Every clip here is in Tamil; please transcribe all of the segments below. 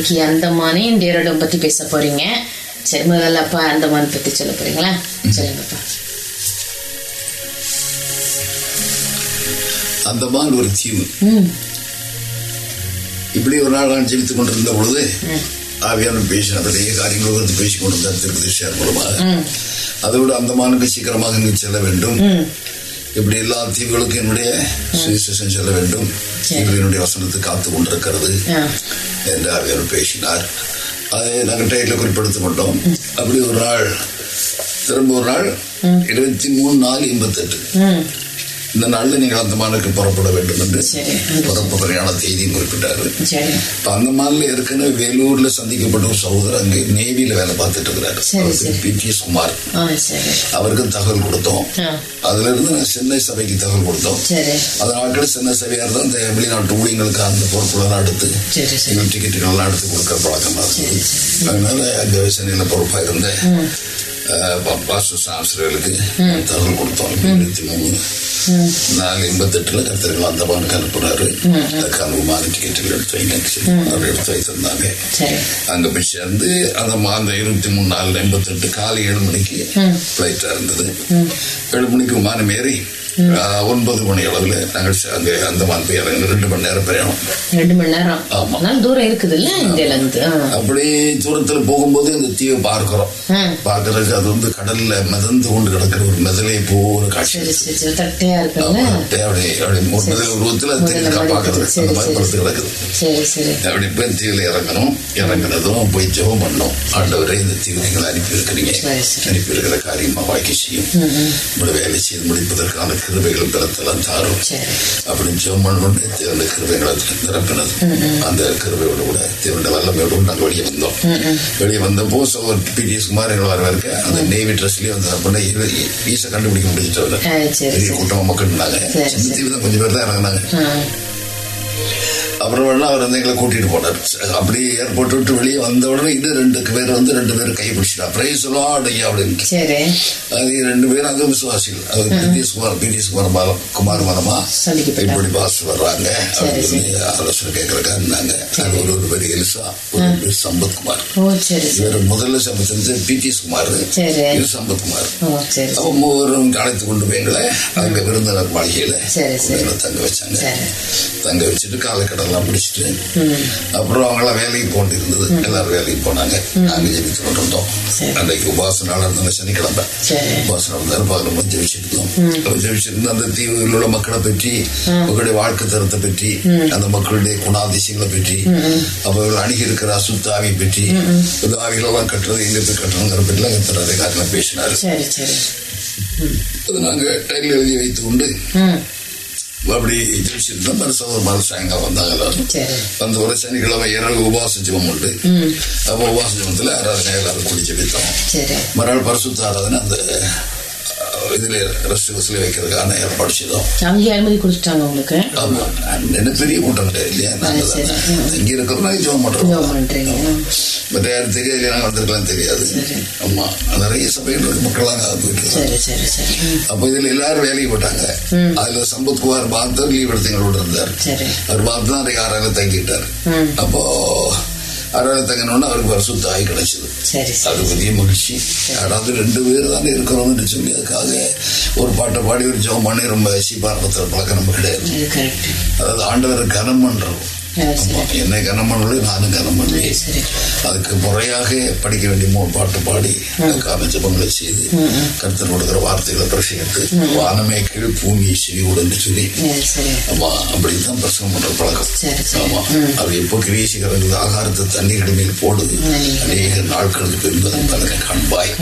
இன்னைக்கு அந்தமானையும் டேரோடம் பத்தி பேச போறீங்க? சரி முதல்ல அப்பா அந்தமான் பத்தி சொல்ல போறீங்களா? சொல்லுங்கப்பா அந்தமான் ஒரு தீவு இப்படி ஒரு நாள் நான் ஜெபித்துக் கொண்டிருந்த பொழுது. ஆவியான பேசின நிறைய காரியங்கள் வந்து பேசிக் கொண்டிருந்தார். திருப்பதிஷார் மூலமாக. அதோடு அந்தமானுக்கு சீக்கிரமாக இங்கு செல்ல வேண்டும். இப்படி எல்லா தீவுகளுக்கும் என்னுடைய சுவிசேஷம் செல்ல வேண்டும். என்னுடைய வசனத்தை காத்து கொண்டிருக்கிறது. என்று ஆவியார் பேசினார். அதை நாங்கள் டைட்டில் குறிப்பிடுத்திக் கொண்டோம் அப்படி ஒரு நாள் திரும்ப ஒரு நாள் இருபத்தி மூணு நாலு எண்பத்தெட்டு. ம். இந்த நாளில் நீங்கள் அந்தமானுக்கு புறப்பட வேண்டும் என்று சரி. புறப்பு பிரயாண செய்தியும் குறிப்பிட்டாரு. சரி. இப்ப அந்த மாதிரில ஏற்கனவே வேலூர்ல சந்திக்கப்பட்ட ஒரு சகோதரர் அங்கே நேவியில வேலை பார்த்துட்டு இருக்கிறாரு. பி டி சரி. அவருக்கு தகவல் கொடுத்தோம். அதுல இருந்து சென்னை சபைக்கு தகவல் கொடுத்தோம். அதனால சென்னை சபையா இருந்தா இந்த வெளிநாட்டு ஊழியங்களுக்கு அந்த பொறுப்புலாம் எடுத்து டிக்கெட்டுகள்லாம் எடுத்து கொடுக்குற பழக்கமா இருந்தது அதனால அங்க சென்னையில பொறுப்பா இருந்தேன். பாஸ்டர் சாஸ்திரர்களுக்கு தகவல் கொடுத்தோம் இருபத்தி மூணு நாலு எண்பத்தெட்டுல கருத்தர்கள் அந்தமானுக்கு அனுப்புனாரு அதுக்கான விமான டிக்கெட்டுகள் எடுத்து சொல்லி அவர் எடுத்து வைத்திருந்தாங்க அங்க போய் சேர்ந்து அந்த மா- அந்த இருபத்தி மூணு நாலு எண்பத்தெட்டு காலை ஏழு மணிக்கு ஃபிளைட்டா இருந்தது ஏழு மணிக்கு விமானம் ஏறி ஒன்பது மணி அளவுல நாங்கள் அங்க அந்தமான் போய் ரெண்டு மணி நேரம் பிரயாணம். ரெண்டு மணி நேரம். ஆமா. நாள் தூரம் இருக்குது இல்ல ஆ. அப்படி தூரத்துல போகும்போது இந்த தீவை பார்க்கிறோம். பார்க்கறதுக்கு அது வந்து கடல்ல மிதந்து கொண்டு கிடக்கிற ஒரு மிதலை காட்சி சரி சரி சரி. தட்டையா இருக்குல்ல அப்படி அப்படி ஒரு மிதலை உருவத்துல முதல்ல தெரியுது மாதிரி பார்க்கறது சரி, அந்த மாதிரி. படுத்து கிடக்குது. அப்படி போய் தீவுல இறங்கணும். இறங்குனதும் போய் ஜெபம் பண்ணோம். ஆண்டவரே இந்த தீவு நீங்கள் அனுப்பி இருக்கிறீங்க. அனுப்பி இருக்கிற காரியமா வாக்கி செய்யும். உங்களோட வேலை செய்து முடிப்பதற்கான கிருபைகள் பிறத்தெல்லாம் தாரும் சரி அப்படின்னு ஜெபம் தேவனுடைய கிருபைகளை நிரப்பினது அந்த கிருபையோட கூட தேவனுடைய வல்லமையோடு நாங்கள் வெளியே வந்தோம். வெளியே வந்தப்போ பிடிஎஸ் குமார் எங்களை வரவேற்க அந்த நேவி ட்ரெஸ்லயே வந்து அப்படின்னா ஈஸை கண்டுபிடிக்க முடிஞ்சிட்டு சரி சரி. கூட்டமா மக்கள் இருந்தாங்க. சரி, கொஞ்சம் பேர் தான் இறங்குனாங்க. அப்புறம் வேணா அவர் வந்து எங்களை கூட்டிட்டு போனார். அப்படியே ஏர்போர்ட் விட்டு வெளியே வந்த உடனே இன்னும் ரெண்டு பேர் வந்து ரெண்டு பேரும் கை பிடிச்சிட்டா பிரைஸ் ஐயா அப்படின்னு சரி. அது ரெண்டு பேரும் அது விசுவாசிகள். அது பிடிஎஸ் குமார் பிடிஎஸ் குமார் மலம் குமார் மலமா. இப்படி பாஸ் வர்றாங்க? அப்படின்னு ஆலோசனை கேட்கறக்கா இருந்தாங்க. அது ஒரு ஒரு பேர் எலிசா ஒரு பேர் சம்பத் குமார் ஓ சரி சரி. இவர் முதல்ல சம்பத் பிடிஎஸ் குமார் சரி. இது சம்பத் குமார் ஓ சரி அப்ப மூவரும் அழைத்து கொண்டு போய் எங்களை அங்க விருந்தினர் மாளிகையில தங்க வச்சாங்க. தங்க வச்சுட்டு காலக்கடெல்லாம் பிடிச்சிட்டு அப்புறம் அவங்களாம் வேலைக்கு இருந்தது எல்லாரும் வேலைக்கு போனாங்க. நாங்க ஜெபித்து கொண்டு இருந்தோம் சரி. அன்றைக்கு உபாச நாள் இருந்தாங்க சனிக்கிழமை. சரி. உபாசனம் இருந்தாலும் பகலும் மணி ஜெபிச்சிருந்தோம். ஜெபிச்சிருந்து அந்த தீவில் உள்ள மக்களை பற்றி மக்களுடைய வாழ்க்கை தரத்தை பற்றி அந்த மக்களுடைய குணாதிசயங்களை பற்றி அவர்கள் அணுகி இருக்கிற அசுத்தாவை பற்றி இந்த ஆவிகளெல்லாம் கட்டுறது எங்க போய் கட்டணுங்கிற பற்றிலாம் காரணம் பேசினாரு நாங்க டைரில் எழுதி வைத்து கொண்டு ம் அப்படி ஜெபிச்சிருந்தோம் மறுசோதர் மறு சாயங்காலம் வந்தாங்க எல்லாரும். அந்த ஒரு சனிக்கிழமை இரவு உபாச ஜெபம் உண்டு அப்போ உபாச ஜெபத்துல ஆராதனை எல்லாரும் கூடி ஜெபித்தோம் சரி. மறுநாள் பரிசுத்த ஆராதனை அந்த இதுல ரெஸ்ட் ஹவுஸ்ல வைக்கிறதுக்கான ஏற்பாடு செய்தோம். அங்கேயே அனுமதி கொடுத்துட்டாங்க உங்களுக்கு? ஆமா. என்ன பெரிய கூட்டம் கிடையாது இல்லையா? நாங்க சரி. தானே. இங்க இருக்கிறோம்னா ஜெபம் பண்றோம். ஜோம் பண்றீங்க. ம். மற்ற யாரும் தெரியாது இல்லையா நாங்க வந்திருக்கலாம் தெரியாது. சரி. ஆமா. நிறைய சபைகள் இருக்கு மக்கள் அங்க போயிட்டு. அப்ப இதுல எல்லாரும் வேலைக்கு போட்டாங்க அதுல சம்பத் குமார் பாத்தர் லீவ் எடுத்து எங்களோட இருந்தார். அவர் பார்த்து தான் ஆறாயிரம் தங்கிட்டார். அப்போ ஆறாயிரம் தங்கினோடனே அவருக்கு பரிசுத்த ஆகி கிடைச்சது. அது பெரிய மகிழ்ச்சி. அதாவது ரெண்டு பேர் தானே இருக்கிறோம்னு சொல்லி அதுக்காக ஒரு பாட்டை பாடி ஒரு ஜெபம் பண்ணி ரொம்ப சீப்பா நடத்துற பழக்கம் நம்ம கிடையாது. அதாவது ஆண்டவரை கனம் பண்றோம். என்னை கனம் பண்ணல நானும் கனம் சரி அதுக்கு முறையாக படிக்க வேண்டிய மூணு பாட்டு பாடி அதுக்கான ஜபங்களை செய்து கருத்தர் கொடுக்கிற வார்த்தைகளை பிரசங்கித்து வானமே கீழ் பூமி செவியுடன் சொல்லி. சரி சரி. ஆமா அப்படித்தான் பிரசங்கம் பண்ற பழக்கம். ஆமா அது எப்போ கிரீசிக்கிறது ஆகாரத்தை தண்ணீர் மேல் போடு அநேக நாட்களுக்கு பின்பு அதன் காண்பாய்.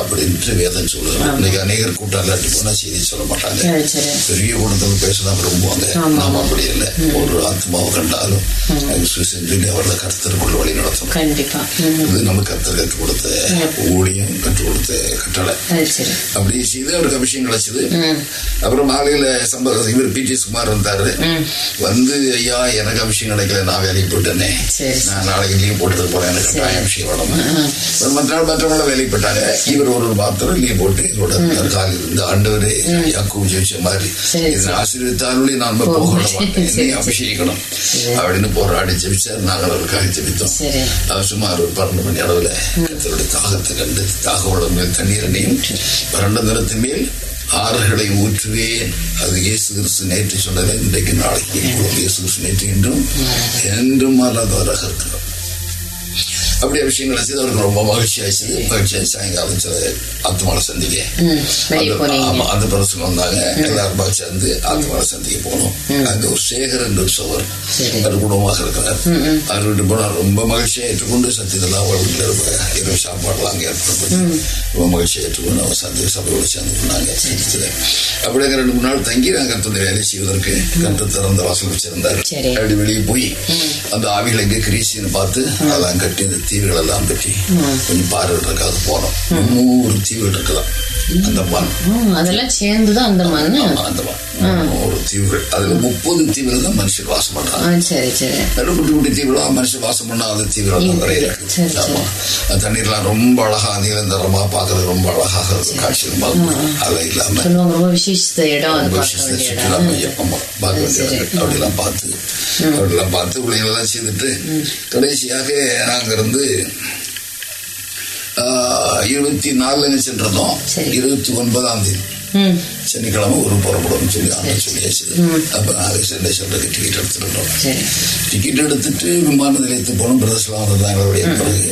அப்படின்ட்டு வேதம் சொல்லுது. இன்னைக்கு அநேகர் கூட்டம் இல்லாட்டி போனா செய்தி சொல்ல மாட்டாங்க. பெரிய கூட்டத்தில் பேசதான் விரும்புவாங்க. நாம அப்படி இல்லை. ஒரு ஆத்மாவை கண்டாலும் அது சுசெஞ்சு அவர்களை கருத்தருக்குள் வழி நடத்தணும். கண்டிப்பா. இது நம்ம கருத்தர் கற்றுக் கொடுத்த ஊழியம் கற்றுக் கொடுத்த கட்டளை. அப்படி செய்து அவருக்கு அபிஷேகம் கிடைச்சது. அப்புறம் மாலையில சம்ப இவர் பி. டி. குமார் வந்தாரு வந்து ஐயா எனக்கு அபிஷேகம் கிடைக்கல நான் வேலைக்கு போயிட்டேனே. நான் நாளைக்கு லீவ் போட்டு போறேன் எனக்கு கட்டாயம் அபிஷேகம் அப்புறம் மற்ற மற்றவங்கள வேலைக்கு போயிட்டாங்க. இவர் ஒரு ஒரு பாத்திரம் லீவ் போட்டு இதோட காலில் இருந்து ஆண்டவரே யாக்கும் ஜெயிச்ச மாதிரி இதனை ஆசீர்வித்தாலும் நான் போக மாட்டேன். அபிஷேகிக்கணும். அப்படின்னு போராடி ஜெபிச்சார் நாங்கள் அவருக்காக ஜெபித்தோம் அவர் சுமார் ஒரு பன்னெண்டு மணி அளவில் கத்தருடைய தாகத்தை கண்டு தாக மேல் தண்ணீரனையும் வறண்ட நிலத்தின் மேல் ஆறுகளை ஊற்றுவேன் அது இயேசு கிறிஸ்து நேற்று சொன்னது இன்றைக்கு நாளைக்கு இயேசு கிறிஸ்து நேற்று என்றும் என்றும் மாறாதவராக இருக்கிறார் அப்படியே விஷயங்களை செய்து அவருக்கு ரொம்ப மகிழ்ச்சி ஆயிடுச்சு மகிழ்ச்சி ஆயிடுச்சு சாயங்காலம் சில ஆத்துமாலை சந்திக்க ஆமா, அந்த பிரச்சனை வந்தாங்க. எல்லாரும் சேர்ந்து ஆத்துமாலை சந்திக்க போனோம். அங்க ஒரு சேகர் என்ற சவர். அவர் குடும்பமாக இருக்கிறார். அவர் வீட்டு போனா ரொம்ப மகிழ்ச்சியை ஏற்றுக்கொண்டு சத்தியதெல்லாம் அவர் வீட்டில் இருப்பாங்க. இரவு சாப்பாடுலாம் அங்கே ஏற்பாடு பண்ணி ரொம்ப மகிழ்ச்சியை ஏற்றுக்கொண்டு அவர் சந்தி சபையோடு சேர்ந்து அப்படியே அங்க ரெண்டு மூணு நாள் தங்கி நாங்கள் கருத்து வேலை செய்வதற்கு கருத்து திறந்த வாசல் வச்சிருந்தார். சரி. அப்படி வெளியே போய் அந்த ஆவிகள் எங்கே கிரீசின்னு பார்த்து அதெல்லாம் கட்டி அந்த தீவுகள் எல்லாம் பற்றி கொஞ்சம் பார்வையிடறதுக்காக போனோம். நூறு தீவுகள் இருக்கலாம். அந்த பான் ம், அதெல்லாம் சேர்ந்துதான் அந்த மண்ணு அந்த பான் ஒரு தீவுகள். அதுல முப்பது தீவுகள் தான் மனுஷர் வாசம் பண்றாங்க. ஆ சரி சரி. நடு குட்டி குட்டி தீவுலாம் மனுஷன் வாசம் பண்ணாத தீவுகள் நிறைய இருக்கு. ஆமா. தண்ணீர்லாம் ரொம்ப அழகா நீலந்தரமா பார்க்கறது ரொம்ப அழகாக காட்சிகள் பார்க்கணும் அதெல்லாம் இல்லாம. ரொம்ப விசேஷித்த இடம் அது விசேஷ சுற்றுலா மையம். ஆமா பார்க்க வேண்டிய. அப்படிலாம் பார்த்து அப்படிலாம் பார்த்து பிள்ளைங்களெல்லாம் செய்துட்டு கடைசியாக நாங்க இருந்து ஆஹ், இருபத்தி நாலுல சென்றிருந்தோம். இருபத்தி ஒன்பதாம் தேதி. சனிக்கிழமை ஒரு புறப்படும் சொல்லி அவங்க சொல்லியாச்சு அப்ப சென்னை சொல்றது டிக்கெட் எடுத்துட்டோம் டிக்கெட் எடுத்துட்டு விமான நிலையத்துக்கு போனோம் பிரதர்ஸ்லாம் எங்களுடைய பிறகு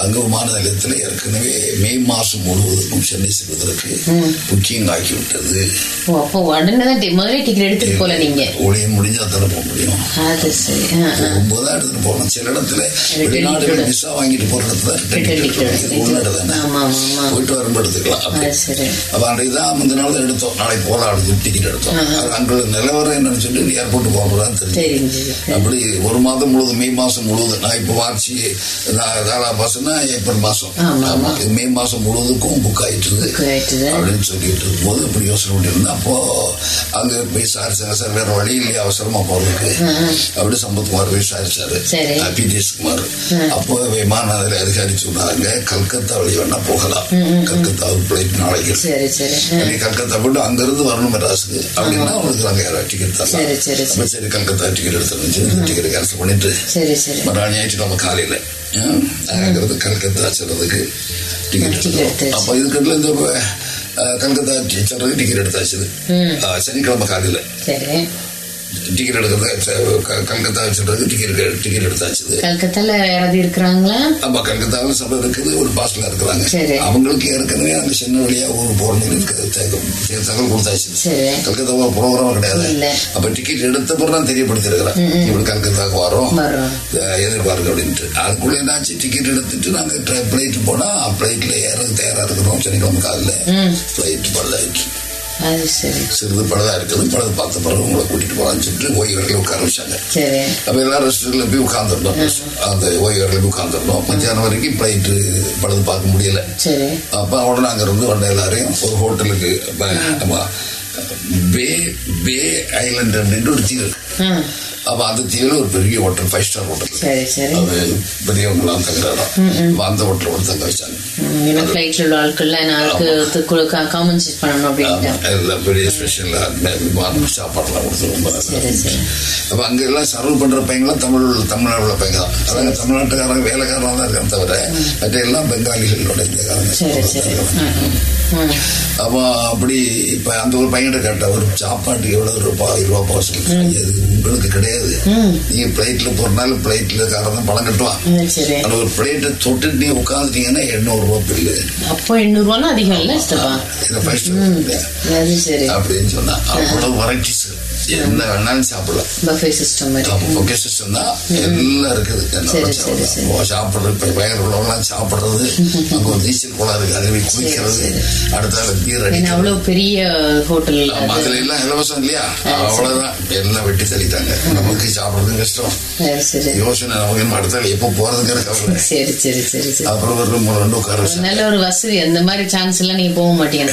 அங்க விமான நிலையத்துல ஏற்கனவே மே மாசம் முழுவதுக்கும் சென்னை செல்வதற்கு புக்கிங் ஆக்கி விட்டது ஊழியம் முடிஞ்சா தானே போக முடியும் அது சரி ஆ, ஆ. போகும்போது எடுத்துட்டு போகணும் சில இடத்துல வெளிநாடுகள். விசா வாங்கிட்டு போற இடத்துல. உள்நாடு தானே போயிட்டு வரும்போது எடுத்துக்கலாம் அப்படி அது சரி அப்ப அன்றைக்கு தான் முந்தின நாள் தான் எடுத்தோம் நாளைக்கு போகலாம் அப்படின்னு டிக்கெட் எடுத்தோம். அங்கே நிலவரம் என்னன்னு சொல்லிட்டு ஏர்போர்ட் தெரிஞ்சு தெரிஞ்சது. அப்படி ஒரு மாதம் முழுவதும் மே மாசம் முழுவதும் நான் இப்போ மார்ச் நாலாம் மாசம்னா ஏப்ரல் மாசம். ஆமா, மே மாசம் முழுவதுக்கும் புக் ஆயிட்டுது. அப்படின்னு சொல்லிட்டு இருக்கும்போது இப்படி யோசனை பண்ணியிருந்தேன். அப்போ அங்க போய் விசாரிச்சாங்க சார் வேற வழி இல்லையா அவசரமா போறதுக்கு. அப்படி சம்பத்குமார் போய் விசாரிச்சாரு சரி. பிடிஎஸ் குமார் அப்போ விமான நிலைய அதிகாரி சொன்னாங்க கல்கத்தா வழி வேணா போகலாம். கல்கத்தாவுக்கு பிளைட் நாளைக்கு. கல்கத்தா போயிட்டு அங்கிருந்து வரணும் மெட்ராஸுக்கு. அப்படின்னா அவனுக்கு நாங்க யாராவது டிக்கெட் தரலாம். சரி, கல்கத்தா டிக்கெட் எடுத்து டிக்கெட் கேன்சல் பண்ணிட்டு மறுநாள் ஞாயிற்றுக்கிழமை காலையில அங்கிருந்து கல்கத்தா செல்றதுக்கு டிக்கெட் எடுத்தாச்சு. அப்ப இதுக்குள்ள இந்த கல்கத்தா செல்றதுக்கு டிக்கெட் எடுத்தாச்சு சனிக்கிழமை காலையில. டிக்கெட் எடுக்கிறது கல்கத்தா செல்றதுக்கு டிக்கெட் டிக்கெட் எடுத்தாச்சு கல்கத்தால யாராவது இருக்கிறாங்களா? ஆமா கல்கத்தாவில் சபை இருக்குது ஒரு பாஸ்ல இருக்கிறாங்க. அவங்களுக்கு ஏற்கனவே அங்க சின்ன வழியா ஊர் போறதுக்கு இருக்குது தகவல் கொடுத்தாச்சு. சரி. கல்கத்தா ப்ரோக்ராம் கிடையாது. அப்ப டிக்கெட் எடுத்த பிறகு தான் தெரியப்படுத்தி இருக்கிறேன் இப்படி கல்கத்தாக்கு வரோம். எதிர்பார்க்க அப்படின்ட்டு. அதுக்குள்ள என்னாச்சு? டிக்கெட் எடுத்துட்டு நாங்க பிளைட் போனா பிளைட்ல ஏறது தயாரா இருக்கிறோம். சனிக்கிழமை காலைல பிளைட் சரி சிறிது பழுதா இருக்குது. பழுது பார்த்த பிறகு உங்களை கூட்டிட்டு போலாம்னு சொல்லிட்டு ஓய்வர்களை உட்கார வச்சாங்க. அப்ப எல்லாரும் ரெஸ்டாரண்ட்ல போய் உட்காந்துருந்தோம் அந்த ஓய்வர்களை போய் உட்காந்துருந்தோம் மத்தியானம் வரைக்கும் பிளைட்டு பழுது பார்க்க முடியல. அப்ப உடனே அங்க இருந்து உடனே எல்லாரையும் ஒரு ஹோட்டலுக்கு ப- பே பே ஐலண்ட் அப்படின்னு ஒரு தீவு அப்ப அந்த தீவுல ஒரு பெரிய ஹோட்டல் ஃபைவ் ஸ்டார் ஹோட்டல் அது பெரியவங்களாம் தங்குற இடம் அப்ப அந்த ஹோட்டல் கூட தங்க வச்சாங்க பெரிய ஸ்பெஷல் சாப்பாடுலாம் கொடுத்து ரொம்ப அப்ப அங்க எல்லாம் சர்வ் பண்ற பையங்களாம் தமிழ் தமிழ்நாடு உள்ள பையன் தான் அதாவது தமிழ்நாட்டுக்காரங்க வேலைக்காரங்க தான் இருக்காங்க தவிர மற்ற எல்லாம் பெங்காலிகளோட. அப்போ அப்படி இப்ப அந்த ஒரு பையன்கிட்ட கேட்ட ஒரு சாப்பாட்டுக்கு எவ்வளவு ரூபாய் ரூபா போக சொல்லி அது உங்களுக்கு கிடையாது நீங்க பிளைட்ல போறனால பிளைட்ல காரணம் பணம் கட்டுவான். ஆனா ஒரு பிளேட்டை தொட்டுட்டு நீங்க உட்காந்துட்டீங்கன்னா எண்ணூறு ரூபாய் பில்லு அப்போ எண்ணூறு ரூபானா அதிகம் இல்ல அப்படின்னு சொன்னா. அவ்வளவு வெரைட்டிஸ் என்ன வேணாலும் சாப்பிடலாம் பஃபே சிஸ்டம் பொக்கே சிஸ்டம் தான் எல்லாம் இருக்குது சாப்பிடுறது வயர் உள்ளவங்களாம் சாப்பிடுறது அங்க ஒரு நீச்சல் குளம் இருக்கு போய் குளிக்கிறது சரி. அடுத்தால பீர் அவ்வளவு பெரிய ஹோட்டல் அதுல எல்லாம் இலவசம் இல்லையா அவ்வளவுதான் எல்லாம் வெட்டி தள்ளிட்டாங்க நமக்கு சாப்பிடுறதும் கஷ்டம் யோசனை நமக்கு அடுத்தால எப்போ போறதுங்கிற கவலை சரி சரி சரி அப்புறம் ஒரு மூணு ரெண்டு உட்கார நல்ல ஒரு வசதி அந்த மாதிரி சான்ஸ் எல்லாம் நீங்க போக மாட்டீங்க.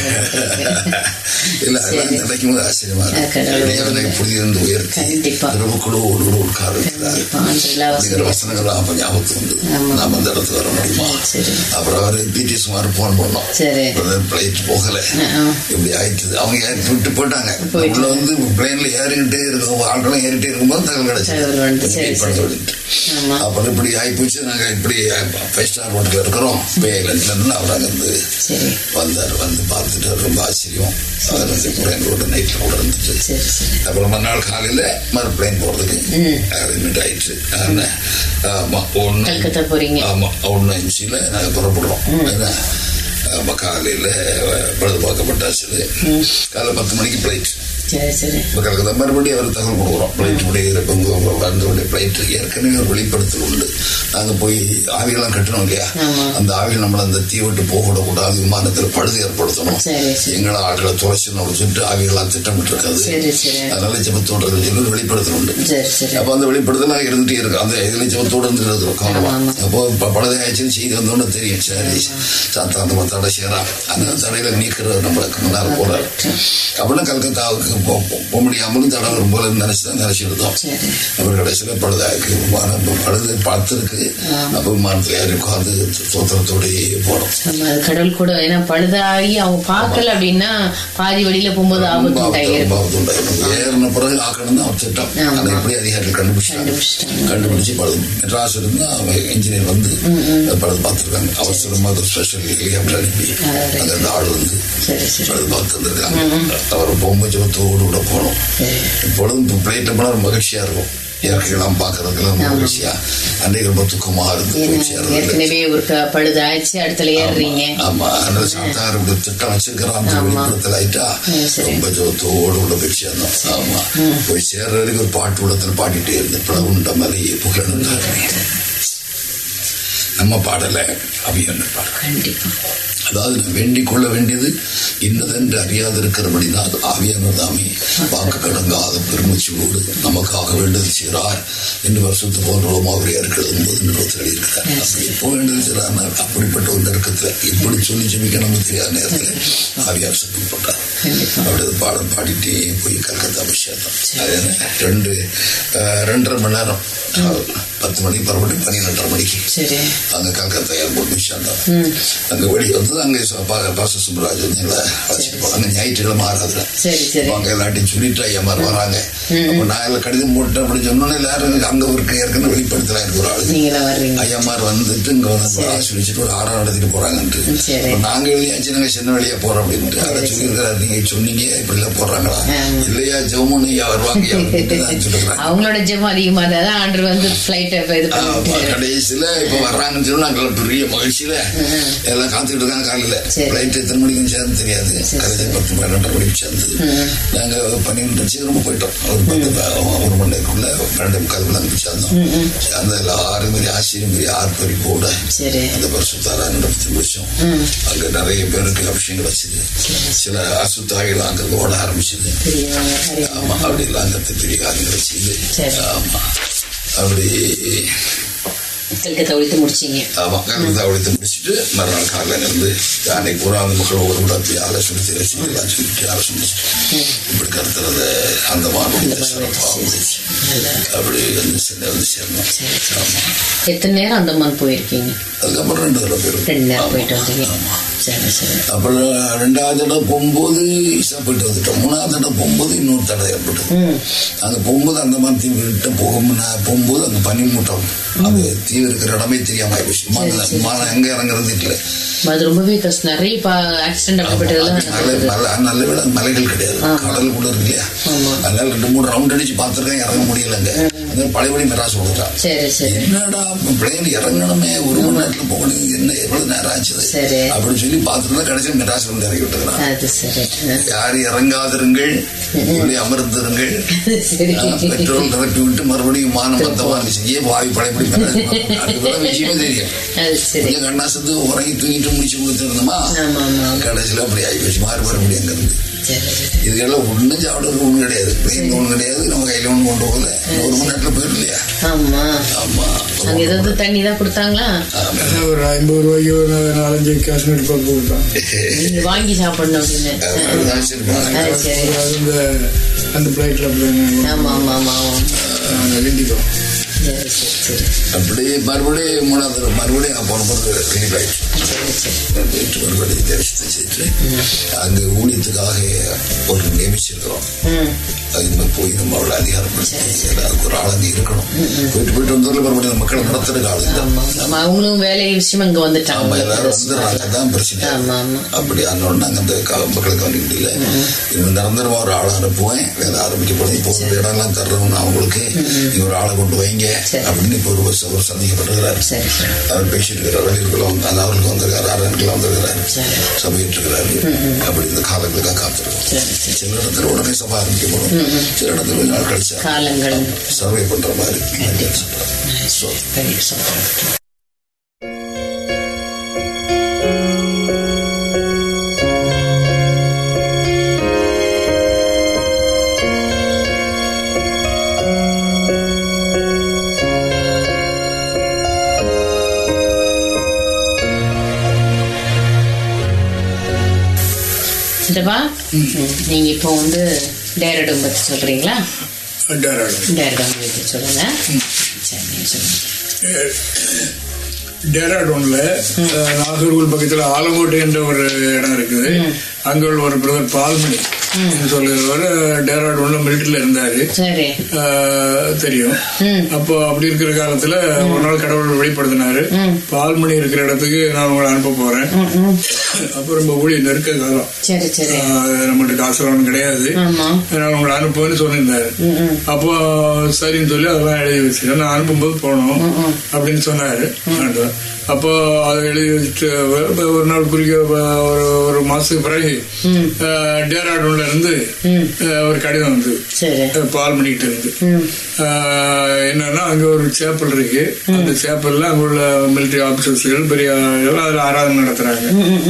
இல்ல அதெல்லாம் நினைக்கும் போது ஆச்சரியமா. இருக்கு எங்களை புதியிருந்து உயர்த்தி கண்டிப்பா. இரவுக்குழு உட்கார வைக்கிறார் கண்டிப்பா ஆண்டவரே அப்படிங்கிற வசனங்கள் அப்ப ஞாபகத்துக்கு வந்து. நாம அந்த இடத்துல வர முடியுமா? அப்புறம் அவரு பிடி சுமார் போன் பண்ணோம். பிளைட் போகல. இப்படி ஆயிடுச்சு அவங்க ஏறி விட்டு போயிட்டாங்க. உள்ள வந்து பிளேன்ல ஏறிக்கிட்டே இருக்கும். ஆட்களும் ஏறிட்டே இருக்கும்போது தகவல் தகவல் வந்து, கிடைச்சு சரி, வெயிட் பண்ண சரி. சொல்லிட்டு அப்புறம் இப்படி ஆயிப்போச்சு. நாங்க இப்படி ஃபைவ் ஸ்டார் ஹோட்டல்ல இருக்கிறோம். பேயிலன்னு அவர் அங்க இருந்து சரி. வந்தார். வந்து பார்த்துட்டு ரொம்ப ஆச்சரியம். கூட எங்களோட நைட்ல கூட சரி. அப்புறம் மறுநாள் காலையில மறு பிளேன் போறதுக்கு. அரேஞ்ச்மெண்ட் ஆயிடுச்சு. ஆனா, ஆமா ஒன்று கல்கத்தா போறீங்க. ஆமா ஒன்று அஞ்சுல நாங்கள் புறப்படுறோம். என்ன ஆமா, காலையில பழுது பார்க்கப்பட்டாச்சு. காலைல பத்து மணிக்கு பிளைட் சரி சரி. மறுபடியும் அவர் தகவல் கொடுக்குறோம். பிளைட் இப்படி இருப்பவங்க வந்தவுடைய பிளைட் ஏற்கனவே ஒரு வெளிப்படுத்தல் உண்டு. நாங்கள் போய் ஆவியெல்லாம் கட்டணும் இல்லையா. அந்த ஆவிகள் நம்மளை அந்த தீ விட்டு போகக்கூடாது விமானத்தில் பழுது ஏற்படுத்தணும். சரி சரி. எங்களை ஆட்களை துளைச்சணும் அப்படின்னு சொல்லிட்டு ஆவிகளாம் திட்டமிட்டு இருக்காது சரி சரி. அதனால ஜபத்தோடு சொல்லி வெளிப்படுத்தல் உண்டு. சரி சரி. அப்ப அந்த வெளிப்படுத்தல இருந்துட்டே இருக்கு. அந்த இதுல ஜபத்தோடு இருந்துட்டு ஆமா. அப்போ பழுதை ஆயிடுச்சுன்னு செய்தி வந்தோன்னு தெரியும். சரி சாத்தாந்த தடை செய்யறான். அந்த தடையில நீக்கிறது நம்மளுக்கு முன்னால போறாரு. அப்படின்னா கல்கத்தாவுக்கு போ- போ- போக முடியாமலும் தடை வரும் போல நினைச்சுதான் நினைச்சு இருந்தோம் சரி அப்புறம் கடைசியில பழுதாக்கு பழுது பார்த்துருக்கு அப்ப விமானத்துல ஏறி உட்காந்து தோத்திரத்தோடயே போனோம் அது கடவுள் கூட ஏன்னா பழுதாகி அவங்க பார்க்கல அப்படின்னா பாதி வழியில போகும்போது ஆபத்து உண்டாகிருக்கும் ஏறின பிறகு ஆக்கணும் தான் அவர் திட்டம். அதை எப்படி அதிகாரிகள் கண்டுபிடிச்சாங்க கண்டுபிடிச்சு பழுது மெட்ராஸ் இருந்தா அவன் இன்ஜினியர் வந்து பழுது பார்த்துருக்காங்க அவசரமா ஒரு ஸ்பெஷல் ஹெலிகாப்டர் அனுப்பி இருந்து ஆள் வந்து பழுது பார்த்து வந்திருக்காங்க அவர் போகும்போது கூட போனோம் சரி இப்பொழுதும் பிளேட்டை போனால் ரொம்ப மகிழ்ச்சியா இருக்கும். இயற்கையெல்லாம் பார்க்கறதுக்கெல்லாம் ரொம்ப மகிழ்ச்சியா. அன்றைக்கு ரொம்ப துக்கமா இருந்து போய் ஏற்கனவே ஒரு பழுது ஆயிடுச்சு அடுத்தல ஏறுறீங்க. ஆமா. அதனால சாத்தார் இப்படி திட்டம் வச்சிருக்கிறான் அந்த வெளிப்புறத்துல ஆயிட்டா. ரொம்ப ஜோத்தோடு உள்ள பயிற்சியா இருந்தோம். ஆமா. போய் சேர்ற வரைக்கும் ஒரு பாட்டு உள்ளத்துல பாடிட்டே இருந்தேன். பிளவுண்ட மலையை புகழ்ந்தாருமே நம்ம பாடல அபியன் பாடல கண்டிப்பா. அதாவது நான் வேண்டிக் கொள்ள வேண்டியது இன்னதென்று அறியாது இருக்கிறபடினால் ஆவியான தாமே வாக்கு கடங்காத பெருமூச்சோடு நமக்காக வேண்டுதல் செய்கிறார் என்று வருஷத்து போன்றோம் அவரை இருக்கிறது போது நிறுவத்தில் இருக்கிறார். அப்படி எப்போ அப்படிப்பட்ட ஒரு நெருக்கத்தில் எப்படி சொல்லி ஜெபிக்க நமக்கு தெரியாத நேரத்தில் ஆவியார் போட்டார். கண்டிப்பா. அப்படி பாடம் பாடிட்டே போய் கல்கத்தா என்ன? ரெண்டு ரெண்டரை மணி நேரம். பத்து மணிக்கு புறப்பட்டு பன்னிரெண்டரை மணிக்கு. அங்க கல்கத்தா ஏர்போர்ட் சேர்ந்தோம் அங்க வெளியே வந்து அங்க பாச சுப்ராஜ் வந்து எங்களை அழைச்சிட்டு போனாங்க ஞாயிற்றுக்கிழமை ஆறாதுல அங்க எல்லாத்தையும் சொல்லிட்டு ஐயா மாதிரி வராங்க. அப்ப நான் எல்லாம் கடிதம் போட்டேன் அப்படின்னு சொன்னோன்னே எல்லாரும் அங்க ஒரு ஏற்கனவே வெளிப்படுத்தலாம் ஒரு ஆளு. வர்றீங்க? ஐயாமார் வந்துட்டு இங்க வந்து ஆசிரியச்சுட்டு ஒரு ஆறாம் நடத்திட்டு போறாங்கன்ட்டு. நாங்க வெளியாச்சு நாங்க சின்ன வழியா போறோம் அப்படின்ட்டு. அதை சொல்லியிருக்கிறாரு நீங்க சொன்னீங்க இப்படி எல்லாம் போடுறாங்களா. இல்லையா ஜெவமன் ஐயா வருவாங்க ஐயா அவங்களோட ஜெபம் அதிகமா தான் ஆண்டு வந்து கடைசியில இப்ப வர்றாங்கன்னு சொல்லி நாங்கள் பெரிய மகிழ்ச்சியில எல்லாம் காத்துக்கிட்டு இருக்காங்க. சரி. பிளைட் எத்தனை மணிக்கு சேர்ந்து தெரியாது. காலையில பத்து பன்னெண்டரை மணிக்கு சேர்ந்து. நாங்க பன்னிரெண்டு சீக்கிரமா போயிட்டோம். ஒரு ஒரு மணி நேரத்துக்குள்ள பன்னெண்டு முக்கால் அங்கே சேர்ந்தோம். சேர்ந்த எல்லாரும் பெரிய ஆச்சரியம் பெரிய ஆர்ப்பரி கூட. சரி. அந்த பரிசுத்தாரா நடத்தி முடிச்சோம் அங்க நிறைய பேருக்கு அபிஷேகம் வச்சது. சில அசுத்தாவிகள் அங்க ஓட ஆரம்பிச்சது. ஆமா அப்படி எல்லாம் அங்க பெரிய காரியங்கள் சரி. ஆமா. அப்படி கல்கத்தா ஒழித்து முடிச்சீங்க ஆமா கலந்து அவளுக்கு முடிச்சுட்டு மறுநாள் காலையில இருந்து அன்னைக்கு பூரா அந்த மக்கள் ஒரு போய் ஆலோசனை தெரிவிச்சு எல்லாம் சொல்லிட்டு ஆலோசனை இப்படி கருத்துறத அந்த நல்லா அப்படி வந்து சென்னை வந்து எத்தனை நேரம் அந்தமான் போயிருக்கீங்க அதுக்கப்புறம் ரெண்டு தடவை ரெண்டு போயிடும் நேரம் போயிட்டு வந்தீங்க அப்புறம் ரெண்டாவது தடவை போகும்போது போயிட்டு வந்துட்டோம். மூணாவது தடவை போகும்போது இன்னொரு தடவை ஏற்பட்டது அங்க போகும்போது அந்த மாதிரி தீவு கிட்ட போகும் நான் போகும்போது அங்க பனிமூட்டம் அது தீவு இருக்கிற இடமே தெரியாம ஆயிடுச்சு விமானம் எங்க இறங்குறது இல்லை. அது ரொம்பவே கஷ்டம். நிறைய மலை மலை நல்ல விட மலைகள் கிடையாது. கடல் கூட இருக்கு இல்லையா. அதனால ரெண்டு மூணு ரவுண்ட் அடிச்சு பார்த்துருக்கேன் இறங்க முடியலங்க அந்த பழையபடி மெட்ராஸ் கொடுத்துட்டான் சரி சரி. என்னடா பிளேன் இறங்கணுமே ஒரு மணி நேரத்துல போகணும். என்ன எவ்வளவு நேரம் ஆச்சு சரி. அப்படின்னு சொல்லி பார்த்துட்டு கடைசி மெட்ராஸ் வந்து இறங்கி விட்டுக்கிறான். யார் இறங்காதிருங்கள் அமர்ந்திருங்கள். பெட்ரோல் நிரப்பி விட்டு மறுபடியும் மானம் மந்தமா இருந்துச்சு. ஏன் வாய் போகணும்? அதுக்கெல்லாம் விஷயமே தெரியும் கொஞ்சம் கண்ணாசத்து உறங்கி தூங்கிட்டு முடிச்சு கொடுத்துருந்தோமா? கடைசியில் அப்படி ஆகி போச்சு. மாறுபட முடியும் அங்கிருந்து இதுக்கெல்லாம் ஒண்ணும் சாப்பிடுறதுக்கு ஒண்ணும் கிடையாது பிள்ளைங்க ஒண்ணும் கிடையாது நம்ம கையில ஒண்ணு கொண்டு போகல ஒரு மணி நேரத்துல போயிடும் இல்லையா ஆமா ஆமா அங்க ஏதாவது தண்ணி தான் கொடுத்தாங்களா. ஒரு ஐம்பது ரூபாய்க்கு ஒரு நாலஞ்சு காஷ்மீர் பருப்பு வாங்கி சாப்பிடணும் அப்படின்னு அந்த பிளேட்ல ஆமா ஆமா ஆமா சரி அப்படியே மறுபடியும் மூணாவது மறுபடியும் போன பிறகு ரிலீவ் ஊழியத்துக்காக ஒரு நியமிச்சிருக்கிறோம் அது போய் நம்ம அவ்வளோ அதிகாரப்படுத்தி ஒரு ஆளுங்க இருக்கணும் போயிட்டு போயிட்டு மறுபடியும் மக்களை நடத்துறதுக்கு ஆள் அவங்களும் வேலை விஷயமா இங்க ஆமா எல்லாரும் வந்துடுறாங்க அதான் பிரச்சனை அப்படி அதனோட நாங்க அந்த மக்களை கவனிக்க முடியல இவங்க நிரந்தரமா ஒரு ஆளை அனுப்புவேன் வேலை ஆரம்பிக்க போறேன் இப்போ ஒரு இடம்லாம் தர்றோம்னு அவங்களுக்கு ஒரு ஆளை கொண்டு வைங்க அப்படின்னு இப்போ ஒரு ஒரு சந்திக்கப்பட்டிருக்கிறார் அவர் பேசிட்டு இருக்கிறார் வெளியூருக்குள்ள அவருக்கு வந்திருக்காரு அரணுக்குள்ள வந்திருக்கிறார். சபையிட்டு இருக்கிறாரு அப்படி இந்த காலங்களுக்காக காத்திருக்கோம் சில இடத்துல உடனே சபை ஆரம்பிக்கப்படும் சில இடத்துல கொஞ்ச நாள் கழிச்சா சர்வே பண்ற மாதிரி சொல்றேன் சித்தப்பா நீங்க இப்போ வந்து டேரடும் பத்தி சொல்றீங்களா? டேராடு டேரடம் பத்தி சொல்லுங்க. சரி நீங்க சொல்லுங்க டேராடூன்ல நாகர்கோவில் பக்கத்துல ஆலங்கோட்டை என்ற ஒரு இடம் இருக்குது. அங்க உள்ள ஒரு பிரதர் பால்மணி. சொல்லுறவர் டேராடூன்ல மிலிட்டரியில இருந்தாரு. தெரியும். அப்போ அப்படி இருக்கிற காலத்துல ஒரு நாள் கடவுள் வெளிப்படுத்தினாரு. பால்மணி இருக்கிற இடத்துக்கு நான் உங்களை அனுப்ப போறேன். அப்போ ரொம்ப ஊழிய நெருக்க காலம். நம்மள்ட்ட காசு ஒன்றும் கிடையாது. நான் உங்களை அனுப்புவேன்னு சொல்லியிருந்தாரு. அப்போ சரின்னு சொல்லி அதெல்லாம் எழுதி வச்சுட்டேன். நான் அனுப்பும்போது போனோம் அப்படின்னு சொன்னாரு. அப்போ அதை எழுதி வச்சுட்டு ஒரு நாள் குறிக்க ஒரு ஒரு மாசத்துக்கு பிறகு டேராடூன்ல இருந்து ஒரு கடிதம் வந்து பால் பண்ணிக்கிட்டு இருந்து. என்னன்னா அங்க ஒரு சேப்பல் இருக்கு. அந்த சேப்பல்ல அங்க உள்ள மிலிட்டரி ஆபீசர்ஸ்கள் பெரிய ஆளுகள் அதுல ஆராதனை நடத்துறாங்க.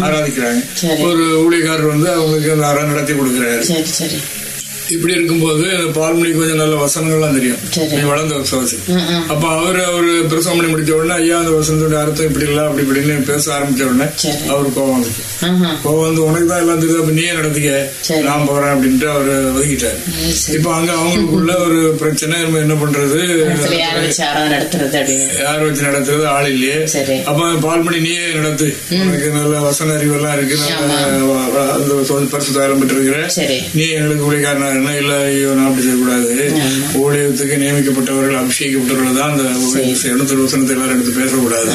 ஆராதிக்கிறாங்க. ஒரு ஊழியக்காரர் வந்து அவங்களுக்கு அந்த ஆராதனை நடத்தி கொடுக்குறாரு. இப்படி இருக்கும்போது பால்மணிக்கு கொஞ்சம் நல்ல வசனங்கள்லாம் தெரியும். வளர்ந்த விசுவாசி. அப்ப அவர் அவர் பிரசவம் பண்ணி முடிச்ச உடனே ஐயா அந்த வசனத்தோட அர்த்தம் இப்படி இல்ல அப்படி இப்படின்னு பேச ஆரம்பிச்ச உடனே. அவர் கோவம் வந்துச்சு. கோவம் வந்து உனக்கு தான் எல்லாம் தெரியுது அப்ப நீயே நடத்திக்க. நான் போறேன் அப்படின்ட்டு அவர் ஒதுக்கிட்டாரு. இப்ப அங்க அவங்களுக்குள்ள ஒரு பிரச்சனை நம்ம என்ன பண்றது? யார வச்சு நடத்துறது ஆள் இல்லையே. அப்ப பால்மணி நீயே நடத்து. உனக்கு நல்ல வசன அறிவு எல்லாம் இருக்கு. நல்ல அந்த பரிசு தயாரம் பெற்றிருக்கிற. நீ எங்களுக்கு ஊழியக்காரனா இருந்தா இல்ல ஐயோ நான் அப்படி செய்யக்கூடாது. ஊழியத்துக்கு நியமிக்கப்பட்டவர்கள் அபிஷேகிக்கப்பட்டவர்கள் தான் அந்த வசனத்தை எல்லாரும் எடுத்து பேசக்கூடாது.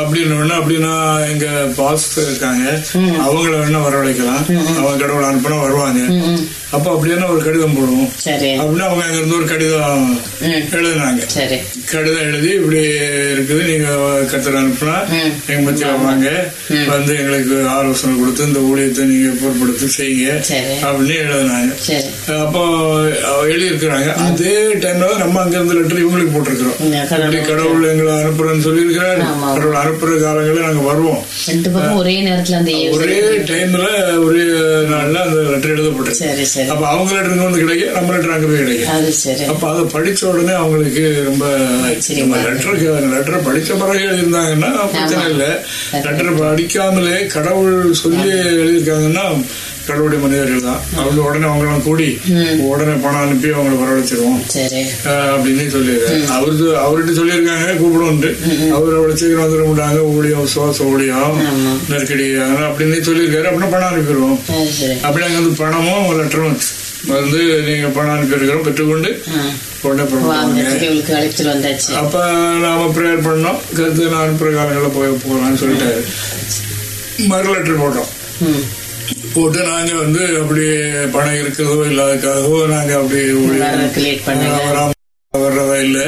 அப்படின்னு வேணா அப்படின்னா எங்க பாஸ் இருக்காங்க. அவங்கள வேணா வரவழைக்கலாம். அவங்க கடவுள் அனுப்பினா வருவாங்க. அப்ப அப்படின்னா ஒரு கடிதம் போடுவோம். அப்படின்னா அவங்க அங்க இருந்து ஒரு கடிதம். எழுதினாங்க. கடிதம் எழுதி இப்படி இருக்குது நீங்க கத்தர் அனுப்புனா. எங்க மத்தியில வாங்க. வந்து எங்களுக்கு ஆலோசனை கொடுத்து இந்த ஊழியத்தை நீங்க பொருட்படுத்தி செய்யுங்க. அப்படின்னு எழுதினாங்க. அப்போ எழுதியிருக்கிறாங்க. அதே டைம்ல நம்ம அங்க இருந்து லெட்டர் இவங்களுக்கு போட்டிருக்கிறோம். கடவுள் எங்களை அனுப்புறேன்னு சொல்லியிருக்கிறாரு. கடவுள் அனுப்புற காலங்களில் நாங்க வருவோம். ஒரே நேரத்துல ஒரே டைம்ல ஒரே நாள்ல அந்த லெட்டர் சரி. அப்ப அவங்க லெட்டர் இங்க வந்து கிடைக்கும் நம்ம லெட்டர் அங்க போய் கிடைக்கும். அப்ப அதை படிச்ச உடனே அவங்களுக்கு ரொம்ப லெட்டர் லெட்டர் படிச்ச பிறகு எழுதியிருந்தாங்கன்னா பிரச்சனை இல்ல. லெட்டர் படிக்காமலே கடவுள் சொல்லி எழுதியிருக்காங்கன்னா கடவுளுடைய மனிதர்கள் தான். அவங்க உடனே அவங்களாம் கூடி உடனே பணம் அனுப்பி அவங்களை வரவழைச்சிருவோம். அப்படின்னு சொல்லியிருக்காரு அவருக்கு அவர்கிட்ட சொல்லியிருக்காங்க கூப்பிடுவோம்ட்டு அவர் அவ்வளவு சீக்கிரம் வந்துட மாட்டாங்க ஊழியம் சுவாச ஊழியம். நெருக்கடி அப்படின்னு சொல்லியிருக்காரு. அப்படின்னா பணம் அனுப்பிடுவோம். அப்படி அங்க வந்து பணமும் லெட்டரும் வந்து நீங்க பணம் அனுப்பியிருக்கிறோம் பெற்றுக்கொண்டு அப்ப நாம ப்ரேயர் பண்ணோம். கருத்து நான் காலங்களில் போய் போகலாம்னு சொல்லிட்டாரு. மறு லெட்டர் போட்டோம். போட்டு நாங்க வந்து அப்படி பணம் இருக்கிறதோ இல்லாததுக்காகவோ நாங்க அப்படி ஊழியம் வர்றதுக்கு லேட் பண்ணுங்க வராம வர்றதா இல்ல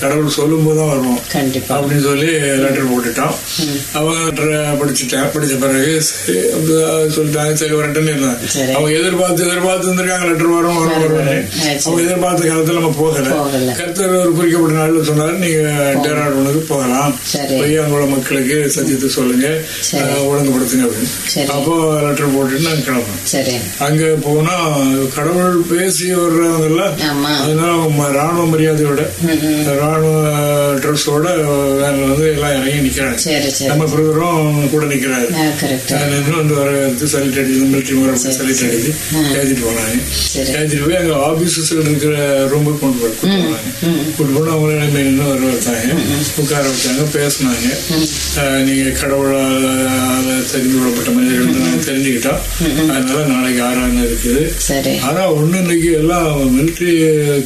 கடவுள் சொல்லும் போதுதான் கண்டிப்பா. அப்படின்னு சொல்லி லெட்டர் போட்டுட்டோம். அவங்க படிச்சுட்டேன் படிச்ச பிறகு சொல்லிட்டாங்க. சரி வரட்டுன்னு இருந்தாங்க. அவங்க எதிர்பார்த்து எதிர்பார்த்து இருந்திருக்காங்க லெட்டர் வரும் வரும் வரும்னு. சரி. அவங்க எதிர்பார்த்த காலத்துல நம்ம போகல. கருத்தர் ஒரு குறிக்கப்பட்ட நாள்ல சொன்னாரு நீங்க டேராடூனுக்கு போகலாம். போய் அவங்களோட மக்களுக்கு சத்தியத்தை சொல்லுங்க. ஒழுங்குபடுத்துங்க அப்படின்னு. அப்போ லெட்டர் போட்டுட்டு நாங்க கிளம்புறோம். அங்க போனா கடவுள் பேசி வர்றவங்கல்ல அதனால ராணுவ மரியாதையோட ராணுவ ட்ரெஸ்ஸோட வேன்ல வந்து எல்லாம் இறங்கி நிக்கிறாங்க நம்ம பிரதரும் கூட நிக்கிறாரு. நின்று வந்து வர சலிட் அடிச்சு மிலிட்டரி முறை சலிட் அடிச்சு ஏற்றிட்டு போனாங்க. ஏற்றிட்டு போய் அங்க ஆபீசஸ் இருக்கிற ரூமுக்கு கொண்டு போய் கூட்டு போனாங்க கூட்டு போனா அவங்கள நின்று வர வச்சாங்க உட்கார வச்சாங்க பேசினாங்க. நீங்க கடவுளால் தெரிந்து விடப்பட்ட மனிதர்கள் நாங்க தெரிஞ்சுக்கிட்டோம். அதனால நாளைக்கு ஆறாவது இருக்குது. ஆனா ஒண்ணு இன்னைக்கு எல்லாம் மிலிட்டரி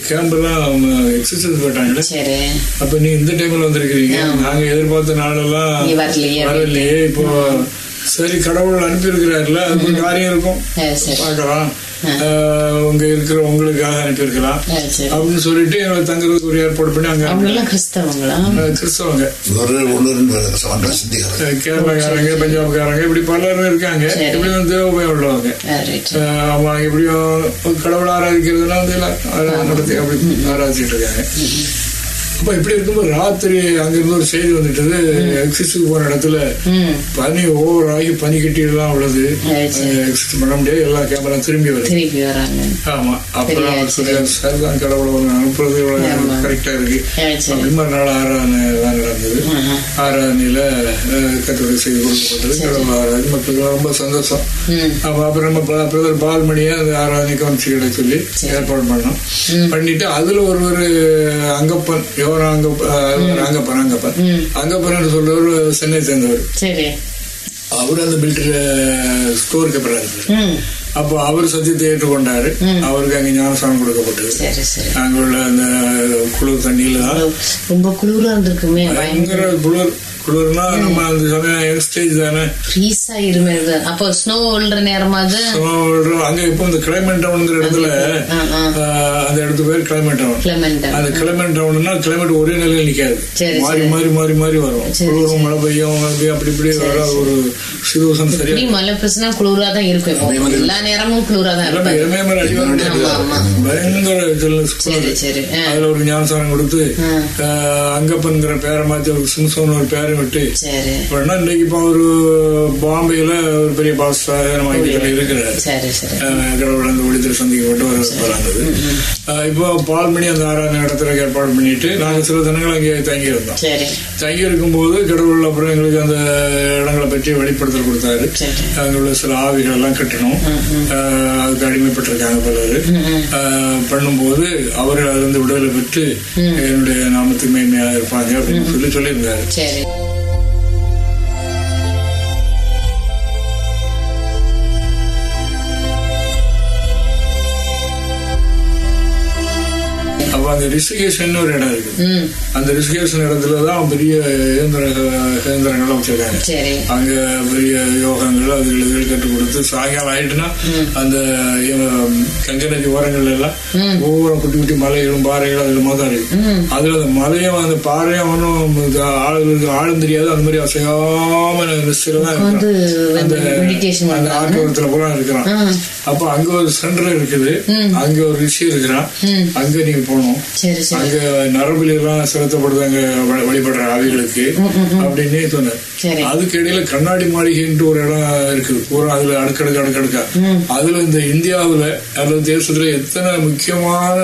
கேம்ப் எல்லாம் எக்ஸசைஸ் போயிட்டாங்களே சரி அப்ப நீங்க இந்த டைம்ல வந்திருக்கிறீங்க? நாங்க எதிர்பார்த்த நாளெல்லாம் நீ வரலையே இப்போ சரி கடவுள் அனுப்பி இருக்கிறாருல அது ஒரு காரியம் இருக்கும். பார்க்கலாம். உங்க இருக்கிற உங்களுக்காக அனுப்பியிருக்கலாம். அப்படின்னு சொல்லிட்டு எங்களை தங்குறதுக்கு ஒரு ஏற்பாடு பண்ணி அங்க கிறிஸ்தவங்களா? கிறிஸ்தவங்க. கேரளாக்காரங்க பஞ்சாப்காரங்க இப்படி பலரும் இருக்காங்க. சரி. இப்படி வந்து உள்ளவங்க அவங்க எப்படியும் கடவுள் ஆராதிக்கிறதுனா வந்து நடத்தி அப்படி ஆராதிச்சிட்டு இருக்காங்க. அப்ப இப்படி இருக்கும்போது ராத்திரி அங்கிருந்து ஒரு செய்தி வந்துட்டது. எக்ஸிஸ்க்கு போன இடத்துல பனி ஓவர் ஆகி பனி கட்டியெல்லாம் உள்ளது. எக்ஸிஸ்ட் பண்ண முடியாது. எல்லா கேமரா திரும்பி வருது. ஆமா. அப்புறம் சரி, தான் கடவுளை அனுப்புறது. கரெக்டா இருக்கு. அப்படி மறுநாள் ஆராதனை தான் நடந்தது. ஆராதனையில கட்டுரை செய்து கொடுக்கப்பட்டது கடவுள் ஆராதனை மக்களுக்கு ரொம்ப சந்தோஷம். அப்புறம் நம்ம பிரதர் பால்மணியை அந்த ஆராதனை கவனிச்சுக்கிட சொல்லி ஏற்பாடு பண்ணோம். பண்ணிட்டு அதுல ஒரு ஒரு அங்கப்பன் அஹ், அங்கப்பன் அங்கப்பன் அங்கப்பன் சொல்றவர் சென்னை சேர்ந்தவர். சரி. அவர் அந்த மிலிட்டரி ஸ்டோர் கீப்பரா இருக்கு ம். அப்போ அவர் சத்தியத்தை ஏற்றுக்கொண்டாரு. அவருக்கு அங்க ஞானஸ்தானம் கொடுக்கப்பட்டது. சரி சரி. அங்க உள்ள அந்த குளிர் தண்ணியில தான் ரொம்ப குளிரா இருந்திருக்குமே பயங்கர. குளிர். குளிர்னா நம்ம அந்த சமயம் யங் ஸ்டேஜ் தானே? ஃப்ரீஸா இருமே அப்போ ஸ்னோ விழுற நேரமாவது So, அங்க இப்போ இந்த கிளைமேட் டவுன்ங்கிற இடத்துல அந்த இடத்து பேர் கிளைமேட் டவுன் அந்த கிளைமேட் டவுன்னா கிளைமேட் ஒரே நிலையில் நிக்காது. சரி, மாறி மாறி மாறி மாறி வரும். குளிரும் மழை பெய்யும் அப்படி அப்படி இப்படி வர ஒரு சிறுவசம் சரியா இப்படி மழை பிரச்சனை குளிரா தான் இருக்கும். எல்லா நேரமும் குளிரா தான் இருக்கும் ஆமா. இருக்கு. பயங்கர ஆ, அதுல ஒரு ஞானசாரம் கொடுத்து அங்கப்பன்கிற பேரை மாத்தி ஒரு சிம்சோன் ஒரு பேரை விட்டு. அப்படின்னா இன்னைக்கு இப்போ ஒரு பாம்பேல ஒரு பெரிய பாஸ் இருக்கிறாரு. சரி சரி. ஆஹ் கடவுள் அந்த ஒளித்தில் சந்திக்கப்பட்டு வராங்க இப்போ பால்மணி அந்த ஆறாவது இடத்துல ஏற்பாடு பண்ணிட்டு நாங்க சில தினங்கள் அங்கே தங்கி இருந்தோம். தங்கி இருக்கும்போது கடவுள் அப்புறம் எங்களுக்கு அந்த இடங்களை பற்றி வெளிப்படுத்தல் கொடுத்தாரு. அங்க உள்ள சில ஆவிகள் எல்லாம் கட்டணும். அதுக்கு அடிமைப்பட்டிருக்காங்க பலர் பண்ணும்போது அவர் அதிலிருந்து விடுதலை பெற்று என்னுடைய நாமத்துக்கு மேன்மையா இருப்பாங்க அப்படின்னு சொல்லி சொல்லியிருந்தாரு. அப்ப அந்த ரிஷிகேஷன் ஒரு இடம் இருக்கு. அந்த ரிஷிகேஷன் இடத்துல தான் பெரிய இயந்திர இயந்திரங்கள்லாம் வச்சிருக்காங்க. சரி. அங்க பெரிய யோகங்கள் அதுகள் இதுகள் கற்றுக் கொடுத்து சாயங்காலம் ஆயிட்டுனா அந்த கங்கை நதி ஓரங்கள்ல எல்லாம் ஒவ்வொரு குட்டி குட்டி மலைகளும் பாறைகளும் அதுல மாதிரி இருக்கு. அதுல அந்த மலையும் அந்த பாறையும் ஒன்றும் ஆளுங்களுக்கு ஆளும் தெரியாது. அந்த மாதிரி அசையாம நிச்சயம் அந்த ஆட்டோரத்துல பூரா இருக்கிறான். அப்ப அங்க ஒரு சென்டர் இருக்குது. அங்க ஒரு ரிஷி இருக்கிறான் அங்க நீங்க போகணும். சரி சரி. அங்க நரம்புல எல்லாம் செலுத்தப்படுது அங்க வழி- வழிபடுற ஆவிகளுக்கு அப்படின்னு சொன்னார் சரி. அதுக்கு இடையில கண்ணாடி மாளிகைன்ட்டு ஒரு இடம் இருக்குது. பூரா அதுல அடுக்கடுக்கு அடுக்கடுக்கா. அதுல இந்த இந்தியாவுல அல்லது தேசத்துல எத்தனை முக்கியமான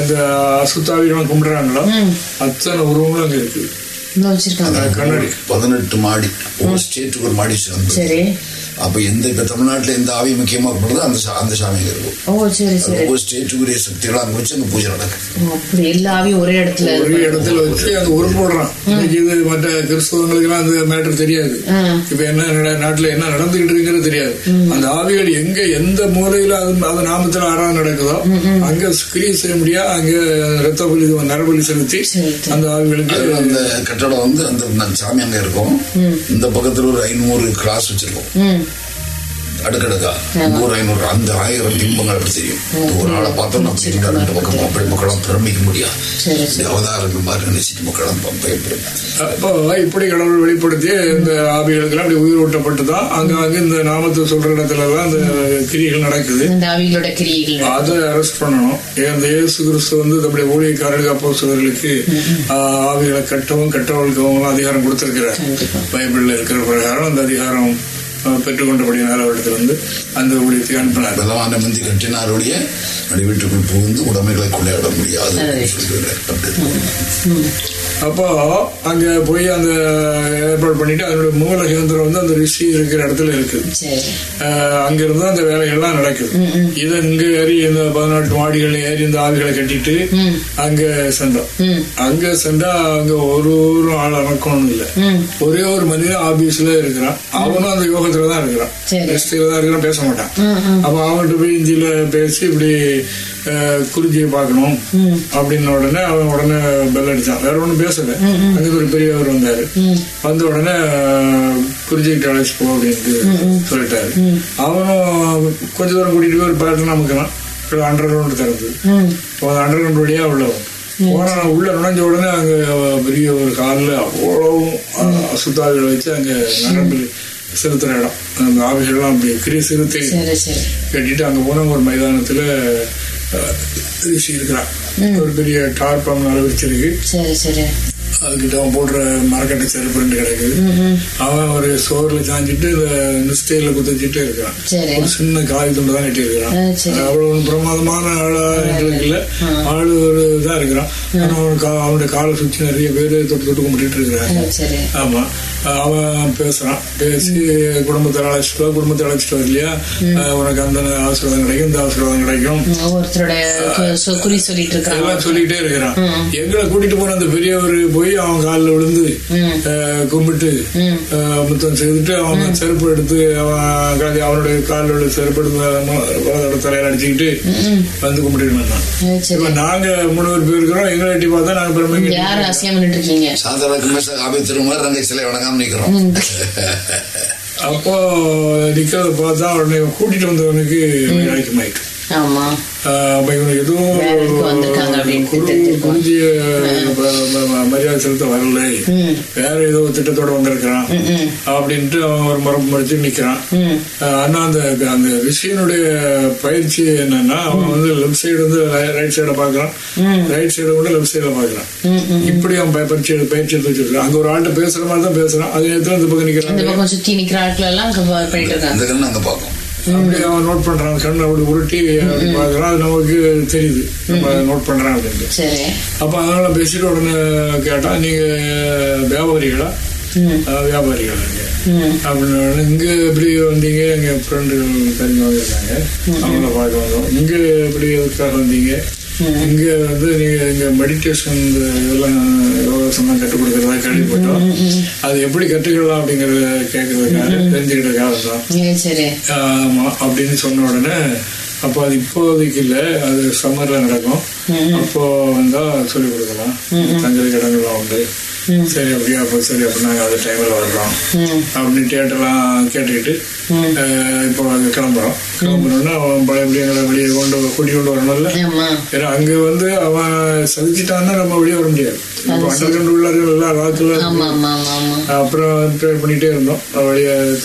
இந்த அசுத்தாவிகளும் கும்பிடுறாங்களோ அத்தனை உருவங்களும் அங்க இருக்குது. பதினெட்டு மாடி ஒரு ஸ்டேட்டுக்கு ஒரு மாடி சேர்ந்து சரி. அப்ப எந்த இப்ப தமிழ்நாட்டுல எந்த ஆவி முக்கியமா கும்பிடுறதோ அந்த அந்த சாமி அங்க இருக்கும் ஓ சரி சரி. ஒவ்வொரு ஸ்டேட்டுக்குரிய சக்திகளும் அங்க வச்சு அங்க பூஜை நடக்கும். எல்லா ஆவியும் ஒரே இடத்துல ஒரே. இடத்துல வச்சு அங்க உரு போடுறான். இது மற்ற கிறிஸ்தவங்களுக்கு எல்லாம் அந்த மேட்டர் தெரியாது இப்ப என்ன நட- நாட்டுல என்ன நடந்துகிட்டு இருக்குங்கிறது தெரியாது. அந்த ஆவிகள் எங்க எந்த மூலையில அது அது நாமத்துல ஆறாவது நடக்குதோ அங்க கிரியை செய்ய முடியாது அங்க ரத்த பலி நரபலி செலுத்தி. அந்த ஆவிகளுக்கு அந்த கட்டடம் வந்து அந்த அந்த சாமி அங்க இருக்கும். இந்த பக்கத்துல ஒரு ஐநூறு கிளாஸ் வச்சிருக்கோம். அடுக்கடுக்கா நூறு ஐநூறு அந்த ஆயிரம் பிம்பங்கள் அப்படி தெரியும் ஒரு ஆளை பார்த்தோம் அப்படி இருந்தா ரெண்டு பக்கம் அப்படி மக்களும் பிரமிக்க முடியாது. அவதாரங்கள் மாதிரி நினைச்சிட்டு மக்களும் பயப்படும் அப்போ இப்படி கடவுள் வெளிப்படுத்தி இந்த ஆவிகளுக்கெல்லாம் அப்படி உயிர் ஊட்டப்பட்டு தான் அங்க அங்க இந்த நாமத்தை சொல்ற இடத்துல எல்லாம் அந்த கிரிகள் நடக்குது. கிரியைகள் அதை அரெஸ்ட் பண்ணணும். ஏன் இந்த இயேசு கிறிஸ்து வந்து நம்முடைய ஊழியக்காரர்கள் அப்போ ஆவிகளை கட்டவும் கட்டவழ்க்கவும் அதிகாரம் கொடுத்திருக்கிறார். பைபிள்ல இருக்கிற பிரகாரம் அந்த அதிகாரம் பெற்றுக்கொண்டபடியினால வந்து அந்த ஊழியத்துக்கு அனுப்பினார். பலவான மந்தி கட்டினாருடைய வீட்டுக்குள் புகுந்து உடைமைகளை கொண்டாட முடியாது அப்போ அங்க போய் அந்த ஏற்பாடு பண்ணிட்டு அதனுடைய மூல கேந்திரம் வந்து அந்த ரிஷி இருக்கிற இடத்துல இருக்குது அங்கிருந்து அந்த வேலைகள்லாம் நடக்குது. இதை இங்க ஏறி இந்த பதினெட்டு மாடிகள் ஏறி இந்த ஆவிகளை கட்டிட்டு அங்க சென்றோம் அங்க சென்றா அங்க ஒரு ஒரு ஆள் அடக்கணும் இல்ல. ஒரே ஒரு மனிதன் ஆபீஸ்ல இருக்கிறான். அவனும் அந்த யோகத்துல தான் இருக்கிறான் தான் இருக்கிறான் பேச மாட்டான். அப்ப அவன்கிட்ட போய் இந்தியில பேசி இப்படி குறிஞ்சியை பார்க்கணும் அப்படின்ன உடனே அவன் உடனே பெல் அடிச்சான். வேற ஒண்ணும் பேசல. அங்க ஒரு பெரியவர் வந்தாரு. வந்த உடனே குறிஞ்சிக்கிட்ட அழைச்சி போ அப்படின்ட்டு சொல்லிட்டாரு. அவனும் கொஞ்ச தூரம் கூட்டிட்டு போய் ஒரு நமக்குறான் அண்டர் கிரவுண்ட் திறந்து. அண்டர் கிரவுண்ட் வழியா உள்ளவன் போனா உள்ள நுழைஞ்ச உடனே அங்க பெரிய ஒரு காலில் அவ்வளவும் அஹ், அசுத்தாவிகளை வச்சு அங்க நரம்பு செலுத்துற இடம். அந்த ஆவிகள்லாம் அப்படி கிரி சிறுத்தை கட்டிட்டு அங்க போன ஒரு மைதானத்துல ரிஷி இருக்கிறான் ஒரு பெரிய டார்பம் அளவிச்சிருக்கு சரி சரி. அதுக்கிட்ட அவன் போடுற மரக்கட்டை செருப்பு ரெண்டு கிடக்குது. அவன் ஒரு சோறுல சாஞ்சிட்டு நிஸ்டைல குத்திச்சுட்டு இருக்கான் சரி. ஒரு சின்ன காய் துண்டு தான் கட்டி இருக்கிறான். அவ்வளவு பிரமாதமான ஆளா இல்ல. ஆளு ஒரு இதா இருக்கிறான். ஆனா அவன் கா- அவனுடைய காலை சுத்தி நிறைய பேர் தொட்டு தொட்டு கும்பிட்டு இருக்கிறாங்க. ஆமா. அவன் பேசுறான் பேசி குடும்பத்தை அழைச்சிட்டு வா, குடும்பத்தை அழைச்சிட்டு வரலையா அஹ் உனக்கு அந்த ஆசீர்வாதம் கிடைக்கும் இந்த ஆசீர்வாதம் கிடைக்கும். சொல்லிட்டு எல்லாம் சொல்லிக்கிட்டே இருக்கிறான். எங்களை கூட்டிட்டு போன அந்த பெரியவர் போய் அவன் காலில் விழுந்து கும்பிட்டு முத்தம் செய்துட்டு அவன் செருப்பு எடுத்து அவன் அவனுடைய காலில் உள்ள செருப்பு எடுத்து தலையில அடிச்சுக்கிட்டு வந்து கும்பிட்டு சரி. இப்ப நாங்க மூணு பேர் இருக்கிறோம் எங்களை எட்டி பார்த்தா நாங்க பெருமைக்கு யார் அசியாம நின்று இருக்கீங்க? சாதாரண கமிஷன் காபி திரும்ப ரங்க சிலை வணங்காம நிக்கிறோம் ம். அப்போ நிக்கிறத பார்த்தா உடனே இவன் கூட்டிட்டு வந்தவனுக்கு இவனுக்கு எதுவும். குருஜிய மரியாதை செலுத்த வரல. வேற ஏதோ திட்டத்தோட வந்திருக்கிறான். அப்படின்ட்டு அவன் ஒரு முறம் முடிச்சு நிக்கிறான். ஆனா அந்த அந்த ரிஷியனுடைய பயிற்சி என்னன்னா அவன் வந்து லெஃப்ட் சைடு வந்து ரைட் சைட பாக்குறான் ரைட் சைடு கூட லெஃப்ட் சைடுல பாக்குறான் இப்படி அவன் பய- பயிற்சி எடுத்து- பயிற்சி எடுத்து வச்சிருக்கான். அங்க ஒரு ஆள்கிட்ட பேசுற மாதிரி தான் பேசுறான். அதே நேரத்துல இந்த பக்கம் நிக்கிறான். பக்கம் சுத்தி நிக்கிற ஆட்கள் எல்லாம் பண்ணிட்டு இருக்காங்க. அங்க பார்க்கும் அப்படி அவன் நோட் பண்றான். கண்ணை அப்படி உருட்டி அப்படி பாக்குறான் அது நமக்கு தெரியுது. நம்ம நோட் பண்றான் அப்படின்ட்டு அப்ப அதனால பேசிட்டு உடனே கேட்டா நீங்க வியாபாரிகளா? வியாபாரிகளா அப்படின்னு இங்க எப்படி வந்தீங்க? எங்க ஃப்ரெண்டு தெரிஞ்சவங்க இருக்காங்க. அவங்கள பார்க்க வந்தோம். இங்க எப்படி எதுக்காக வந்தீங்க? இங்க வந்து நீங்க இங்க மெடிடேஷன் இதெல்லாம் யோகாசனம் கற்றுக் கொடுக்கறதா கேள்விப்பட்டோம் அது எப்படி கற்றுக்கலாம் அப்படிங்கறத கேட்கறதுக்காக தெரிஞ்சுக்கிட்டதுக்காக தான் சரி சரி. ஆமா அப்படின்னு சொன்ன உடனே அப்போ அது இப்போதைக்கு இல்லை அது சம்மர்ல நடக்கும். அப்போ வந்தா சொல்லிக் கொடுக்கலாம். தங்களுக்கு இடங்கள்லாம் உண்டு. சரி அப்படியா அப்போ சரி அப்போ நாங்கள் அந்த டைமில் வர்றோம். அப்படின்னு கேட்டெல்லாம் கேட்டுக்கிட்டு இப்போ அங்கே கிளம்புறோம். கிளம்புறோம்னா அவன் வெளியே கொண்டு கூட்டி கொண்டு வரணும்ல? ஏன்னா அங்க வந்து அவன் சதிச்சிட்டான்னா நம்ம வெளியே வர முடியாது. இப்போ அண்டர் கிரவுண்ட் உள்ளாரு எல்லாம் ராத்துல ஆமா ஆமா ஆமா ஆமா. அப்புறம் ட்ரை பண்ணிட்டே இருந்தோம். அவன் வெளியே அஹ்,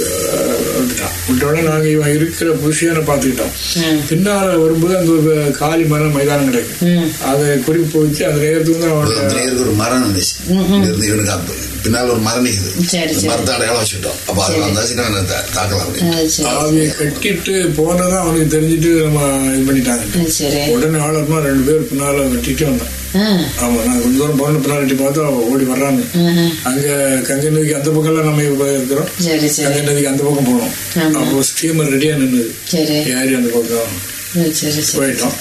விட்டுட்டான் விட்ட உடனே நாங்க இவன் இருக்கிற பொசிஷனை பார்த்துக்கிட்டோம். ம். பின்னால வரும்போது அங்க ஒரு காலி மரம் மைதானம் கிடைக்கும் அதை குறிப்பு வச்சு அந்த நேரத்துக்கு வந்து ஒரு மரம் இருந்துச்சு. இவனுக்கு அப்ப பின்னால ஒரு மரம் சரி. மரத்தை அடையாளம் வச்சுட்டோம் அப்ப அது வந்தாச்சுன்னா என்ன தா- தாக்கலாம் கட்டிட்டு போனதான் அவனுக்கு தெரிஞ்சுட்டு நம்ம இது பண்ணிட்டாங்க. உடனே ஆளர்மா ரெண்டு பேர் பின்னால வெட்டிட்டு வந்தான். ஆமா நான் கொஞ்ச தூரம் போன பின்னால வெட்டி பார்த்தா ஓடி வர்றாங்க. அங்க கங்கை நதிக்கு அந்த பக்கம்லாம் நம்ம இப்ப இருக்கிறோம். கங்கை நதிக்கு அந்த பக்கம் போனோம். அப்போ ஸ்டீமர் ரெடியா நின்னுது. ஏறி அந்த பக்கம். போயிட்டோம்.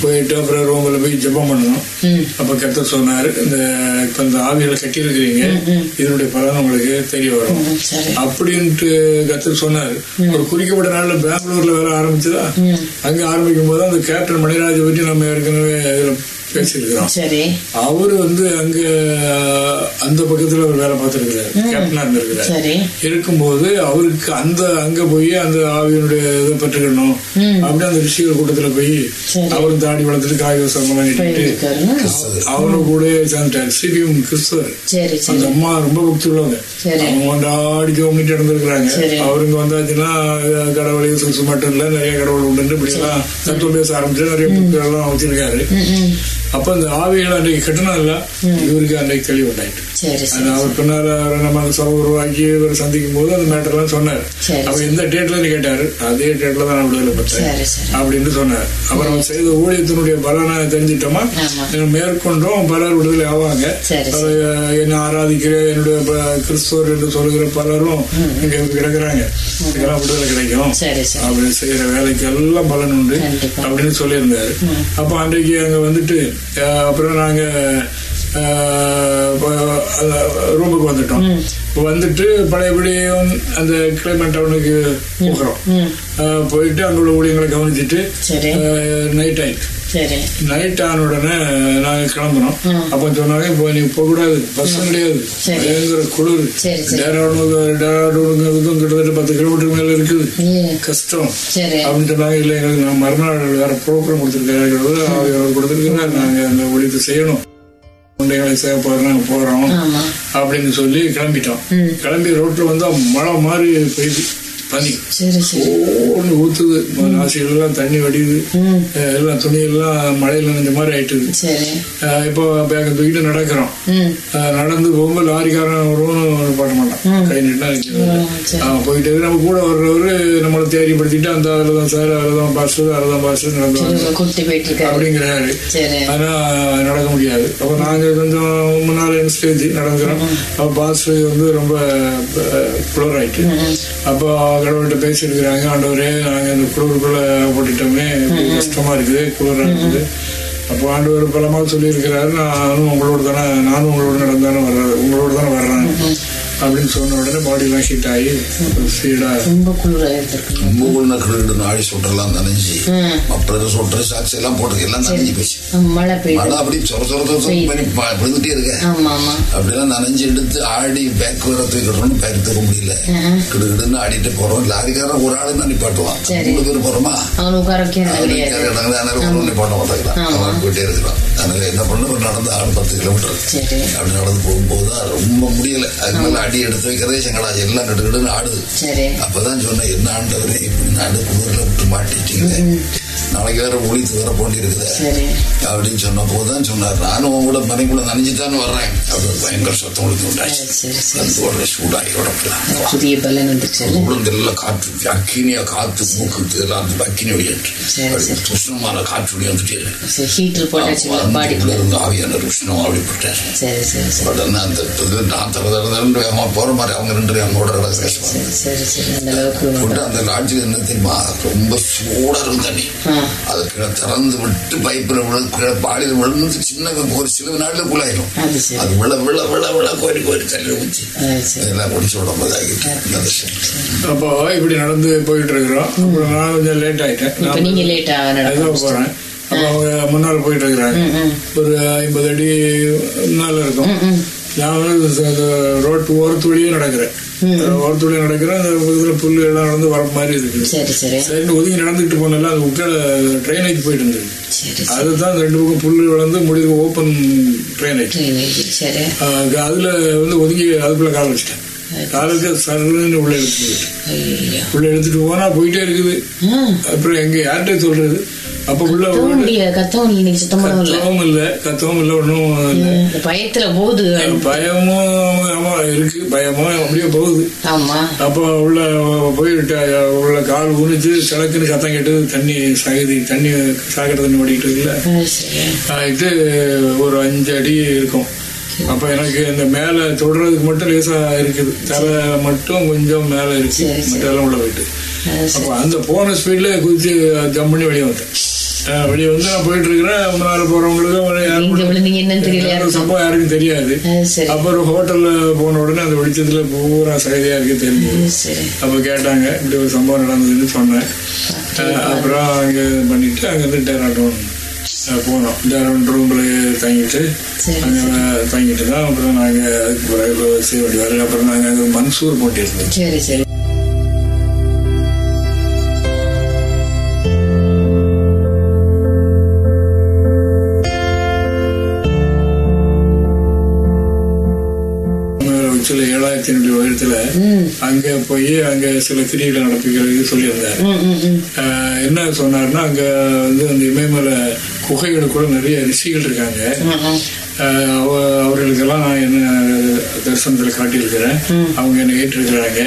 போயிட்டு அப்புறம் ரூம்ல போய் ஜெபம் பண்ணணும். ம். அப்ப கர்த்தர் சொன்னாரு இந்த இப்ப இந்த ஆவிகளை கட்டி இருக்கிறீங்க இதனுடைய பலன் உங்களுக்கு தெரிய வரும். அப்படின்ட்டு கர்த்தர் சொன்னாரு. ஒரு குறிக்கப்பட்ட நாள்ல பெங்களூர்ல வேலை ஆரம்பிச்சதா? அங்க ஆரம்பிக்கும் போது அந்த கேப்டன் மணிராஜை பற்றி நம்ம ஏற்கனவே இதுல பேசியிருக்கிறோம். சரி. அவரு வந்து அங்க அந்த பக்கத்துல ஒரு வேலை பார்த்துருக்கிறாரு. கேப்டனா இருந்திருக்கிறாரு. இருக்கும்போது அவருக்கு அந்த அங்க போய் அந்த ஆவியனுடைய இதை பெற்றுக்கணும். அப்படி அந்த ரிஷிகள் கூட்டத்துல போய். அவரும் தாடி வளர்த்துட்டு காய் வசமெல்லாம் கட்டிட்டு அவரு கூட சேர்ந்துட்டாரு சிபிஎம் கிறிஸ்தவர் சரி. அந்த அம்மா ரொம்ப பக்தி உள்ளவங்க. அவங்க கொண்டாடி ஜோமிட்டு நடந்திருக்கிறாங்க. சரி. அவரு இங்க வந்தாச்சுன்னா கடவுள் இயேசு மட்டும் இல்ல. நிறைய கடவுள் உண்டு இப்படி எல்லாம் தத்துவம் பேச ஆரம்பிச்சு நிறைய புத்தகம் எல்லாம் வச்சிருக்காரு. அப்ப அந்த ஆவிகள் அன்றைக்கு கட்டணம் இல்ல இவருக்கு அன்றைக்கு தெளிவு உண்டாயிட்டு அவர் பின்னால நம்ம அந்த சபை உருவாக்கி இவர் சந்திக்கும் போது அந்த மேட்டர் எல்லாம் சொன்னார் அப்ப எந்த டேட்ல கேட்டாரு? அதே டேட்ல தான் நான் விடுதலை பெற்றேன் அப்படின்னு சொன்னார். அப்புறம் செய்த ஊழியத்தினுடைய பலனை தெரிஞ்சிட்டோமா. மேற்கொண்டும் பலர் விடுதலை ஆவாங்க. என்னை ஆராதிக்கிற என்னுடைய கிறிஸ்துவர் என்று சொல்லுகிற பலரும் இங்க கிடக்குறாங்க. இதெல்லாம் விடுதலை கிடைக்கும். சரி சரி. அப்படி செய்யற வேலைக்கு எல்லாம் பலன் உண்டு. அப்படின்னு சொல்லியிருந்தாரு. அப்ப அன்றைக்கு அங்க வந்துட்டு அப்புறம் நாங்க ரூமுக்கு வந்துட்டோம். வந்துட்டு பழையபடியும் அந்த கிளைமேட் டவுனுக்கு போகிறோம். போயிட்டு அங்க உள்ள ஊழியங்களை கவனிச்சுட்டு நைட் ஆயிடுச்சு நைட் ஆன உடனே நாங்க கிளம்புறோம். அப்ப சொன்னாங்க இப்போ நீ போக கூடாது பஸ் கிடையாது. பயங்கர குளிர். டேராடூனுங்கிறதுக்கும் கிட்டத்தட்ட பத்து கிலோமீட்டர் மேல இருக்குது. கஷ்டம். அப்படின்னு சொன்னாங்க இல்லை எங்களுக்கு நான் மறுநாள் வேற ப்ரோக்ராம் கொடுத்துருக்காரு. அவர் கொடுத்துருக்காங்க நாங்க அந்த ஒழித்து செய்யணும். குண்டைகளை செய்ய போறோம். நாங்க அப்படின்னு சொல்லி கிளம்பிட்டோம். கிளம்பி ரோட்ல வந்து மழை மாதிரி பெய்யுது. சரி ஓன்னு ஊத்துது. எல்லாம் தண்ணி வடியுது. எல்லாம் துணி எல்லாம் மழையில நனைஞ்ச மாதிரி ஆயிட்டுது. இப்போ பேக்க தூக்கிட்டு நடக்கிறோம். நடந்து போகும்போது லாரிக்காரன் வருவோம்னு பாட்ட மாட்டான். கை நீட்டா. அவன் போயிட்டு. நம்ம கூட வர்றவரு நம்மளை தேடிப்படுத்திட்டு அந்த அதில் தான் சார் அதில் தான் பாஸ் அதில் தான் பாஸ் நடந்து அப்படிங்கிறாரு. ஆனா நடக்க முடியாது. அப்போ நாங்க கொஞ்சம் முன்னால ஸ்டேஜ் நடக்கிறோம் அப்போ பாஸ் வந்து ரொம்ப குளிர் ஆயிட்டு அப்போ கடவுள்கிட்ட பேசியிருக்கிறாங்க. ஆண்டவரே நாங்க இந்த குளிருக்குள்ள போட்டுட்டோமே. கஷ்டமா இருக்குது குளிரா இருக்குது அப்போ ஆண்டவர் பலமா சொல்லியிருக்கிறாரு. நானும் உங்களோட தானே நானும் உங்களோட நடந்தானே வர்றேன். உங்களோட தானே வர்றேன். அப்படின்னு சொன்ன உடனே பாடியெல்லாம் ஹீட் ஆகி ஸ்பீடா ரொம்ப குளிரா ரொம்ப உள்ள கிடு நாடி சுட்டெல்லாம் நனைஞ்சு ம். அப்புறம் சொட்டர் சாக்ஸ் எல்லாம் போட்டு எல்லாம் நனைஞ்சு போச்சு. மழை அப்படி சொர சொர பண்ணி விழுந்துட்டே இருக்க அப்படியெல்லாம் நனைஞ்சு எடுத்து ஆடி பேக் வர தூக்கிடுறோம்னு பேக் தூக்க முடியல. கிடுகிடுன்னு ஆடிட்டு போறோம். லாரிக்காரன் ஒரு ஆளு தான் நிப்பாட்டுவான். மூணு பேர் போறோமா? அதனால ஒன்றும் நிப்பாட்ட ஆமா. அவன் போயிட்டே இருக்கிறான். அதனால என்ன பண்ண ஒரு நடந்து ஆறு பத்து கிலோமீட்டர் அப்படி நடந்து போகும்போது ரொம்ப முடியல. அதுக்கு மேல அடி எடுத்து வைக்கிறதே சங்கடா எல்லாம் கிடுகிடுன்னு ஆடுது அப்பதான் சொன்னேன் என்ன ஆண்டவரே இப்படி நடு குளிர்ல விட்டு மாட்டிட்டீங்க நாளைக்கு வேற ஒழித்து வர போண்டி இருக்குதே அப்படின்னு சொன்ன போதுதான் சொன்னார். நானும் உங்களோட மனைக்குள்ள நனைஞ்சுதான்னு வர்றேன். அப்படி ஒரு பயங்கர சத்தம் ஒழித்து உண்டாச்சு சூடாகி உடம்புலாம் புதிய பலன் காற்று அக்கினியா காத்து மூக்கு எல்லாம் அக்கினி சரி. துஷ்ணமான காற்று பாடிக்குள்ள இருந்து ஆவியான உஷ்ணம் சரி உடனே அந்த நான் தர தர தரன்னு வேகமா போற மாதிரி அவங்க ரெண்டு அவங்களோட சரி அந்த லாட்ஜில் என்ன தெரியுமா? ரொம்ப சூடா தண்ணி. அதை கீழே திறந்து விட்டு பைப்பில் விழு கீழே பாடியில் விழுந்து சின்ன ஒரு சில நாளில் குழாயிரும் அது விழ விழ விழ விழ கோரி கோரி அது சரி. இதெல்லாம் குடிச்சு உடம்பு ஆகிட்டு அப்போ இப்படி நடந்து போயிட்டு இருக்கிறோம் நான் கொஞ்சம் லேட் ஆயிட்டேன். நீங்க ஏதோ நடக்கும் போறேன். அப்போ அவங்க முன்னால் போயிட்டு இருக்கிறாங்க. ஒரு ஐம்பது அடி முன்னால் இருக்கும். நான் வந்து அந்த ரோட்டு ஓரத்து வழியே நடக்கிறேன். ஓரத்து வழியே நடக்கிறேன். அந்த பக்கத்தில் புல்லு எல்லாம் நடந்து வர மாதிரி இருக்குது. சரி ஒதுங்கி நடந்துட்டு போனல அது உட்கார ட்ரைனேஜ் போயிட்டு இருந்தது. அதுதான் ரெண்டு பக்கம் புல்லு வளர்ந்து முடிவு ஓப்பன் சரி. சரி அதுல வந்து ஒதுங்கி அதுக்குள்ள கால் வச்சிட்டேன். காலுக்கு சருன்னு உள்ள எடுத்துட்டு உள்ள எடுத்துட்டு போனா போயிட்டே இருக்குது. அப்புறம் எங்க யார்கிட்ட சொல்றது? அப்ப உள்ள முடியாது கத்தவும் இல்லை நீங்க சுத்தம் பண்ணவும் இல்லை. கத்தவும் இல்ல கத்தவும் இல்ல ஒண்ணும் இல்ல. இந்த பயத்துல போகுது. பயமும் ஆமா இருக்கு. பயமும் அப்படியே போகுது. ஆமா. அப்போ உள்ள போயிட்டு உள்ள கால் ஊனிச்சு சிலக்குன்னு சத்தம் கேட்டு தண்ணி சகதி தண்ணி சாகர தண்ணி ஓடிட்டு இருக்குல்ல? ஆயிட்டு ஒரு அஞ்சு அடி இருக்கும். அப்ப எனக்கு இந்த மேல தொடுறதுக்கு மட்டும் லேசா இருக்குது. தலை மட்டும் கொஞ்சம் மேல இருக்கு. மற்றெல்லாம் உள்ள போயிட்டு. அப்ப அந்த போன ஸ்பீட்ல குதிச்சு ஜம்ப் பண்ணி வெளியே வந்தேன் வெளியே வந்து நான் போயிட்டு இருக்கிறேன். முன்னால போறவங்களுக்கு என்னன்னு தெரியல சம்பவம் யாருக்கும் தெரியாது. சரி. அப்புறம் ஹோட்டல்ல போன உடனே அந்த வெளிச்சத்துல பூரா சகதியா இருக்கு தெரிஞ்சு அப்ப கேட்டாங்க இப்படி ஒரு சம்பவம் நடந்ததுன்னு சொன்னேன். அப்புறம் அங்க பண்ணிட்டு அங்க இருந்து டேராட்டம் போனோம். ரெண்டு ரூம்ல தங்கிட்டு அங்க தங்கிட்டு தான் அப்புறம் நாங்க அதுக்கு பிறகு வேண்டிய வேலை அப்புறம் நாங்க அங்க மன்சூர் போட்டி இருந்தோம் சரி சரி. உயரத்துல ம். அங்க போய் அங்க சில கிரிகளை நடப்பிக்கிறது சொல்லியிருந்தாரு. என்ன சொன்னாருன்னா அங்க வந்து அந்த இமயமலை குகைகளுக்குள்ள நிறைய ரிஷிகள் இருக்காங்க. அவர்களுக்கெல்லாம் நான் என்ன தரிசனத்துல காட்டியிருக்கிறேன். அவங்க என்னை ஏற்றிருக்கிறாங்க.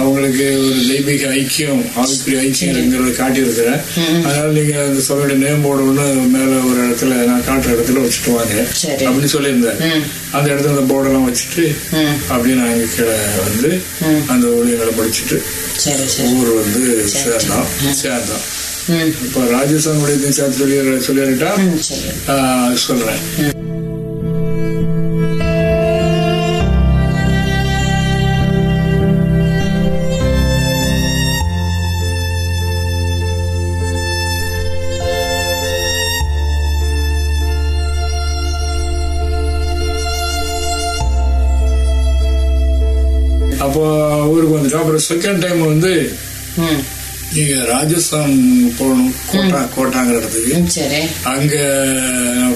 அவங்களுக்கு ஒரு தெய்வீக ஐக்கியம் ஆவிக்குரிய ஐக்கியம் இருக்கிறத காட்டியிருக்கிறேன் அதனால நீங்க அந்த சபையோட நேம் போர்டு ஒண்ணு மேல ஒரு இடத்துல நான் காட்டுற இடத்துல வச்சுட்டு வாங்க. அப்படின்னு சொல்லியிருந்தேன். அந்த இடத்துல அந்த போர்டெல்லாம் வச்சுட்டு அப்படியே நாங்க கீழே வந்து அந்த ஊழியர்களை படிச்சுட்டு ஊர் வந்து சேர்ந்தோம். சேர்ந்தோம். இப்போ ராஜஸ்தான் சேர்த்து சொல்லி சொல்லிட்டா சொல்றேன். அப்போ ஊருக்கு வந்துட்டோம். அப்புறம் செகண்ட் டைம் வந்து நீங்க ராஜஸ்தான் போகணும் கோட்டா கோட்டாங்கிற இடத்துக்கு. அங்க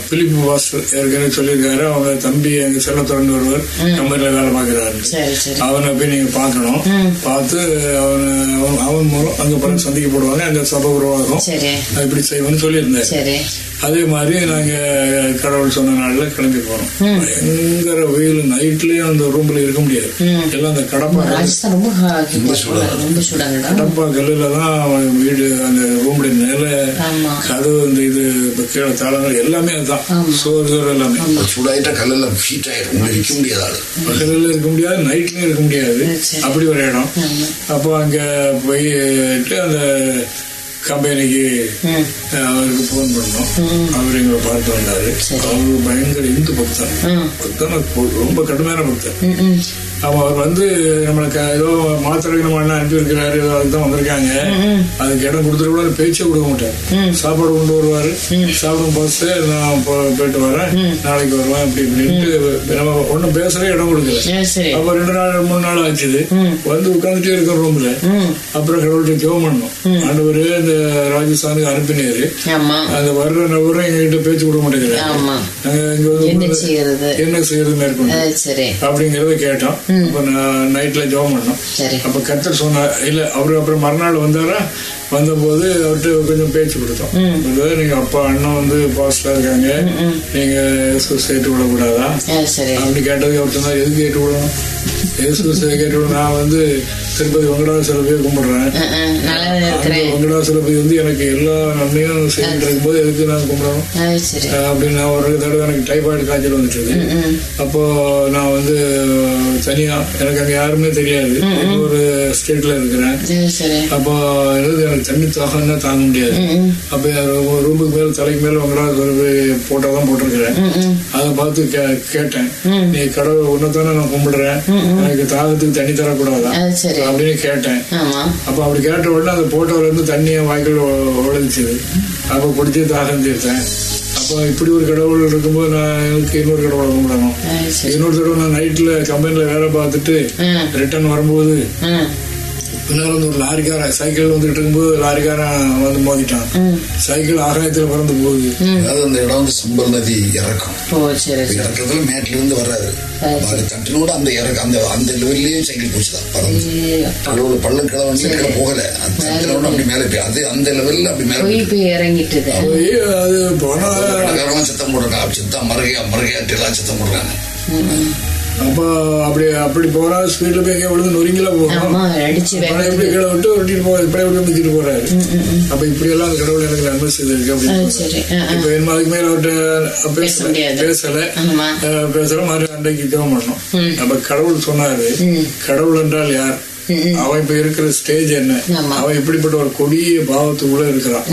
பிலிப் வாஸ் ஏற்கனவே சொல்லியிருக்காரு. அவங்க தம்பி அங்க செல்ல திறந்து வருவார் கம்பெனில வேலை சரி அவனை போய் நீங்க பார்க்கணும். ம். பார்த்து அவன் அவன் மூலம் அங்க பிறகு சந்திக்கப்படுவாங்க. அங்க சபை உருவாகும். இப்படி செய்வோம்னு சொல்லியிருந்தாரு சரி. அதே மாதிரி நாங்க கடவுள் சொன்ன நாள்ல கிளம்பி போனோம். பயங்கர வெயில் நைட்லயும் அந்த ரூம்ல இருக்க முடியாது. எல்லாம் அந்த கடப்பா ராஜஸ்தான் ரொம்ப ஹா- ரொம்ப சூடாங்கடா கடப்பா கல்லுல தான் வீடு அந்த ரூமுடைய நிலை ஆமா. கதவு இந்த இது கீழே தளங்கள் எல்லாமே அதுதான். சோறு சோறு எல்லாமே. சூடாயிட்டா கல்லெல்லாம் ஹீட் ஆயிடும் நிக்க முடியாது பகலில் இருக்க முடியாது நைட்லயும் இருக்க முடியாது. அப்படி ஒரு இடம். அப்போ அங்க போயிட்டு அந்த கம்பெனிக்கு அவருக்கு போன் பண்ணோம். அவர் எங்களை பார்த்து வந்தாரு. அவரு பயங்கர இந்து பக்தன் பக்தன் ரொம்ப கடுமையான பக்தன் அவன் அவர் வந்து நம்மளுக்கு ஏதோ மாத்திரை நம்ம என்ன அனுப்பி வைக்கிறாரு ஏதோ அதுதான் வந்திருக்காங்க. அதுக்கு இடம் கொடுத்துட்டு கூட பேச்சே கொடுக்க மாட்டார். சாப்பாடு கொண்டு வருவாரு. சாப்பிடும் பார்த்து நான் போயிட்டு வரேன். நாளைக்கு வருவேன் அப்படி இப்படின்ட்டு நம்ம ஒன்றும் பேசுறே இடம் கொடுக்கல. அப்ப ரெண்டு நாள் மூணு நாள் ஆச்சுது. வந்து உட்காந்துட்டே இருக்க ரூம்ல அப்புறம் கடவுள்கிட்ட ஜெபம் பண்ணோம். ஆண்டவரு இந்த ராஜஸ்தானுக்கு அனுப்பினாரு. அந்த வர்ற நபரும் எங்ககிட்ட பேச்சு கொடுக்க மாட்டேங்கிறாரு. என்ன செய்யறது? மேற்கொண்டு? அப்படிங்கறத கேட்டோம். அப்ப நான் நைட்ல ஜெபம் பண்ணோம். அப்ப கத்தர் சொன்னார் இல்ல அவரு அப்புறம் மறுநாள் வந்தாரா? வந்தபோது அவர்கிட்ட கொஞ்சம் பேச்சு கொடுத்தோம். அதாவது நீங்க அப்பா அண்ணன் வந்து பாஸ்டா இருக்காங்க. நீங்க சேர்த்து விடக்கூடாதா? அப்படி கேட்டதுக்கு அவர் சொன்னார் எதுக்கு கேட்டு விடணும்? இயேசு கேட்டு நான் வந்து திருப்பதி வெங்கடாசல போய் கும்பிடுறேன். வெங்கடாசல போய் வந்து எனக்கு எல்லா நன்மையும் செஞ்சுட்டு இருக்கும்போது எதுக்கு நான் கும்பிடணும்? அப்படின்னு நான் ஒரு தடவை எனக்கு டைபாய்டு காய்ச்சல் வந்துட்டது. ம் அப்போ நான் வந்து தனியா எனக்கு அங்க யாருமே தெரியாது. ஒரு ஸ்டேட்ல இருக்கிறேன். அப்போ எழுது எனக்கு தண்ணி தாகம் தான் தாங்க முடியாது. அப்ப ரூமுக்கு மேல தலைக்கு மேல உங்களால் போட்டோ தான் போட்டிருக்கிறேன். அதை பார்த்து கேட்டேன். நீ கடவுள் உன்னதானே நான் கும்பிடுறேன். எனக்கு தாகத்துக்கு தண்ணி தரக்கூடாதா? அப்படின்னு கேட்டேன். அப்ப அப்படி கேட்ட உடனே அந்த போட்டோல இருந்து தண்ணியை வாய்க்குள்ள உழைச்சிது அப்ப குடிச்சு தாகம் தீர்த்தேன். அப்போ இப்படி ஒரு கடவுள் இருக்கும்போது நான் எனக்கு இன்னொரு கடவுளை கும்பிடணும்? இன்னொரு தடவை நான் நைட்ல கம்பெனில வேலை பார்த்துட்டு ரிட்டர்ன் வரும்போது பின்னால் வந்து ஒரு லாரிக்காரன் சைக்கிள் வந்துட்டு இருக்கும்போது லாரிக்காரன் வந்து மோதிட்டான். சைக்கிள் ஆகாயத்துல பறந்து போகுது. அதாவது அந்த இடம் வந்து சம்பல் நதி இறக்கம். இறக்கத்துல மேட்ல இருந்து வர்றாரு. அது தட்டினோட அந்த இறக்க அந்த அந்த லெவல்லயே சைக்கிள் போச்சுதான் பறந்து. பள்ளம் கிழவன் கீழே போகல. அந்த தட்டினோட அப்படி மேலே போய் அது அந்த லெவல்ல அப்படி மேலே போய் போய் இறங்கிட்டுது. போய் அது போனா சத்தம் போடுறாங்க. சித்தம் மறுகையா மறுகையாட்டு எல்லாம் சத்தம் போடுறாங்க. அப்ப அப்படி அப்படி போறா ஸ்பீட்ல போய் எங்கேயா விழுந்து நொறுங்கில போகும் ஆமா அடிச்சு ஆனா எப்படி கீழே விட்டு ஒட்டிட்டு போக இப்படியே விட்டு மிச்சிட்டு போறாரு. அப்ப இப்படி எல்லாம் அந்த கடவுள் எனக்கு நன்மை செய்திருக்கு அப்படின்னு. இப்ப என்ன அதுக்கு மேல அவர்கிட்ட பேச பேசல. பேசல பேசுற மாதிரி அன்றைக்கு ஜெபம் பண்ணோம். அப்ப கடவுள் சொன்னாரு கடவுள் என்றால் யார். அவன் இப்ப இருக்கிற ஸ்டேஜ் என்ன. அவன் இப்படிப்பட்ட ஒரு கொடிய பாவத்துக்குள்ள இருக்கிறான்.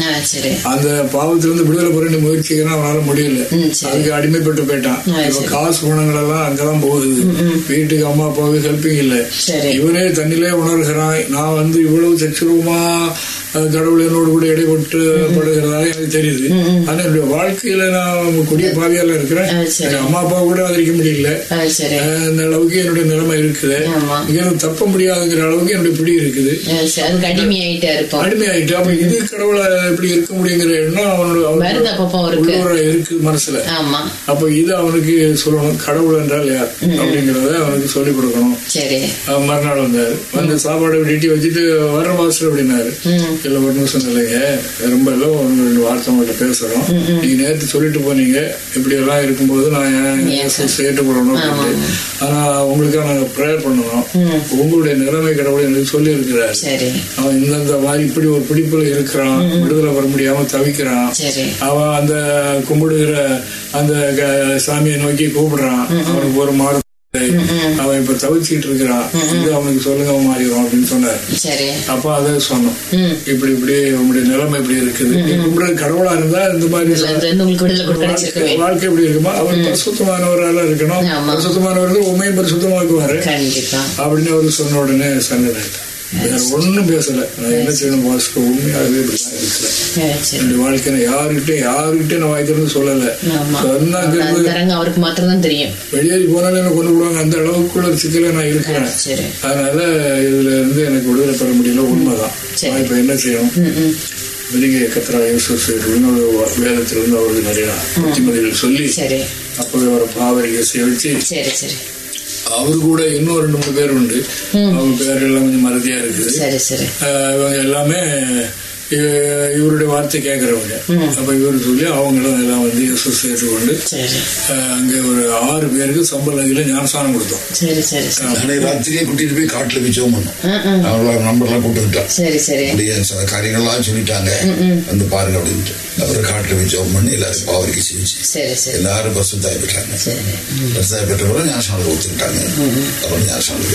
அந்த பாவத்திலிருந்து விடுதலை பெற முயற்சிக்கிறான் அவனால முடியல. அதுக்கு அடிமைப்பட்டு போயிட்டான். இப்ப. காசு பணங்கள் எல்லாம் அங்கதான் போகுது. வீட்டுக்கு அம்மா அப்பாவுக்கு ஹெல்ப்பிங் இல்ல. இவனே தண்ணிலே உணர்கிறான் நான் வந்து இவ்வளவு சச்சுரூபமா அது கடவுள் என்னோடு கூட இடைப்பட்டு படுகிறதா எனக்கு தெரியுது. ஆனா என்னுடைய வாழ்க்கையில நான் கொடிய பாவியால இருக்கிறேன். அம்மா அப்பா கூட ஆதரிக்க முடியல. இந்த அளவுக்கு என்னுடைய நிலைமை இருக்குது. இங்க தப்ப முடியாதுங்கிற அளவுக்கு என்னுடைய பிடி இருக்குது. அடிமையாயிட்டா அப்ப இது கடவுளை எப்படி இருக்க முடியுங்கிற எண்ணம் அவனோட இருக்கு. மனசுல. அப்ப இது அவனுக்கு சொல்லணும் கடவுள் என்றால் யார்? அப்படிங்கறத அவனுக்கு சொல்லிக் கொடுக்கணும். மறுநாள் வந்தாரு. வந்து சாப்பாடு வெட்டி வச்சுட்டு வர மாஸ்டர் அப்படின்னாரு. இல்ல ஒரு நிமிஷம் இல்லைங்க ரொம்ப இல்லை ஒரு ரெண்டு வார்த்தை உங்கள்கிட்ட பேசுறோம். நீங்க நேற்று சொல்லிட்டு போனீங்க இப்படி எல்லாம் இருக்கும்போது நான் ஏற்றுக்கொள்ளணும் அப்படின்ட்டு. ஆனா உங்களுக்காக நாங்க ப்ரேயர் பண்ணணும் உங்களுடைய நிலைமை கடவுள் எனக்கு சொல்லி இருக்கிறார் சரி. அவன் இந்தந்த மாதிரி இப்படி ஒரு பிடிப்புல இருக்கிறான் விடுதலை வர முடியாம தவிக்கிறான். அவன் அந்த கும்பிடுகிற அந்த சாமியை நோக்கி கூப்பிடுறான். அவனுக்கு ஒரு மாறு அவன் இப்ப தவிச்சிட்டு இருக்கிறான். இது அவனுக்கு சொல்லுங்க மாறிடும் அப்படின்னு சொன்னார். அப்ப அதை சொன்னோம். இப்படி இப்படி உங்களுடைய நிலைமை இப்படி இருக்குது. கும்பிடுறது கடவுளா இருந்தா இந்த மாதிரி வாழ்க்கை எப்படி இருக்குமா? அவர் பரிசுத்தமானவரால இருக்கணும். பரிசுத்தமானவர்கள் உண்மையும் பரிசுத்தமாக்குவாரு அப்படின்னு அவர் சொன்ன உடனே சங்கடாயிட்டேன் வேற பேசல. நான் என்ன செய்யணும் பாஸ்கர் உண்மையாகவே ஆ, சரி என்னுடைய வாழ்க்கையில யாருக்கிட்ட யாருக்கிட்ட நான் வாய்க்கிறது சொல்லல. அவருக்கு மாத்திரம் தான் தெரியும். வெளியேறி போனாலும் என்ன கொண்டு விடுவாங்க? அந்த அளவுக்குள்ள சிக்கல நான் இருக்கிறேன். அதனால இதுல இருந்து எனக்கு விடுதலை பெற முடியல. உண்மைதான். இப்ப என்ன செய்யணும்? வெளியே கத்திரா யூசுப் இன்னொரு வேதத்திலிருந்து அவருக்கு நிறைய புத்திமதிகள் சொல்லி அப்பவே ஒரு பாவரிகை சேவிச்சு சரி சரி. அவரு கூட இன்னும் ரெண்டு மூணு பேர் உண்டு. அவங்க பேர் எல்லாம் கொஞ்சம் மறதியா இருக்குது. ஆஹ் இவங்க எல்லாமே இவருடைய வார்த்தை கேட்கறவங்க அப்ப இவர் சொல்லி அவங்களும் எல்லாம் வந்து இயேசு சேர்த்துக்கொண்டு அங்க ஒரு ஆறு பேருக்கு சம்பள நதியில ஞானஸ்தானம் கொடுத்தோம். ராத்திரியே கூட்டிட்டு போய் காட்டுல ஜெபம் பண்ணோம். அவங்கள நம்பர்லாம் கூட்டு சில காரியங்கள்லாம் சொல்லிட்டாங்க. வந்து பாருங்க அப்படின்ட்டு. அப்புறம் காட்டுல ஜெபம் பண்ணி எல்லாரும் பாவரிக்கு செஞ்சு சரி சரி. எல்லாரும் பசுத்தாய் பெற்றாங்க. பசுத்தாய் பெற்ற பிறகு ஞானஸ்தானம் கொடுத்துட்டாங்க அப்புறம் ஞானஸ்தானம்.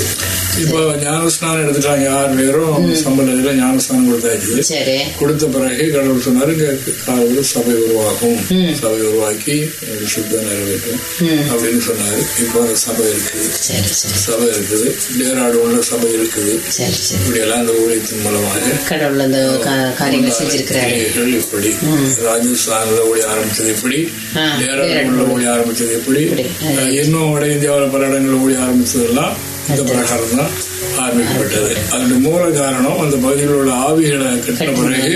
இப்போ ஞானஸ்நானம் எடுத்துட்டாங்க ஆறு பேரும் சம்பள நதியில ஞானஸ்தானம் கொடுத்தாச்சு. கொடுத்த பிறகு கடவுள் சொன்னாரு காலையில் சபை உருவாக்கும் சபை உருவாக்கி சுத்தம் நிறைவேற்றும் அப்படின்னு சொன்னாரு. இப்போ சபை இருக்குது. சபை இருக்குது. டேராடு உள்ள சபை இருக்குது. இப்படி எல்லாம் அந்த ஊழியத்தின் மூலமாக கடவுள் அந்த காரியங்கள் செஞ்சிருக்கிறாரு. இப்படி ராஜஸ்தான்ல ஊழி ஆரம்பிச்சது எப்படி டேராடுல ஊழி ஆரம்பிச்சது எப்படி இப்படி. இன்னும் வட இந்தியாவில் பல இடங்களில் ஊழி ஆரம்பிச்சதெல்லாம் இந்த பிரகாரம் தான் ஆரம்பிக்கப்பட்டது. அதனுடைய மூல காரணம் அந்த பகுதியில் உள்ள ஆவிகளை கட்டின பிறகு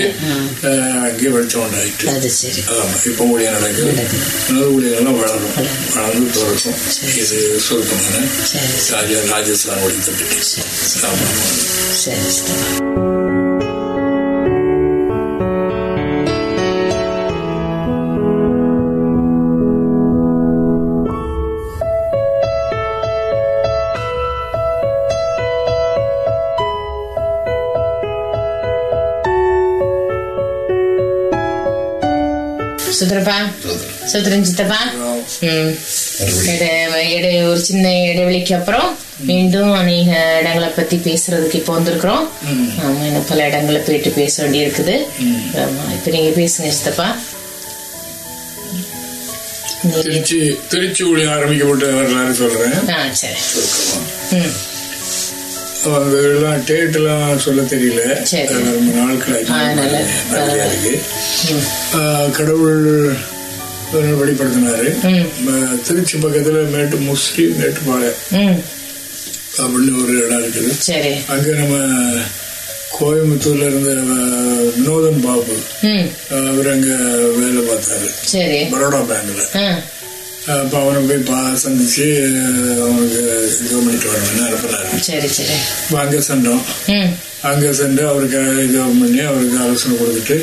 அங்கே வெளிச்சம் உண்டாயிட்டு அது சரி. ஆமா இப்போ ஊழியம் நடக்குது. அதனால ஊழியெல்லாம் வளரும். வளர்ந்து பிறக்கும் இது சுருக்கமான சரி ராஜா ராஜஸ்தான் ஒழித்த பற்றி ஆமா சுந்தரப்பா சுந்தரன் சித்தப்பா இடை- ஒரு சின்ன இடைவெளிக்கு அப்புறம் மீண்டும் அநேக இடங்களை பத்தி பேசுறதுக்கு இப்போ வந்திருக்கிறோம். ஆமா இன்னும் பல இடங்களை போயிட்டு பேச வேண்டி இருக்குது ஆமா இப்ப நீங்க பேசுங்க சித்தப்பா. திருச்சி திருச்சி ஆரம்பிக்கப்பட்ட வரலாறு சொல்றேன். ஆ சரி. சுருக்கமா ம் அவங்க எல்லாம் டேட் எல்லாம் சொல்ல தெரியல ரொம்ப நாட்கள் கடவுள் வெளிப்படுத்தினாரு திருச்சி பக்கத்துல மேட்டு முஸ்லீம் மேட்டுப்பாளையம் அப்படின்னு ஒரு இடம் இருக்குது. சரி. அங்க நம்ம கோயம்புத்தூர்ல இருந்த வினோதன் பாபு அவர் அங்க வேலை பார்த்தாரு. சரி. பரோடா பேங்க்ல. அப்ப அவனை போய் பா சந்திச்சு அவனுக்கு இது பண்ணிட்டு வரணும்னு அனுப்புனாரு சரி சரி. அப்ப அங்க சென்றோம். அங்க சென்று அவருக்கு இது பண்ணி அவருக்கு ஆலோசனை கொடுத்துட்டு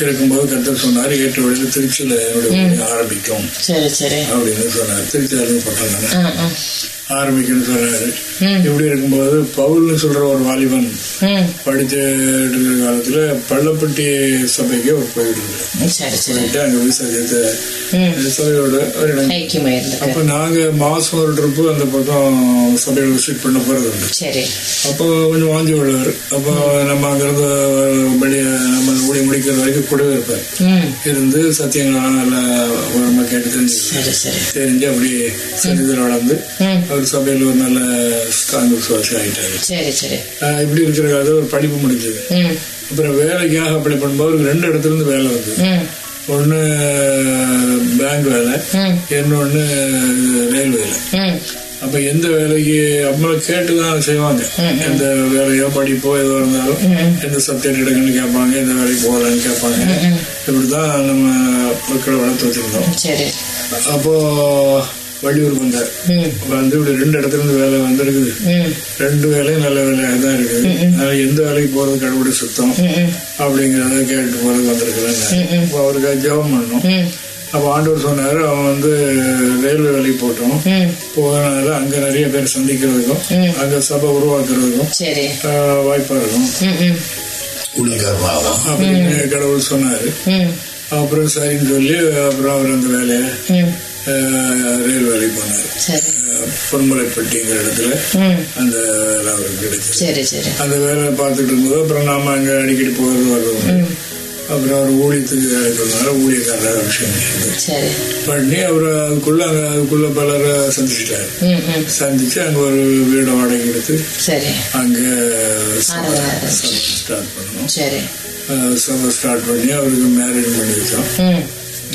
இருக்கும்போது கருத்தர் சொன்னார் ஏற்று வழியில் திருச்சியில என்னுடைய ஆரம்பிக்கும். சரி சரி. அப்படின்னு சொன்னார். திருச்சி அறிமுகப்பட்டாங்க ஆ ஆ ஆரம்பிக்கும்னு சொன்னாரு ம். இப்படி இருக்கும்போது பவுல்னு சொல்ற ஒரு வாலிபன் படிச்சுட்டு இருக்கிற காலத்துல பள்ளப்பட்டி சபைக்கு அவர் போயிட்டு அங்க விசாரித்த ம். சபையோட ஒரு இடம். அப்ப நாங்க மாசம் ஒரு ட்ரிப்பு அந்த பக்கம் சபையை விசிட் பண்ண போறது உண்டு. அப்போ கொஞ்சம் வாஞ்சி உள்ளவர். அப்போ நம்ம அங்கிருந்து வெளியே நம்ம ஊழி முடிக்கிற வரைக்கும் கூடவே இருப்பார். இருந்து சத்தியங்களாம் நல்லா உரமா கேட்டு தெரிஞ்சு தெரிஞ்சு அப்படி செஞ்சதில் வளர்ந்து அவர் சபையில் ஒரு நல்ல சரி சரி. ஆஹ் இப்படி இருக்கிற காலத்தில் ஒரு படிப்பு முடிஞ்சது. அப்புறம் வேலைக்காக அப்ளை பண்ணும்போது அவருக்கு ரெண்டு இடத்துல இருந்து வேலை. வந்தது ஒன்று பேங்க் வேலை. இன்னொன்று ரயில்வேல அப்ப எந்த வேலைக்கு அம்மளை கேட்டு தான் செய்வாங்க. எந்த வேலையோ படிப்போ எதோ இருந்தாலும் எந்த சப்ஜெக்ட் எடுக்கணும்னு கேட்பாங்க எந்த வேலைக்கு போகலான்னு கேட்பாங்க. இப்படிதான் நம்ம மக்களை வளர்த்து வச்சிருந்தோம். சரி. அப்போ வள்ளியூருக்கு வந்தார். வந்து இப்படி ரெண்டு இடத்துல இருந்து வேலை வந்திருக்குது. ரெண்டு வேலையும் நல்ல வேலையாக தான் இருக்குது. அதனால எந்த வேலைக்கு போறது கடவுளை சுத்தம் அப்படிங்கறத கேட்டு போறது வந்திருக்குதுன்னு அப்போ அவருக்கு ஜெபம் பண்ணணும். ம். அப்போ ஆண்டவர் சொன்னாரு அவன் வந்து ரயில்வே வேலைக்கு போட்டோம் ம். போகனால அங்க நிறைய பேர் சந்திக்கிறதுக்கும் அங்க சபை உருவாக்குறதுக்கும் சரி. ஆஹ், வாய்ப்பா இருக்கும். அப்படின்னு கடவுள் சொன்னாரு. அப்புறம் சரின்னு சொல்லி அப்புறம் அவர் அந்த வேலையை ரயில் வேலைக்கு போனாரு பொன்மலைப்பட்டிங்கிற இடத்துல அந்த வேலை அவருக்கு சரி அந்த வேலையை பார்த்துட்டு இருக்கும்போது அப்புறம் நாம அங்க அடிக்கடி போகிறது வருவோம் அப்புறம் அவர் ஊழியத்துக்கு இருக்கிறதுனால ஊழியக்காரர் விஷயம் பண்ணி அவர் அதுக்குள்ள அங்க அதுக்குள்ள பலரை சந்திச்சிட்டாரு. சந்திச்சு அங்க ஒரு வீடை வாடகை எடுத்து சரி. அங்க. ஸ்டார்ட் பண்ணணும் சபை ஸ்டார்ட் பண்ணி அவருக்கு மேரேஜ் பண்ணி வச்சோம்.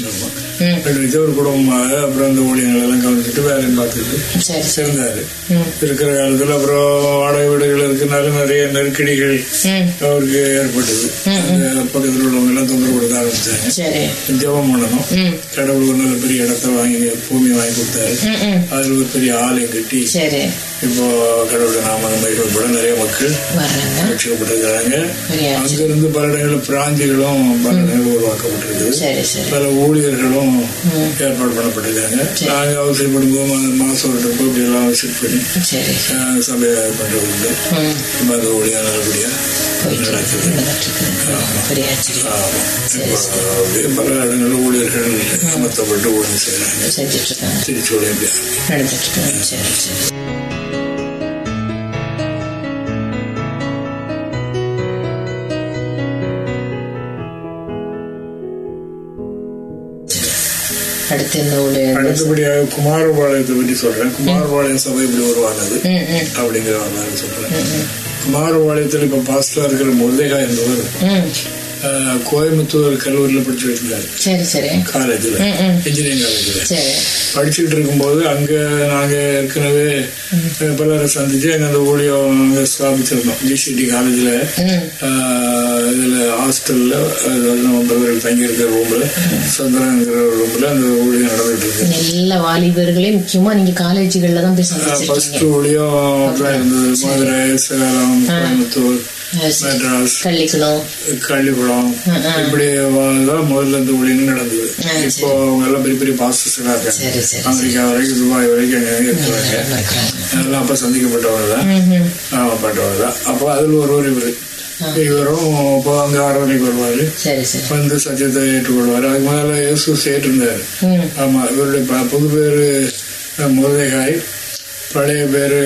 ம். ஆமா. ம் பண்ணி வச்சு ஒரு குடும்பமாக அப்புறம் அந்த ஊழியங்கள் எல்லாம் கவனிச்சுட்டு வேலையும் பார்த்துட்டு சரி. சரி இருந்தாரு ம். இருக்கிற காலத்துல அப்புறம் வாடகை வீடுகள் இருக்கனால நிறைய நெருக்கடிகள் அவருக்கு ஏற்பட்டது. பக்கத்தில் உள்ளவங்க எல்லாம் தொந்தரவு கொடுக்க ஆரம்பிச்சாங்க. ஜெபம் பண்ணணும். கடவுள் ஒரு நல்ல பெரிய இடத்த வாங்கி பூமி வாங்கி கொடுத்தாரு. அதுல ஒரு பெரிய ஆலயம் கட்டி இப்போ கடவுளுடைய நாம மகிழ்வுப்பட நிறைய மக்கள் ரட்சிக்கப்பட்டிருக்கிறாங்க. அங்கிருந்து பல இடங்களில் பிராஞ்சிகளும் பல இடங்கள் சரி பல ஊழியர்களும் ஏற்பாடு பண்ணப்பட்டிருக்காங்க. நாங்க அவசியப்படும் போது மாசம் ஒரு இப்படி எல்லாம் விசிட் பண்ணி சபையை பண்றது உண்டு இப்ப அந்த ஊழியா நல்லபடியா நடக்குது. பல இடங்களில் ஊழியர்கள் அமர்த்தப்பட்டு ஊழியம் செய்யறாங்க திருச்சி ஊழியம் சரி சரி. அடுத்தபடியாக குமாரபாளையத்தை பற்றி சொல்றேன். குமாரபாளையம் சபை இப்படி உருவானது. அப்படிங்கிற சொல்றேன். குமாரபாளையத்தில் இப்ப பாஸ்டரா இருக்கிற முருதேகா என்பவர் கோயம்புத்தூர் கல்லூரியில் படிச்சுட்டு இருந்தாரு சரி சரி காலேஜில் இன்ஜினியரிங் காலேஜில் சரி படிச்சுட்டு இருக்கும்போது அங்க நாங்க ஏற்கனவே பலரை சந்திச்சு அங்க அந்த ஊழியம் அங்க ஸ்தாபிச்சிருந்தோம் ஜிசிடி காலேஜில் இதுல ஹாஸ்டல்ல அதாவது நம்ம பிரதர்கள் தங்கி இருக்கிற ரூம்ல சந்திரங்கிற ரூம்ல அந்த ஊழியம் நடந்துட்டு இருக்கு எல்லா வாலிபர்களையும் முக்கியமா நீங்க காலேஜுகள்ல தான் போய் ஃபர்ஸ்ட் ஊழியம் இருந்தது மதுரை சேலம் கோயம்புத்தூர். மெட்ராஸ் கள்ளிக்குளம். கள்ளிக்குளம். இப்படி தான் முதல்ல இந்த ஊழியம் நடந்தது இப்போ அவங்க எல்லாம் பெரிய பெரிய பாஸ்டர்ஸ் இருக்காங்க சரி சரி அமெரிக்கா வரைக்கும் துபாய் வரைக்கும் இருக்கிறாங்க. எல்லாம் அப்ப சந்திக்கப்பட்டவங்க தான். ஆமாப்பட்டவர் தான். அப்போ அதுல ஒருவர் இவரு. இவரும் இப்போ அங்க ஆராதனைக்கு வருவாரு. சரி சரி. வந்து சத்தியத்தை ஏற்றுக்கொள்வார். அதுக்கு முதல்ல இயேசு ம் ஆமா இவருடைய புது பேரு முருதைகாய். பழைய பேரு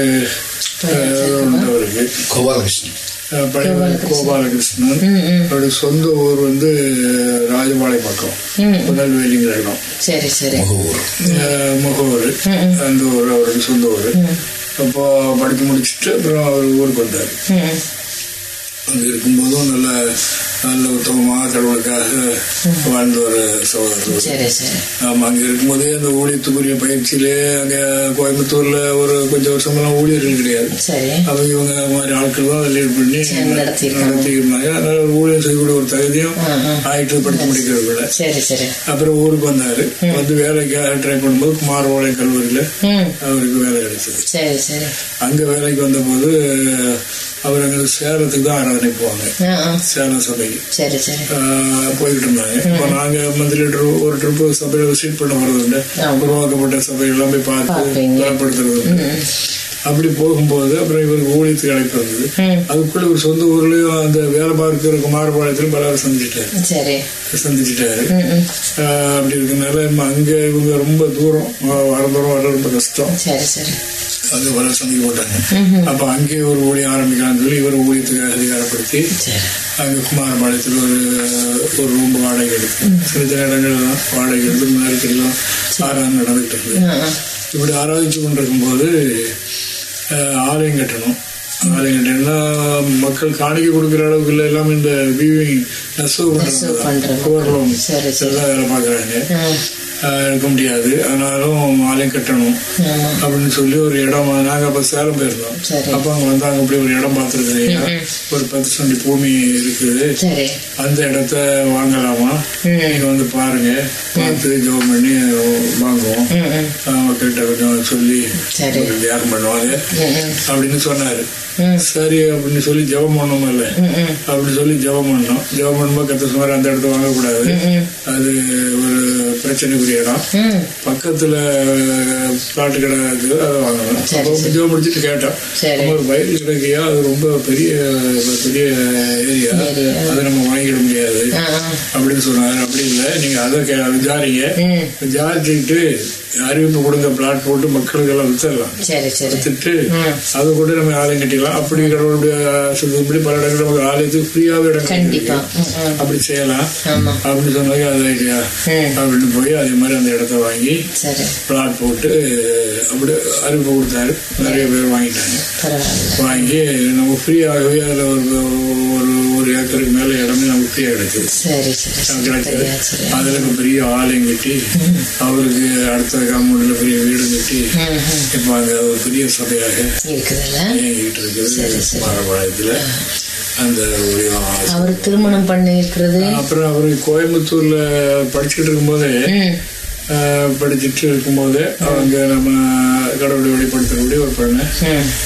கோபாலகிருஷ்ணன். கோபாலகிருஷ்ணன். அவருடைய சொந்த ஊர் வந்து ராஜபாளையம் பக்கம் புனல்வேலிங்கிற இடம். சரி சரி. முகவூர் அந்த ஊர் அவருக்கு சொந்த ஊர். அப்போ படித்து முடிச்சுட்டு அப்புறம் அவர் ஊருக்கு வந்தார். இருக்கும்போதும் நல்ல நல்ல உத்தமமாக கடவுளுக்காக வாழ்ந்த ஒரு சகோதரர் ஆமா அங்க இருக்கும்போதே அந்த ஊழியத்துக்குரிய பயிற்சியிலே அங்க கோயம்புத்தூர்ல ஒரு கொஞ்சம் வருஷமெல்லாம் ஊழியர்கள் கிடையாது. அவங்க இவங்க மாதிரி ஆட்கள் தான் லீட் பண்ணி சரி, நடத்தியிருக்காங்க. நடத்தி இருந்தாங்க அதனால ஒரு ஊழியம் செய்யக்கூடிய ஒரு தகுதியும் ஆ, ஆ. ஆயிட்டு படித்து முடிக்கிறதுக்குள்ள சரி சரி. அப்புறம் ஊருக்கு வந்தாரு. வந்து வேலைக்காக ட்ரை பண்ணும்போது குமாரபாளையம் கல்லூரியில ம். அவருக்கு வேலை கிடைச்சது. அங்க வேலைக்கு வந்தபோது அவர் அங்க சேலத்துக்கு தான் ஆராதனை போவாங்க. சேலம் சபைக்கு போயிட்டு இருந்தாங்க. இப்போ நாங்க மந்த்லி ஒரு ட்ரிப் சபையில விசிட் பண்ண வர்றதுண்டு. உருவாக்கப்பட்ட சபையெல்லாம் போய் பார்த்து. பலப்படுத்துறது. அப்படி போகும்போது அப்புறம் இவருக்கு ஊழியத்துக்கு அழைப்பு வந்தது. அதுக்குள்ள ஒரு சொந்த ஊர்லயும் அந்த வேலை பார்க்கிற குமாரபாளையத்திலும் பலரும் சந்திச்சிட்டாரு. சந்திச்சிட்டாரு. அப்படி இருக்கனால அங்க இவங்க ரொம்ப தூரம் வர தூரம் வர ரொம்ப கஷ்டம். அங்க வர சந்திக்கப்பட்டாங்க அப்ப அங்கேயே ஒரு ஊழியம் ஆரம்பிக்கலாம்னு சொல்லி இவர் ஊழியத்துக்கு அதிகாரப்படுத்தி அங்க குமாரபாளையத்தில் ஒரு ஒரு ரூம் வாடகை எடுத்து சின்ன இடங்கள் தான் வாடகை எடுத்து முன்னாடி ஆறாம் நடந்துட்டு இருந்தது இப்படி ஆராய்ச்சி கொண்டிருக்கும் போது ஆலயம் கட்டணும். ஆலயம் கட்டணும்னா மக்கள் காணிக்கை கொடுக்குற அளவுக்கு இல்லை எல்லாம் இந்த வீவிங் நெசவு பண்றாங்க சரி. எல்லாம் வேலை பார்க்குறாங்க. இருக்க முடியாது. ஆனாலும் ஆலயம் கட்டணும். அப்படின்னு சொல்லி ஒரு இடம் நாங்க அப்ப சேலம் போயிருந்தோம். அப்ப அங்க வந்தாங்க அப்படி ஒரு இடம் பார்த்துருக்குறீங்க ஒரு பத்து சண்டி பூமி இருக்குது அந்த இடத்த வாங்கலாமா. நீங்க வந்து பாருங்க. பார்த்து ஜோம் பண்ணி வாங்குவோம். அவங்க கிட்ட கொஞ்சம் சொல்லி தியானம் பண்ணுவாங்க. அப்படின்னு சொன்னாரு. சரி அப்படின்னு சொல்லி ஜெபம் பண்ணோம் இல்ல. அப்படின்னு சொல்லி ஜெபம் பண்ணோம். ஜெபம் பண்ணும்போது கத்த சுமார் அந்த இடத்த வாங்கக்கூடாது. அது ஒரு பிரச்சனைக்குரிய இடம். பக்கத்துல பிளாட் கடை இருக்குது அதை வாங்கணும் அப்போ சரி. ஜோ முடிச்சுட்டு கேட்டோம். ஒரு வயல் கிடைக்கையா அது ரொம்ப பெரிய பெரிய ஏரியா. அதை நம்ம வாங்கிட முடியாது. அப்படின்னு சொன்னாரு. அப்படி இல்லை. நீங்க அதை கே- விசாரிங்க. ம், விசாரிச்சுக்கிட்டு அறிவிப்பு கொடுங்க பிளாட் போட்டு மக்களுக்கு எல்லாம் வித்துடலாம் வித்துட்டு. அதை கூட நம்ம ஆலயம் கட்டிக்கலாம். அப்படி கடவுளுடைய சொல்லுபடி பல இடங்கள் நமக்கு ஆலயத்துக்கு ஃப்ரீயாவே இடம் அப்படி செய்யலாம். அப்படின்னு சொன்னாங்க அது ஐடியா. அப்படின்னு போய் அதே மாதிரி அந்த இடத்த வாங்கி பிளாட் போட்டு அப்படி அறிவிப்பு கொடுத்தாரு. நிறைய பேர் வாங்கிட்டாங்க. வாங்கி நமக்கு ஃப்ரீயாகவே அதில் ஒரு ஒரு ஒரு ஏக்கருக்கு மேலே இடமே நமக்கு சரி அதில் பெரிய ஆலயம் கட்டி அவருக்கு அடுத்த காம்பவுண்டில் பெரிய வீடு கட்டி. இப்போ அங்கே ஒரு பெரிய சபையாக இயங்கிட்டு இருக்குது. மாரபாளையத்தில் அந்த அவர் திருமணம் பண்ணி இருக்கிறது அப்புறம் அவர் கோயம்புத்தூர்ல படிச்சுட்டு இருக்கும்போதே ம், ஆஹ், படிச்சுட்டு இருக்கும்போது அவங்க நம்ம கடவுளை வெளிப்படுத்தக்கூடிய ஒரு பெண்ணை.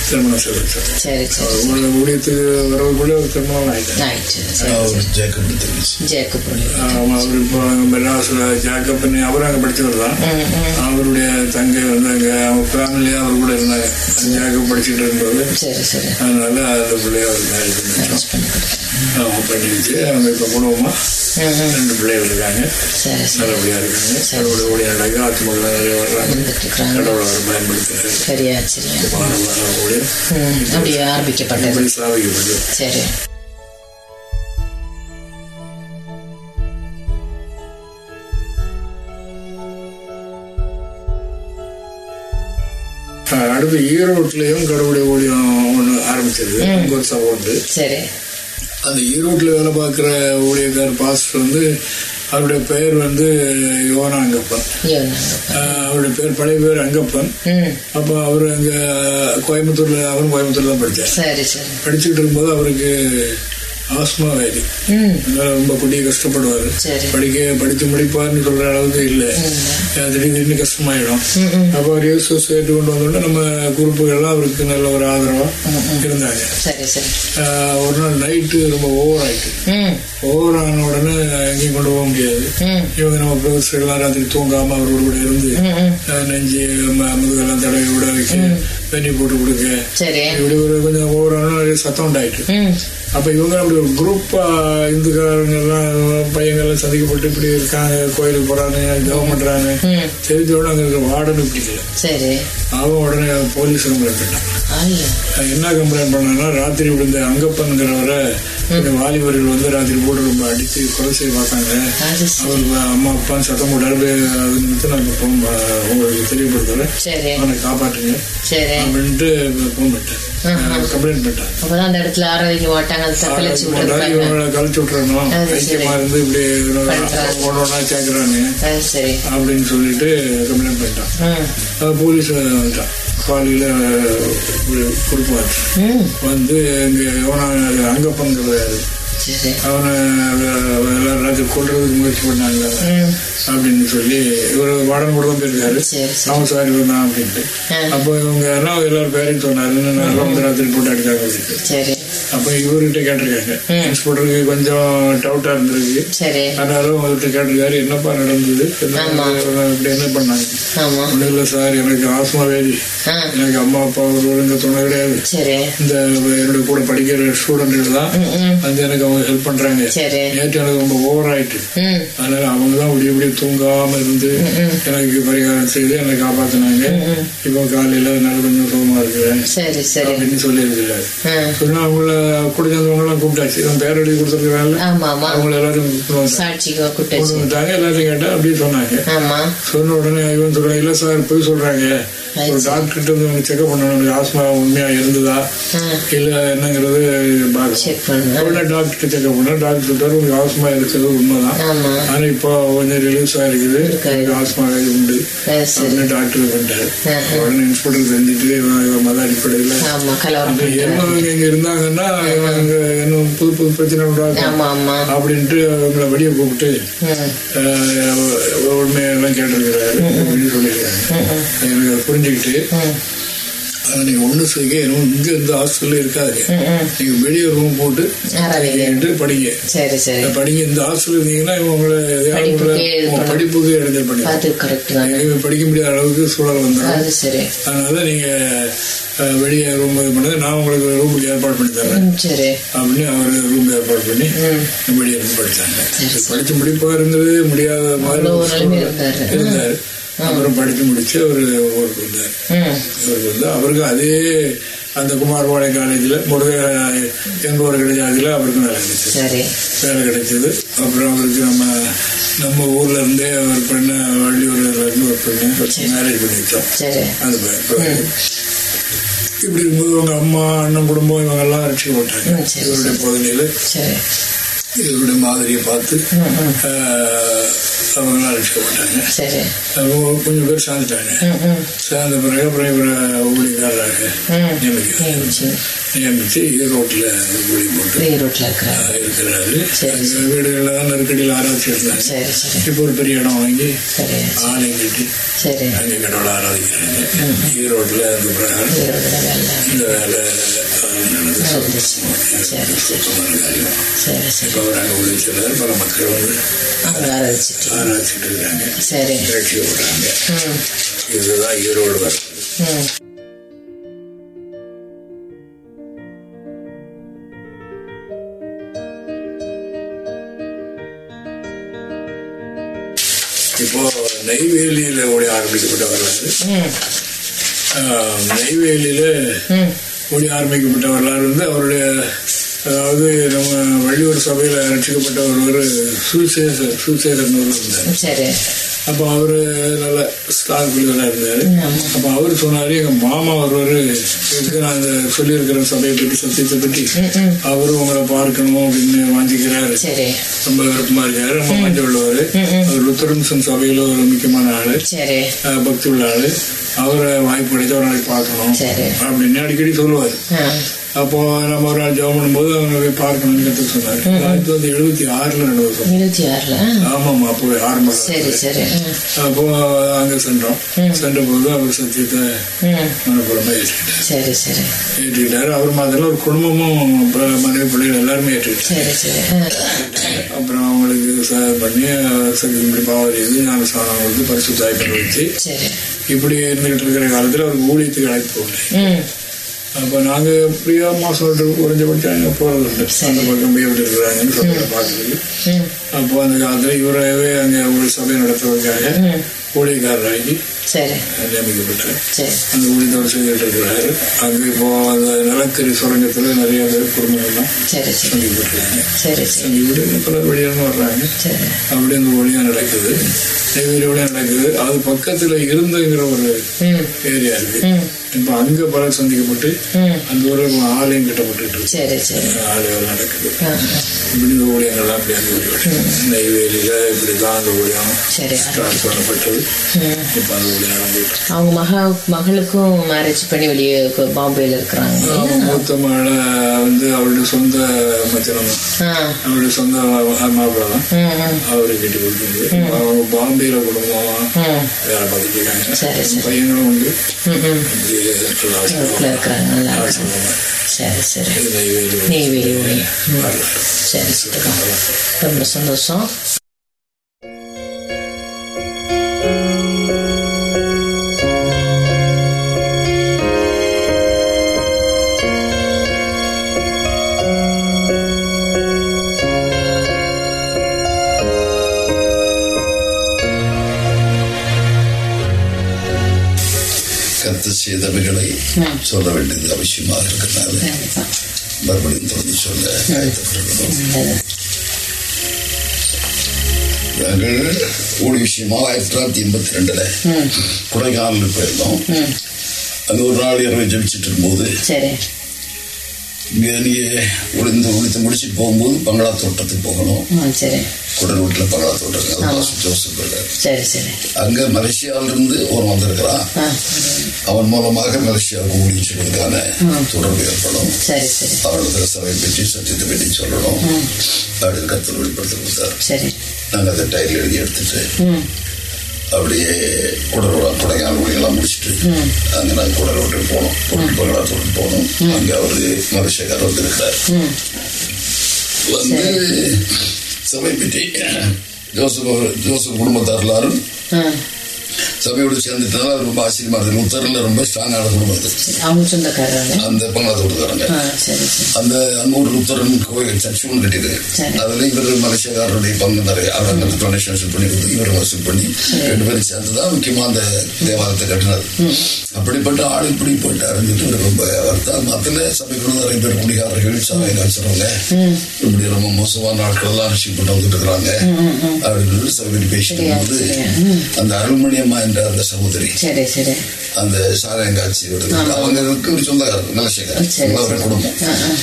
திருமணம் அவங்களோட ஊழியத்துக்கு வரவுக்குள்ளே ஒரு திருமணம் அவர் ஜேக்கப் ஜேக்கப் இப்போ அங்கே மெட்ராஸில் ஜாக்கப்னு அவர் அங்கே படிச்சவர் தான். அவருடைய தங்கை வந்து அங்கே அவங்க ஃபேமிலியாக அவர் கூட இருந்தாங்க. ஜாக்கப் படிச்சுட்டு சரி அதனால அந்த பிள்ளைய அவர் மேரேஜ் பண்ணி அரேஞ்ச் பண்ணி கொடுத்தேன். அவங்க பண்ணி வச்சு அவங்க இப்போ குடும்பமாக. ரெண்டு பிள்ளைகள் இருக்காங்க. சரி சரி நல்லபடியாக இருக்காங்க? கடவுளை ஊழிய நடக்க ஆத்மகள் கடவுளை அவர் பயன்படுத்துகிறாரு சரியா ம், அப்படியே ஆரம்பிக்கப்பட்டது. சரி. அடுத்து ஈரோட்லயும் கடவுளுடைய ஊழியம் ஒன்று ஆரம்பிச்சது. ஒரு சபை உண்டு சரி. அந்த ஈரோட்ல வேலை பார்க்குற ஊழியக்கார் பாஸ்டர் வந்து அவருடைய பெயர் வந்து யோனா அங்கப்பன். அவருடைய பேர் பழைய பேர் அங்கப்பன். அப்போ அவர் அங்க கோயம்புத்தூர்ல அவரும் கோயம்புத்தூர்ல தான் படித்தார் படிச்சுட்டு இருக்கும்போது அவருக்கு ஆஸ்மா வியாதி ம் அதனால ரொம்ப கொடிய கஷ்டப்படுவார். படிக்க படித்து முடிப்பார்னு சொல்ற அளவுக்கு இல்லை. திடீர்னு கஷ்டமாயிடும். அப்போ அவர் இயேசு சேர்த்து கொண்டு வந்தோடனே நம்ம குரூப்புகள்லாம் அவருக்கு நல்ல ஒரு ஆதரவா இருந்தாங்க. ஒரு நாள் நைட்டு ரொம்ப ஓவர் ஆயிட்டு. ஓவர் ஆன உடனே எங்கேயும் கொண்டு போக முடியாது. இவங்க நம்ம ப்ரொஃபஸர்கள்லாம் ராத்திரி தூங்காம அவரோட கூட இருந்து நெஞ்சு முதுகெல்லாம் தடவி விட வைக்க தண்ணி போட்டு கொடுக்க சரி. இப்படி ஒரு கொஞ்சம் நிறைய சத்தம் உண்டாயிட்டு. அப்ப இவங்க அப்படி ஒரு குரூப்பா இந்துக்காரங்க எல்லாம் பையங்கள்லாம் சந்திக்கப்பட்டு இப்படி இருக்காங்க கோயிலுக்கு போறாங்க ஜெபம் பண்றாங்க. தெரிஞ்சோட அங்க இருக்கிற வார்டனு பிடிக்கல சரி. அவன் உடனே போலீஸ் பண்ணான் ஐயோ என்ன கம்ப்ளைண்ட் பண்ணான்னா ராத்திரி விழுந்த அங்கப்பன்கிறவரை இந்த வாலிபர்கள் வந்து ராத்திரி போட்டு ரொம்ப அடிச்சு கொலை செய்ய பார்த்தாங்க. அவர் அம்மா அப்பான்னு சத்தம் போட்டாரு அது நிமித்தம் நான் இப்போ phone ப- உங்களுக்கு தெரியப்படுத்துறேன் சரி. அவனை காப்பாற்றுங்க. அப்படின்ட்டு ஃபோன் பண்ணிட்டேன் கம்ப்ளைண்ட் பண்ணிட்டேன். அப்பதான் அந்த இடத்துல விட்டுருக்காங்க இவங்களை கழிச்சு விட்டுறணும். ஐக்கியமா இருந்து இப்படி அது சரி. அப்படின்னு சொல்லிட்டு கம்ப்ளைண்ட் பண்ணிட்டான். போலீஸ் வந்துட்டான். காலையில் கொடுப்பாச்சு ம். வந்து இங்க எவனா அங்கப்பங்கிறாரு சரி. அவனை எல்லாரும் ராத்திரி கொல்றதுக்கு முயற்சி பண்ணாங்க. அப்படின்னு சொல்லி இவர் வாடன் கூட தான் போயிருக்காரு. அவன் சாரி வந்தான் அப்படின்ட்டு. அப்போ இவங்க எல்லாம் எல்லாரும் பேரையும் சொன்னாரு. நல்லா வந்து ராத்திரி போட்டு அடிச்சாங்க. அப்படின்ட்டு அப்போ இவர்கிட்ட கேட்டிருக்காங்க. ம். இன்ஸ்பெக்டருக்கு கொஞ்சம் டவுட்டா இருந்திருக்கு. ஆனாலும் அவர்கிட்ட கேட்டிருக்காரு என்னப்பா நடந்தது? என்ன. இப்படி பண்ணாங்க? ஒன்றும் இல்லை சார் எனக்கு ஆஸ்மா வேதி எனக்கு அம்மா அப்பா ஒரு இந்த துணை கிடையாது. இந்த என்னோட கூட படிக்கிற ஸ்டூடெண்ட்கள் தான் வந்து எனக்கு அவங்க ஹெல்ப் பண்றாங்க. நேற்று எனக்கு ரொம்ப ஓவர் ஆயிட்டு. அதனால அவங்க தான் விடிய விடிய தூங்காம இருந்து எனக்கு பரிகாரம் செய்து என்னை காப்பாத்தினாங்க. இப்போ காலையில அதனால கொஞ்சம் சுகமா இருக்கிறேன். அப்படின்னு சொல்லி இருக்கிறாரு. சொன்னா அவங்கள கூட சேர்ந்தவங்க எல்லாம் கூப்பிட்டாச்சு. இவன் பேர் எழுதி கொடுத்துருக்காங்கல்ல ஆமா ஆமா. அவங்கள எல்லாரும் வந்துட்டாங்க எல்லாத்தையும் கேட்டா அப்படியே சொன்னாங்க. ஆமா. சொன்ன உடனே இவன் சொல்றான் இல்ல சார் போய் சொல்றாங்க. ஒரு டாக்டர்கிட்ட வந்து செக்அப் பண்ணணும். ஆஸ்மா உண்மையா இருந்ததா? இல்ல என்னங்கிறது உடனே டாக்டர் செக்அப் பண்ண டாக்டர் சொல்றாரு உங்களுக்கு ஆஸ்மா இருக்கிறது உண்மைதான். ஆமா. ஆனா இப்போ கொஞ்சம் ரிலீஸ் ஆயிருக்குது. இருக்காது. உங்களுக்கு ஆஸ்மா உண்டு. அப்படின்னு டாக்டர் ஆஹா. உடனே இன்ஸ்பெக்டர் இவன் மத அடிப்படையில். எருமவங்க இங்க இருந்தாங்கன்னா இவங்க இன்னும் புது புது பிரச்சனை உண்டாகும் ஆமா ஆமா. அப்படின்ட்டு அவங்கள வெளியே கூப்பிட்டு உண்மையெல்லாம் கேட்டிருக்கிறாரு. அப்படின்னு சொல்லியிருக்காங்க எனக்கு அதை ஆனா நீங்க ஒண்ணு செய்ய இன்னும் இங்க இருந்து ஹாஸ்டல்ல ம். நீங்க வெளியே ரூம் போட்டு படிங்க. படிங்க இந்த ஹாஸ்டல் இருந்தீங்கன்னா உங்களை படிப்புக்கு இடைஞ்சல் பண்ணி படிக்க முடியாத அளவுக்கு சூழல் வந்துடும் அதனால நீங்க வெளியே ரூம் இது பண்ணுங்க நான் உங்களுக்கு ரூமுக்கு ஏற்பாடு பண்ணி தரேன். அப்படின்னு அவர் ரூம் ஏற்பாடு பண்ணி வெளியே இருந்து படிச்சாங்க. சரி, படிச்சு முடிப்பா இருந்தது முடியாத மாதிரி இருந்தாரு. அப்புறம் படிச்சு முடிச்சு அவரு ஊருக்கு வந்தார் ம். அவருக்கு வந்து அவருக்கு அதே அந்த குமாரபாளையம் காலேஜில் முருக என்பவர் கிடையாதுல அவருக்கு வேலை கிடைச்சது. வேலை கிடைச்சது. அப்புறம் அவருக்கு நம்ம நம்ம ஊர்ல இருந்தே ஒரு பெண்ணை வள்ளியூர்ல இருந்து ஒரு பெண்ணை மேரேஜ் பண்ணி வச்சோம் அது. இப்படி இருக்கும்போது அவங்க அம்மா அண்ணன் குடும்பம் இவங்க எல்லாம் ரட்சிக்கப்பட்டாங்க. ம், சரி, இவருடைய பகுதியில இவருடைய மாதிரியை பார்த்து ம் ம் ஆஹ், அவங்கெல்லாம் ரட்சிக்கப்பட்டாங்க சரி. அவங்க கொஞ்சம் பேர் சார்ந்துட்டாங்க சேர்ந்த பிறகு அப்புறம் இவரை ஊழியக்காரராக ம். நியமிச்சு ஈரோட்டில் ஈரோட்டில் இருக்கிறார். வீடுகளில் தான் நெருக்கடியில் ஆராய்ச்சி இருந்தாங்க இப்போ ஒரு பெரிய இடம் வாங்கி அங்கே கடவுளை ஆராதிக்கிறாங்க. ஈரோட்டில் அந்த பிரகாரம் இந்த வேலை நடந்து சுத்தமான காரியம். இப்போ அவர் அங்கே செய்கிறார் பல மக்கள் வந்து ஆராய்ச்சிட்டு இருக்காங்க. சரி. நிகழ்ச்சி விடுறாங்க இதுதான் ஈரோடு வருது நெய்வேலியில ஓடி ஆரம்பிக்கப்பட்ட வரலாறு. நெய்வேலியில ஓடி ஆரம்பிக்கப்பட்ட வரலாறு வந்து அவருடைய அதாவது நம்ம வள்ளியூர் சபையில ரட்சிக்கப்பட்ட ஒருவர் சுசேசர் சுசேகர்னு ஒருவர் இருந்தார். அப்போ அவரு நல்ல ஸ்டார் பிள்ளைகளாக இருந்தாரு. அப்போ அவர் சொன்னாரு எங்க மாமா ஒருவர் இதுக்கு நான் அந்த சொல்லியிருக்கிற சபையை பற்றி சத்தியத்தை பற்றி. அவரும் உங்களை பார்க்கணும் அப்படின்னு வாஞ்சிக்கிறாரு. ரொம்ப விருப்பமா இருக்காரு. ரொம்ப மஞ்சள் உள்ளவர் அவர் லுத்தரன்சன் சபையில ஒரு முக்கியமான ஆளு. பக்தி உள்ள ஆளு. அவரை வாய்ப்பு கிடைச்ச ஒரு நாளைக்கு பார்க்கணும். அப்படின்னு அடிக்கடி சொல்லுவார். அப்போ நம்ம ஒரு நாள் ஜெபம் பண்ணும்போது அவங்க போய் பார்க்கணும்னு கற்று சொன்னார். ஆயிரத்தி தொள்ளாயிரத்தி எழுபத்தி ஆறுல நடந்த வருஷம் இருபத்தி ஆறுல? ஆமாமா அப்போ ஆரம்பம் சரி சரி. அப்போ அங்க சென்றோம். சென்ற போது அவர் சத்தியத்தை ம். மனப்புறமா ஏற்றுக்கிட்டார். சரி சரி. ஏற்றுக்கிட்டாரு. அவர் மாதிரி ஒரு குடும்பமும் மனைவி பிள்ளைகள் எல்லாருமே ஏற்றுக்கிட்டார் அப்புறம் அவங்களுக்கு சேவை பண்ணி சக்தி இப்படி பாவரி இது ஞான சாணம் வந்து பரிசுத்தாய் பண்ணி வச்சு இப்படி இருந்துகிட்டு இருக்கிற காலத்துல அவருக்கு ஊழியத்துக்கு அழைப்பு அப்ப நாங்க எப்படியோ மாசம் விட்டு குறைஞ்சபட்சம் அங்க போறது உண்டு அந்த பக்கம் போய் எப்படி இருக்கிறாங்கன்னு சொல்லி பார்க்கறது அப்போ அந்த காலத்துல இவரவே அங்க ஒரு சபை நடத்துவதற்காக ஊழியக்காரராகி நியமிக்கப்பட்டார். அந்த ஊழியத்தோடு செஞ்சுட்டு இருக்கிறாரு. அங்க இப்போ அந்த நிலக்கரி சுரங்கத்துல நிறைய பேர் குடும்பங்கள்லாம் சந்திக்கப்பட்டிருக்காங்க. சந்திக்கப்பட்டு பலர் வழியாக வர்றாங்க. அப்படி அந்த ஒளியா நடக்குது. நெய்வேலி ஒளியா நடக்குது. அது பக்கத்துல இருந்துங்கிற ஒரு ஏரியா இருக்கு. இப்ப அங்க பலர் சந்திக்கப்பட்டு அந்த ஒரு ஆலயம் கட்டப்பட்டு ஆலயம் நடக்குது. இப்படி இந்த ஊழியங்கள்லாம் அப்படி அந்த ஊழியம் நெய்வேலியில இப்படிதான் அந்த ஊழியம் ஸ்டார்ட் பண்ணப்பட்டது. இப்ப அந்த ஊழியம் நடந்துட்டு. அவங்க மகா மகளுக்கும் மேரேஜ் பண்ணி வெளியே பாம்பேல இருக்கிறாங்க. மூத்த மகளை வந்து அவருடைய சொந்த மச்சனம் அவருடைய சொந்த மாப்பிள்ள தான். ம் ம். அவரை கட்டி கொடுத்தது அவங்க பாம்பேல குடும்பமா வேலை பார்த்துட்டு இருக்காங்க. பையங்களும் உண்டு. நல்லா வீட்டில் இருக்கிறாங்க நல்லா சரி சரி நெய்வேலி ஒளி சரி சரி ரொம்ப சந்தோஷம் கத்து செய்தவைகளை. சொல்ல வேண்டியது அவசியமாக இருக்கிறதுனால கண்டிப்பா. மறுபடியும் தொடர்ந்து சொல்ல. நாங்கள் ஒரு விஷயமா ஆயிரத்தி தொள்ளாயிரத்தி எண்பத்தி ரெண்டுல. கொடைக்கானல் போயிருந்தோம். அங்க ஒரு நாள் இரவு ஜெபிச்சுட்டு இருக்கும்போது சரி இங்க நீங்க ஒளிந்து ஒளித்து முடிச்சுட்டு போகும்போது பங்களா தோட்டத்துக்கு போகணும். குடல் வீட்டில் பங்களா தோட்டம் ஜோசப் இருக்காரு சரி சரி. அங்க மலேசியாவில இருந்து ஒருவன் வந்திருக்கிறான். அவன் மூலமாக மலேசியாவுக்கு செய்வதற்கான தொடர்பு ஏற்படும். சரி சரி. அவர்களுக்கு சபை பற்றி சத்தியத்தை பற்றி சொல்லணும். அப்படின்னு கத்தர் வெளிப்படுத்தி கொடுத்தார். சரி. நாங்கள் அதை டைரில் எழுதி எடுத்துட்டு அப்படியே குடல் கொடைக்கானல் ஊழியெல்லாம் முடிச்சுட்டு அங்கே நாங்கள் குடல் வீட்டுக்கு போனோம். பங்களா தோட்டம் போனோம். அங்கே அவரு மலேசியாக்கார் வந்திருக்கிறார். வந்து சபை பற்றி ஜோசப் ஜோசப் குடும்பத்தார் எல்லாரும் சபையோடு சேர்ந்துட்டனால அது ரொம்ப ஆச்சரியமா இருக்கு. உத்தரில் ரொம்ப ஸ்ட்ராங்கான குடும்பம் அது. அவங்க அந்த சரி சரி. அந்த அங்க ஒரு லுத்தரன் கோயில் சர்ச் ஒன்று கட்டியிருக்கு. அதுல இவர் மலேசியக்காரருடைய பங்கு நிறைய அந்த டொனேஷன் வசூல் பண்ணி இவர் வசூல் பண்ணி ரெண்டு பேரும் சேர்ந்து தான் முக்கியமா அந்த தேவாலயத்தை கட்டினது அப்படிப்பட்ட ஆள் இப்படி சொல்லி இவர் ரொம்ப வருத்தம். மத்தில சபைக்குள்ள நிறைய பேர் குடிகாரர்கள் சபை காய்ச்சறவங்க இப்படி ரொம்ப மோசமான ஆட்கள் எல்லாம் ரிசீவ் பண்ணி வந்துட்டு இருக்கிறாங்க. அப்படின்னு சொல்லி சபை பேசிட்டு போது அந்த அருள்மணியம்மா என்ற அந்த சகோதரி. அந்த சாராயம் காட்சி அவங்களுக்கு ஒரு சொந்தக்காரர் அவருடைய சரி. குடும்பம்.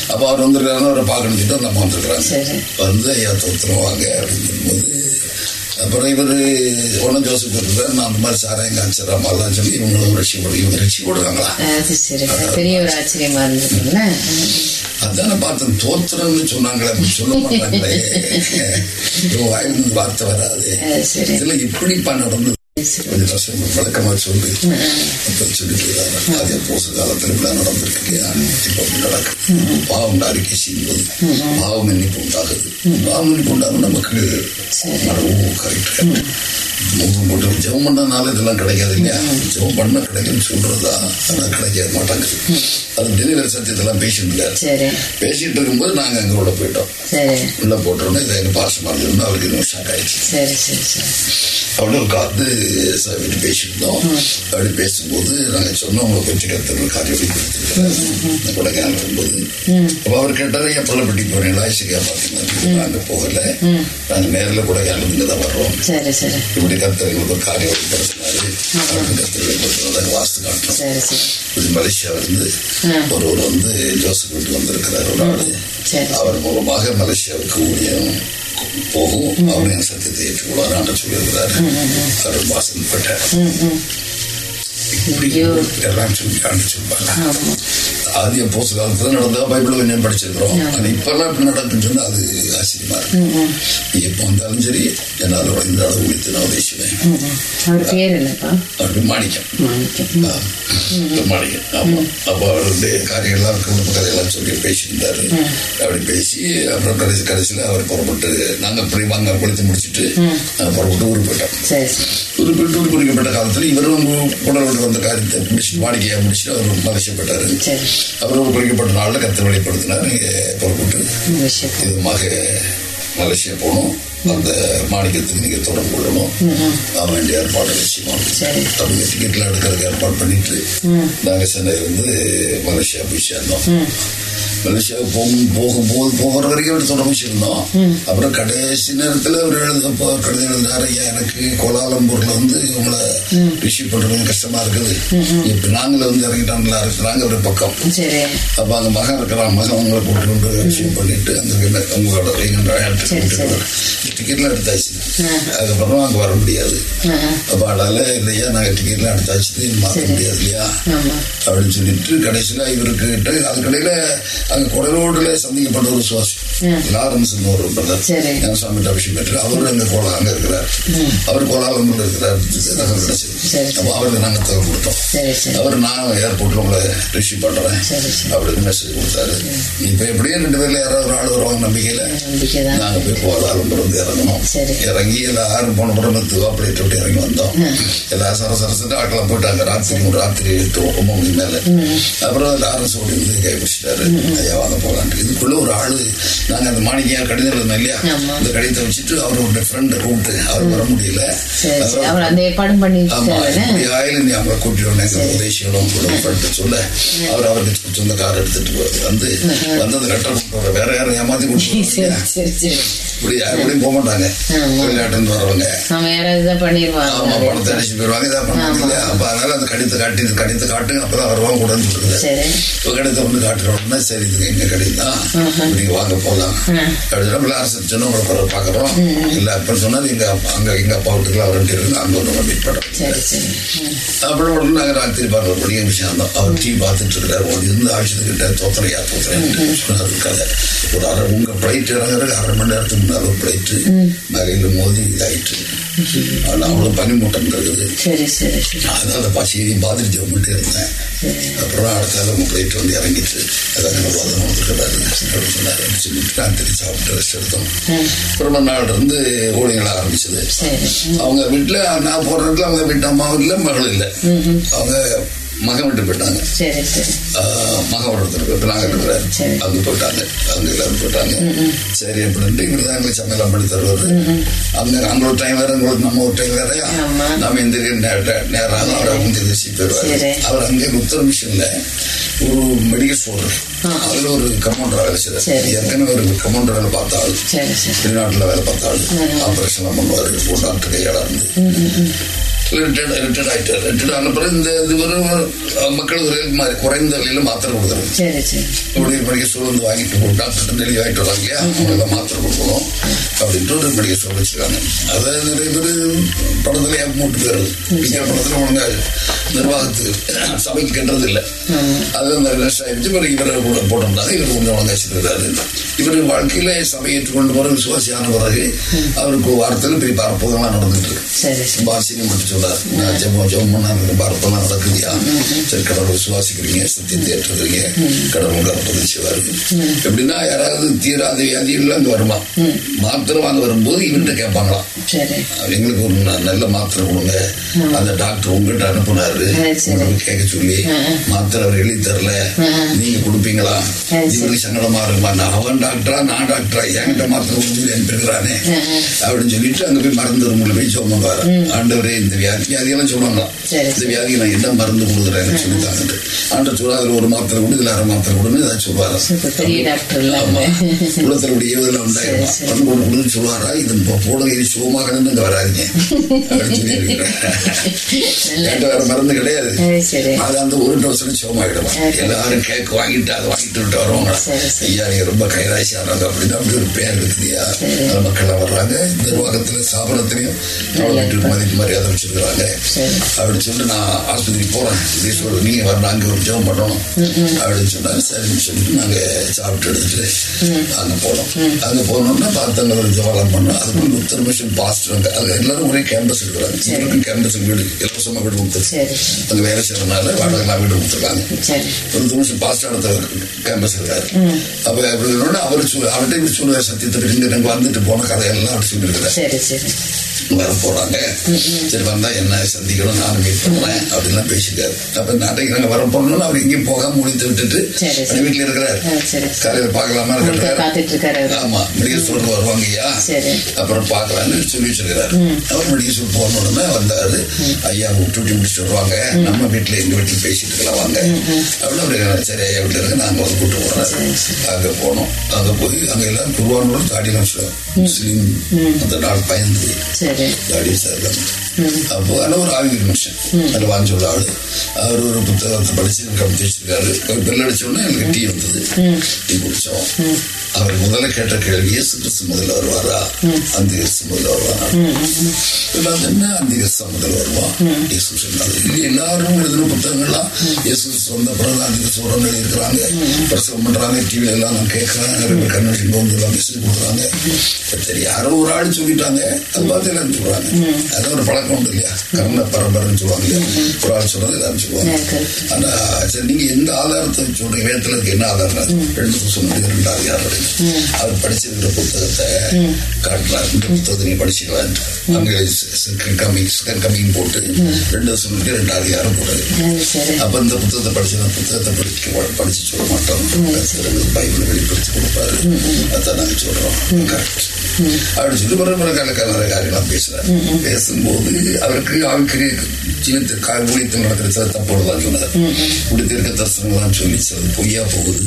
அப்ப அவர் வந்திருக்காருன்னு அவரை பார்க்கணும் சொல்லிட்டு நம்ம வந்திருக்கிறாங்க. சரி. வந்து ஐயா தோத்திரம் வாங்க அப்படின்னு சொல்லும்போது அப்புறம் இவர் ஒன்னும் ஜோசப் இருக்கிறார் நான் அந்த மாதிரி சாராயம் காய்ச்சறா மாதிரிலாம் சொல்லி இவங்களும் ரட்சி கொடு இவங்க ரட்சி பெரிய ஒரு ஆச்சரியமா இருந்ததுல்ல? அதான பார்த்தேன். தோத்திரம்னு சொன்னாங்களே சொல்ல மாட்டாங்களே. வாயிலிருந்து வார்த்தை வராது. இதுல இப்படிப்பா நடந்தது. கொஞ்சம் கஷ்டம் வழக்கமா சொல்லு சொல்லிட்டு. அதே போச காலத்துல இப்படிலாம் நடந்திருக்கு இப்ப அப்படி பாவம் அறிக்கை செய்யும்போது பாவம் மன்னிப்பு உண்டாகுது பாவம் உண்டாகும் நமக்கு மனவு கரெக்ட் போட்டு ஜெபம் பண்ணனால இதெல்லாம் கிடைக்காது இல்லையா ஜெபம் பண்ண கிடைக்குன்னு சொல்றதா ஆனா கிடைக்க மாட்டாங்குது அது டெலிவரி சத்தியத்தெல்லாம் பேசிட்டு சரி பேசிட்டு இருக்கும்போது நாங்க அங்க உள்ள போயிட்டோம் உள்ள போட்டோன்னே இதை பாசமா இருந்ததுன்னு அவருக்கு ஷாக் ஆயிடுச்சு சரி சரி சரி சாப்பிட்டு பேசியிருந்தோம் அப்படி பேசும்போது நாங்க சொன்னோம் உங்களை பற்றி கருத்து காரியம் கொடுத்துருக்காரு கொடைக்கானல் வரும்போது. அப்ப அவர் கேட்டாரு என் பள்ளப்பட்டி போறேன் லாய்ச்சிக்கா பார்த்தீங்கன்னா நாங்க போகல. நாங்க நேரில் கொடைக்கானல் இங்க தான் வர்றோம். இப்படி கருத்து எங்களுக்கு ஒரு காரியம் வெளிப்படுத்தினாரு அப்படின்னு கருத்து வெளிப்படுத்தினாரு வாஸ்து சரி இது மலேசியா இருந்து ஒருவர் வந்து ஜோசப் வீட்டு வந்திருக்கிறார் ஒரு ஆளு. அவர் மூலமாக மலேசியாவுக்கு ஊழியம். போகும். அப்படின்னு சத்தியத்தை ஏற்றுக்கொள்வார் ஆண்டு சொல்லியிருக்கிறார் அருள் வாசன் பட்டார் இப்படி. எல்லாம் சொல்லி ஆதிய நடந்தா பைபிள் கொஞ்சம் படிச்சிருக்கிறோம். ஆனா இப்பெல்லாம் இப்படி நடக்குன்னு சொன்னா அது ஆச்சரியமா இருக்கு. எப்போ வந்தாலும் சரி என்னால் இந்த அளவு உழைத்து நான் உதவிச்சுவேன். அவர் அப்படி மாணிக்கம். மாணிக்கம். ஆமா. அப்ப அவருடைய காரியங்கள்லாம் குடும்ப கதையெல்லாம் சொல்லி பேசியிருந்தாரு. அப்படி பேசி அப்புறம் கடைசி கடைசியில அவர் புறப்பட்டு நாங்க அப்படி வாங்க குளித்து முடிச்சிட்டு புறப்பட்டு ஊருக்கு போயிட்டோம். ஊருக்கு போயிட்டு ஊருக்கு குறிக்கப்பட்ட காலத்துல இவரும் உடலோடு வந்த காரியத்தை முடிச்சுட்டு வாடிக்கையா முடிச்சுட்டு அவர் மதிக்கப்பட்டாரு சரி. அவர் ஒரு குறிக்கப்பட்ட நாள்ல கருத்து வெளிப்படுத்தினார். நீங்க புறப்பட்டு இதுமாக மலேசியா போகணும். அந்த மாணிக்கத்துக்கு நீங்க தொடர்பு கொள்ளணும். அவன் வேண்டிய ஏற்பாடு நிச்சயமா. அவங்க டிக்கெட்லாம் எடுக்கிறதுக்கு ஏற்பாடு பண்ணிட்டு நாங்க சென்னையில இருந்து மலேசியா போய் சேர்ந்தோம். போகும் போகும்போது போகிற வரைக்கும் அவர் தொடர்பு வச்சிருந்தோம் அப்புறம் கடைசி நேரத்துல அவர் எழுத போ- கடிதம் எழுதினாரு ஐயா எனக்கு கோலாலம்பூர்ல வந்து உங்களை ரிசீவ் பண்றது கஷ்டமா இருக்குது. இப்ப நாங்களே வந்து இறங்கிட்டாங்களா இருக்கிறாங்க ஒரு பக்கம். அப்ப அந்த மகன் இருக்கிறான் மகன் உங்களை கூட்டு ரிசீவ் பண்ணிட்டு அந்த உங்களோட. டிக்கெட்லாம் எடுத்தாச்சு. அதுக்கப்புறம் அங்க வர முடியாது. அப்ப அதால இல்லையா நாங்க டிக்கெட்லாம் எடுத்தாச்சு மாத்த சரி. முடியாது இல்லையா? அப்படின்னு சொல்லிட்டு கடைசியில இவருக்கு அதுக்கடையில அங்க குடலோடுல சந்திக்கப்பட்ட ஒரு சுவாசி லாரன்ஸ் ஒரு பிரதர். சரி. சாமி அபிஷேகம் அவரு அங்க கோலா அங்க இருக்கிறார். அவர் கோலாலம்பூர்ல இருக்கிறார். தகவல் கிடைச்சது அப்ப அவருக்கு நாங்க தகவல் கொடுத்தோம். அவர் நான் ஏர்போர்ட்ல உங்களை ரிசீவ் சரி. அப்படின்னு மெசேஜ் கொடுத்தாரு. இப்ப எப்படியும் ரெண்டு பேர்ல யாராவது ஒரு ஆள் வருவாங்க நம்பிக்கையில. நாங்க போய் கோலாலம்பூர் வந்து இறங்கணும். இறங்கி எல்லாரும் போன புறம் மெத்துவா பிளேட் விட்டு இறங்கி வந்தோம். எல்லா சர சரசட்டு ஆட்களாம் போயிட்டாங்க. ராத்திரி ராத்திரி எட்டு ஒன்பது மணி மேல. அப்புறம் எல்லாரும் சொல்லி வந்து கை பிடிச்சிட்டாரு ஐயா வாங்க போகலான்ட்டு இதுக்குள்ள ஒரு ஆளு நாங்க அந்த மாணிக்கையா கடிதம் எழுதணும் இல்லையா. அந்த கடிதத்தை வச்சுட்டு அவர் ஒரு ஃப்ரெண்ட் கூப்பிட்டு அவர் வர முடியல. அவர் அந்த ஏற்பாடும் பண்ணி ஆமா ஆயிரம் நீ அவங்களை கூட்டிட்டு வந்தேன் உதேசிகளும் குடும்பப்படுத்த சொல்ல. அவர் அவருக்கு சொந்த கார் எடுத்துட்டு வந்து வந்து அந்த லெட்டர் வேற யாரும் ஏமாத்தி கொண்டு சரி இப்படி போக மாட்டாங்க. வேற இதான் ஆமா பணத்தை அடிச்சு போயிடுவாங்க இதான் பண்ணுவாங்க இல்லையா? அப்ப அதனால அந்த கடிதத்தை காட்டி இது கடிதத்தை காட்டுங்க. அப்பதான் வருவாங்க கூடன்னு சொல்லுது சரி. இப்ப கடிதத்தை வந்து காட்டுற உடனே சரி இது எங்க கடிதம்? தான் நீங்க வாங்க போகலாம் அப்படி சொன்னா அரசு சொன்ன உங்களை பிறகு பாக்குறோம். இல்ல அப்ப சொன்னாரு எங்க அப்பா- அங்க எங்க அப்பா வீட்டுக்குலாம் வரட்டு இருக்கு. அங்க வந்து மீட். அப்புறம் உடனே நாங்க ராத்திரி பார்க்க பெரிய விஷயம் தான் அவர் டிவி பார்த்துட்டு இருக்கிறாரு ஒரு இருந்து ஆட்சியத்துக்கிட்ட தோத்தனையா தோத்தனை சொன்னாரு கதை ஒரு அரை உங்க பிளைட் இறங்குறதுக்கு அரை மணி நேரத்துக்கு முன்னால ஒரு பிளைட்டு மலையில மோதி இதாயிட்டு. அது அவ்வளவு பனிமூட்டம் இருக்குது அதனால பசியை பாதிட்டு ஜெபிட்டு இருந்தேன் அப்புறம் அடுத்த உங்க பிளைட் வந்து இறங்கிட்டு அதான் வாதம் வந்துருக்கிறாரு அப்படின்னு சொன்னாரு. சொல்லிட்டு நான் திருச்சி சாப்பிட்டு ரெஸ்ட் எடுத்தோம். அப்புறமா நாள் இருந்து ஊழியர்கள் ஆரம்பிச்சது அவங்க வீட்டுல நான் போற இடத்துல அவங்க வீட்டு அம்மாவும் இல்லை மகளும் இல்லை. அவங்க மகன் விட்டு போயிட்டாங்க மகன் ஒருத்தர் இருக்கு நாங்க இருக்கிறாரு. அங்க போயிட்டாங்க அங்க எல்லாரும் போயிட்டாங்க சரி அப்படின்ட்டு இங்க தான் எங்களுக்கு சமையல் பண்ணி தருவாரு. அங்க ஒரு டைம் வேற உங்களுக்கு நம்ம ஒரு டைம் வேறையா. நம்ம இந்த நேரம் அவர் அவங்க திருச்சி போயிடுவாரு. அவர் அங்கே உத்தர மிஷன்ல ஒரு மெடிக்கல் ஸ்டோர் இருக்கு அதுல ஒரு கமௌண்டர் வேலை சரி. செய்யறாரு ஏற்கனவே ஒரு கமௌண்டர் வேலை பார்த்த ஆள் வெளிநாட்டுல வேலை பார்த்த ஆள் ஆபரேஷன் பண்ணுவாரு. ஒரு டாக்டர் கையாளா இருந்து ரிட்டையர்ட் ஆயிட்டார். ரிட்டையர்ட் ஆன பிறகு இந்த இது ஒரு மக்களுக்கு குறைந்த விலையில மாத்திரை சரி இப்படி மெடிக்கல் ஸ்டோர் வந்து வாங்கிட்டு போகும் டாக்டர் டெலிவரி வராங்க. இல்லையா அவங்கள மாத்திரை கொடுக்கணும் அப்படின்ட்டு ஒரு மெடிக்கல் ஸ்டோர் வச்சிருக்காங்க. அதை நிறைய பேர் படத்துல ஏன் மூட்டு போயிருது விற்கிற படத்துல ஒழுங்கா நிர்வாகத்துக்கு சபைக்கு கட்டுறது இல்லை. அது அந்த ஆயிடுச்சு. பிறகு கூட போட்டிருந்தாங்க இவர் கொஞ்சம் வச்சிருக்கிறாரு இவர் வாழ்க்கையில சபை ஏற்றுக்கொண்டு போற விசுவாசியான பிறகு அவருக்கு வாரத்தில் பெரிய அற்புதமா நடந்துட்டு இருக்கு பாசினி மட்டும் சொல்லார் நான் ஜெபம் ஜெபம் பண்ணா பார்ப்பெல்லாம் நடக்குதியா? சரி கடவுள் விசுவாசிக்கிறீங்க சத்தியத்தை ஏற்றுக்கிறீங்க கடவுள் உங்களை அற்புதம் செய்வாரு. எப்படின்னா யாராவது தீராத வியாதிகள் அங்க வருமா? மாத்திரை வாங்க வரும்போது இவன்கிட்ட கேட்பாங்களாம். எங்களுக்கு ஒரு நல்ல மாத்திரை கொடுங்க. அந்த டாக்டர் உங்ககிட்ட அனுப்புனாரு. கேட்க சொல்லி மாத்திரை அவர் எழுதி தரல. நீங்க கொடுப்பீங்களா? சரி. இவருக்கு சங்கடமா இருக்குமா அவன் டாக்டரா நான் டாக்டரா என்கிட்ட மாத்திரை கொடுத்து அனுப்பிடுறானே அப்படின்னு சொல்லிட்டு அங்க போய் மருந்து ரூம்ல போய் சோமம் பாரு. ஆண்டவரே இந்த வியாதி வியாதியெல்லாம் சொல்லுவாங்க. சரி. இந்த வியாதிக்கு நான் என்ன மருந்து கொடுக்குறேன்னு சொல்லி தாங்கிட்டு ஆண்டவர் சொல்ல அதுல ஒரு மாத்திரை கொடு இதுல அரை மாத்திரை கொடுன்னு ஏதாவது சொல்லுவாரு ஆமா. உலகத்தினுடைய ஏவுதல உண்டாயிருமா. வந்து கொண்டு கொடுன்னு சொல்லுவாரா இது போடுங்க இது சுகமாகணும்னு இங்க வராதீங்க. அப்படின்னு சொல்லி இருக்கிறேன் வேற மருந்து கிடையாது. அது அந்த ஒரு டோஸ்ல சுகமாகிடும் சரி. எல்லாரும் கேக் வாங்கிட்டு அதை வாங்கிட்டு விட்டு வருவாங்க. ஐயா நீங்க ரொம்ப கைராசி ஆனாங்க அப்படின்னு அப்படி ஒரு பேர் இருக்குதுயா அது மக்கள் வர்றாங்க. நிர்வாகத்துல ஸ்தாபனத்திலையும் நல்ல வீட்டு மதிப்பு மரியாதை வச்சிருக்கிறாங்க. சரி. அப்படின்னு சொல்லிட்டு நான் ஆஸ்பத்திரிக்கு போறேன். நீங்க வரணும் அங்க ஒரு ஜெபம் பண்ணணும். அப்படின்னு சொன்னாங்க சரின்னு சொல்லிட்டு நாங்க சாப்பிட்டு எடுத்துட்டு அங்க போனோம். அங்க போனோம்னா பார்த்தாங்க ஒரு ஜெபம் பண்ணோம். அதுக்கு உத்தர மிஷன் பாஸ்டர் அது எல்லாரும் ஒரே கேம்பஸ் இருக்கிறாங்க கேம்பஸ் வீடு. இலவசமா வீடு கொடுத்துருக்கு சரி. அங்க வேலை செய்யறதுனால வாடகைலாம் வீடு கொடுத்துருக்காங்க ஒரு நிமிஷம் பாஸ்ட் அடுத்த கேம்பஸ் இருக்காரு. அப்ப அப்படின்னா அவர் அவர்கிட்ட இப்படி சொல்லுவார் சத்தியத்தை இங்க நாங்க வந்துட்டு போன கதையெல்லாம் அவர் சொல்லியிருக்கிறார் வர போறாங்க. சரி வந்தா என்ன சந்திக்கணும் நானும் மீட் பண்றேன் அப்படின்லாம் பேசியிருக்காரு அப்ப நாட்டைக்கு நாங்க வர போனோம்னு அவர் எங்கேயும் போகாம முடித்து விட்டுட்டு வீட்டுல இருக்கிறாரு. காலையில உங்களுக்கு இருக்கிறாரு. ஆமா மெடிக்கல் ஸ்டோருக்கு வருவாங்க ஐயா. அப்புறம் பார்க்கலான்னு சொல்லி வச்சிருக்கிறாரு. அவர் மெடிக்கல் ஸ்டோர் போனோடனே வந்தாரு. ஐயா டியூட்டி முடிச்சுட்டு வருவாங்க. நம்ம வீட்டுல எங்க வீட்டுல பேசிட்டு இருக்கலாம் வாங்க. அப்படின்னு அவரு சரி ஐயா வீட்டுல இருக்க நாங்க வந்து கூட்டு போறோம். அங்க போனோம். அங்க போய் அங்க எல்லாம் குருவானோட வச்சிருக்காங்க முஸ்லீம் அந்த நாள் பயந்து. அப்போ ஒரு ஆவிகள் மனுஷன். அதில் வாஞ்சோட ஆளு. அவர் ஒரு புத்தகத்தை படிச்சு கமிச்சு வச்சிருக்காரு ஒரு பெல் அடிச்ச உடனே எனக்கு டீ வந்தது. டீ குடிச்சோம். அவர் முதல்ல கேட்ட கேள்வி இயேசு கிறிஸ்து முதல்ல வருவாரா? அந்த கிறிஸ்து முதல்ல வருவாரா? எல்லாம் என்ன அந்த கிறிஸ்து முதல்ல வருவா இயேசு சொன்னாரு இல்லை எல்லாரும் எழுதின புத்தகங்கள்லாம் இயேசு பிறகு அந்த கிறிஸ்து எழுதியிருக்கிறாங்க. பிரசவம் பண்றாங்க டிவில எல்லாம் நான் கேட்கறேன். கன்வென்ஷன் வந்து எல்லாம் மெசேஜ் கொடுக்குறாங்க. சரி யாரோ ஒரு ஆள் சொல்லிட்டாங்க. அது பார்த்து எல்லாரும் சொல்றாங்க அது ஒரு பழக்கம் உண்டு இல்லையா? கர்ண பரம்பரைன்னு சொல்லுவாங்க இல்லையா? எல்லாரும் சொல்லுவாங்க. ஆனா சரி நீங்க எந்த ஆதாரத்தை சொல்றீங்க? வேதத்துல இருக்கு என்ன ஆதாரம் ரெண்டு புத்தகம் இருக்கு, ரெண்டு அதிகாரம் இருக்கு. அவர் படிச்சிருக்கிற புத்தகத்தை காட்டுறாரு. இந்த புத்தகத்தை நீங்க படிச்சுக்கலாம் அங்க கம்மிங் கம்மிங் போட்டு ரெண்டு வருஷம் இருக்கு ரெண்டு அதிகாரம் போடுறது அப்ப இந்த புத்தகத்தை படிச்சு புத்தகத்தை படிக்க படிச்சு சொல்ல மாட்டோம். பைபிள் வெளிப்படுத்தி கொடுப்பாரு. அதான் நாங்க சொல்றோம். கரெக்ட் அப்படி சொல்லி நிறைய காரியங்களை எல்லாம் பேசுறாரு. பேசும்போது அவருக்கு ஆவிக்குரிய ஜீவத்தை ஊழியத்தில் நடக்கிற சில தப்போடு தான் சொன்னார். இப்படி தீர்க்க தரிசனங்கள்லாம் சொல்லி சில பொய்யா போகுது.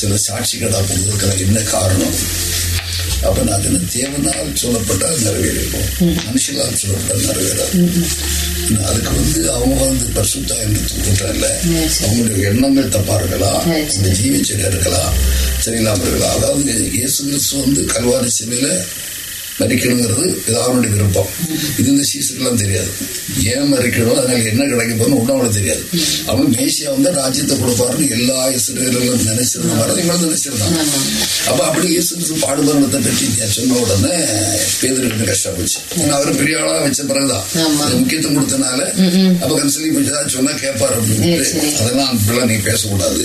சில சாட்சிகளா போகுது. என்ன காரணம்? அப்ப நான் என்ன தேவனால் சொல்லப்பட்டால் நிறைவேறிடும் மனுஷனால் சொல்லப்பட்டால் நிறைவேறாது. அதுக்கு வந்து அவங்க வந்து பரிசுத்தா என்று குற்றம் இல்லை அவங்களுடைய எண்ணங்கள் தப்பா இருக்கலாம் இந்த ஜீவிச்சல் இருக்கலாம் சரியில்லாம இருக்கலாம். அதாவது இயேசு கிறிஸ்து வந்து கல்வாரி சிலையில மறிக்கணுங்கிறது பிதாவுடைய விருப்பம். இது இந்த சீசன்லாம் தெரியாது. ஏன் மறிக்கணும் அதனால என்ன கிடைக்க போகணும் ஒன்றும் அவனுக்கு தெரியாது. அவன் மேசியா வந்து ராஜ்யத்தை கொடுப்பாருன்னு எல்லா இஸ்ரேலும் நினைச்சிருந்த மாதிரி இவங்களும் நினைச்சிருந்தாங்க. அப்ப அப்படி இயேசு கிறிஸ்து பாடுபரணத்தை பற்றி சொன்ன உடனே பேதருக்கு கஷ்டம் போச்சு அவர் பெரிய ஆளா வச்ச பிறகுதான். முக்கியத்துவம் கொடுத்தனால அப்ப கன்சலி கொஞ்சம் சொன்னா கேட்பாரு அப்படின்னு அதெல்லாம் அப்படிலாம் நீ பேசக்கூடாது.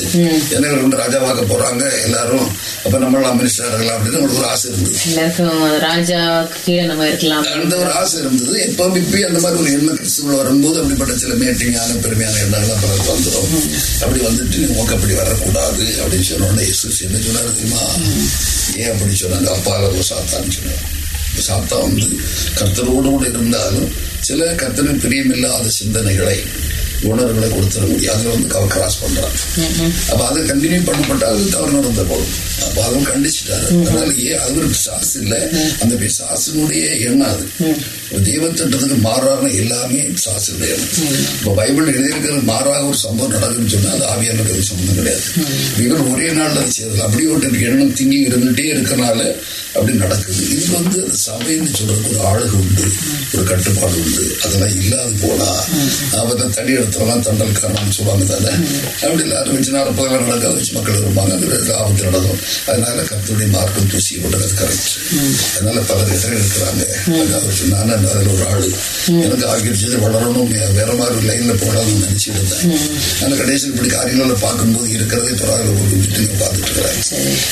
ஏன்னா வந்து ராஜாவாக்க போறாங்க எல்லாரும்? அப்ப நம்மளாம் மினிஸ்டர் இருக்கலாம் அப்படின்னு ஒரு ஆசை இருந்தது. எல்லாருக்கும் ராஜா கீழே நம்ம இருக்கலாம். அந்த ஒரு ஆசை இருந்தது. எப்போ இப்பயும் அந்த மாதிரி ஒரு எண்ணம் கிறிஸ்துவ வரும்போது அப்படிப்பட்ட சில மேட்டிங்கான பெருமையான எண்ணங்கள்லாம் பலருக்கு வந்துடும் அப்படி வந்துட்டு உனக்கு அப்படி வரக்கூடாது அப்படின்னு சொன்னோடனே இயேசு என்ன சொன்னாரு தெரியுமா? ஏன் அப்படி சொன்னாங்க அப்பால சாத்தான்னு சொன்னாங்க சாத்தா வந்து கர்த்தரோடு கூட இருந்தாலும் சில கர்த்தனை பிரியமில்லாத சிந்தனைகளை உணர்வுகளை கொடுத்துட முடியும் அதுல வந்து அவர் கிராஸ் பண்றான் அப்ப அதை கண்டினியூ பண்ணப்பட்டா அது தவறு நடந்த போதும் அப்ப அதுவும் கண்டிச்சுட்டாரு. அதனால ஏன் அது ஒரு பிசாசு இல்ல? அந்த பிசாசினுடைய எண்ணம் அது. தெய்வத்திட்டத்துக்கு மாறான எல்லாமே எண்ணம். இப்ப பைபிள் எழுதியிருக்கிறது மாறாக ஒரு சம்பவம் நடக்குதுன்னு சொன்னா அது ஆவியானது சம்பந்தம் கிடையாது. இவர் ஒரே நாள்ல அது செய்யறது அப்படி ஒரு எண்ணம் திங்கி இருந்துட்டே இருக்கனால அப்படி நடக்குது. இது வந்து அந்த சபைன்னு சொல்றதுக்கு ஒரு அழகு உண்டு. ஒரு கட்டுப்பாடு உண்டு. அதெல்லாம் இல்லாது போனா அவன் தடி எடுத்தவெல்லாம் தண்டல் காரணம்னு சொல்லுவாங்க தானே அப்படி வச்சு நேரம் பகல நடக்காத வச்சு மக்கள் இருப்பாங்க அது ஆபத்து நடக்கும் அதனால கருத்துடைய மார்க்கம் தூசி போட்டது கரெக்ட் அதனால பலர் எதிரே இருக்கிறாங்க சொன்னாங்க அதில் ஒரு ஆளு எனக்கு ஆகிருச்சது வளரணும் வேற மாதிரி ஒரு லைன்ல போடாதுன்னு நினைச்சிட்டு இருந்தேன் அதனால கடைசியில் இப்படி காரியங்களை பார்க்கும்போது இருக்கிறதே பரவாயில்ல ஒரு வீட்டுல பார்த்துட்டு இருக்கிறேன்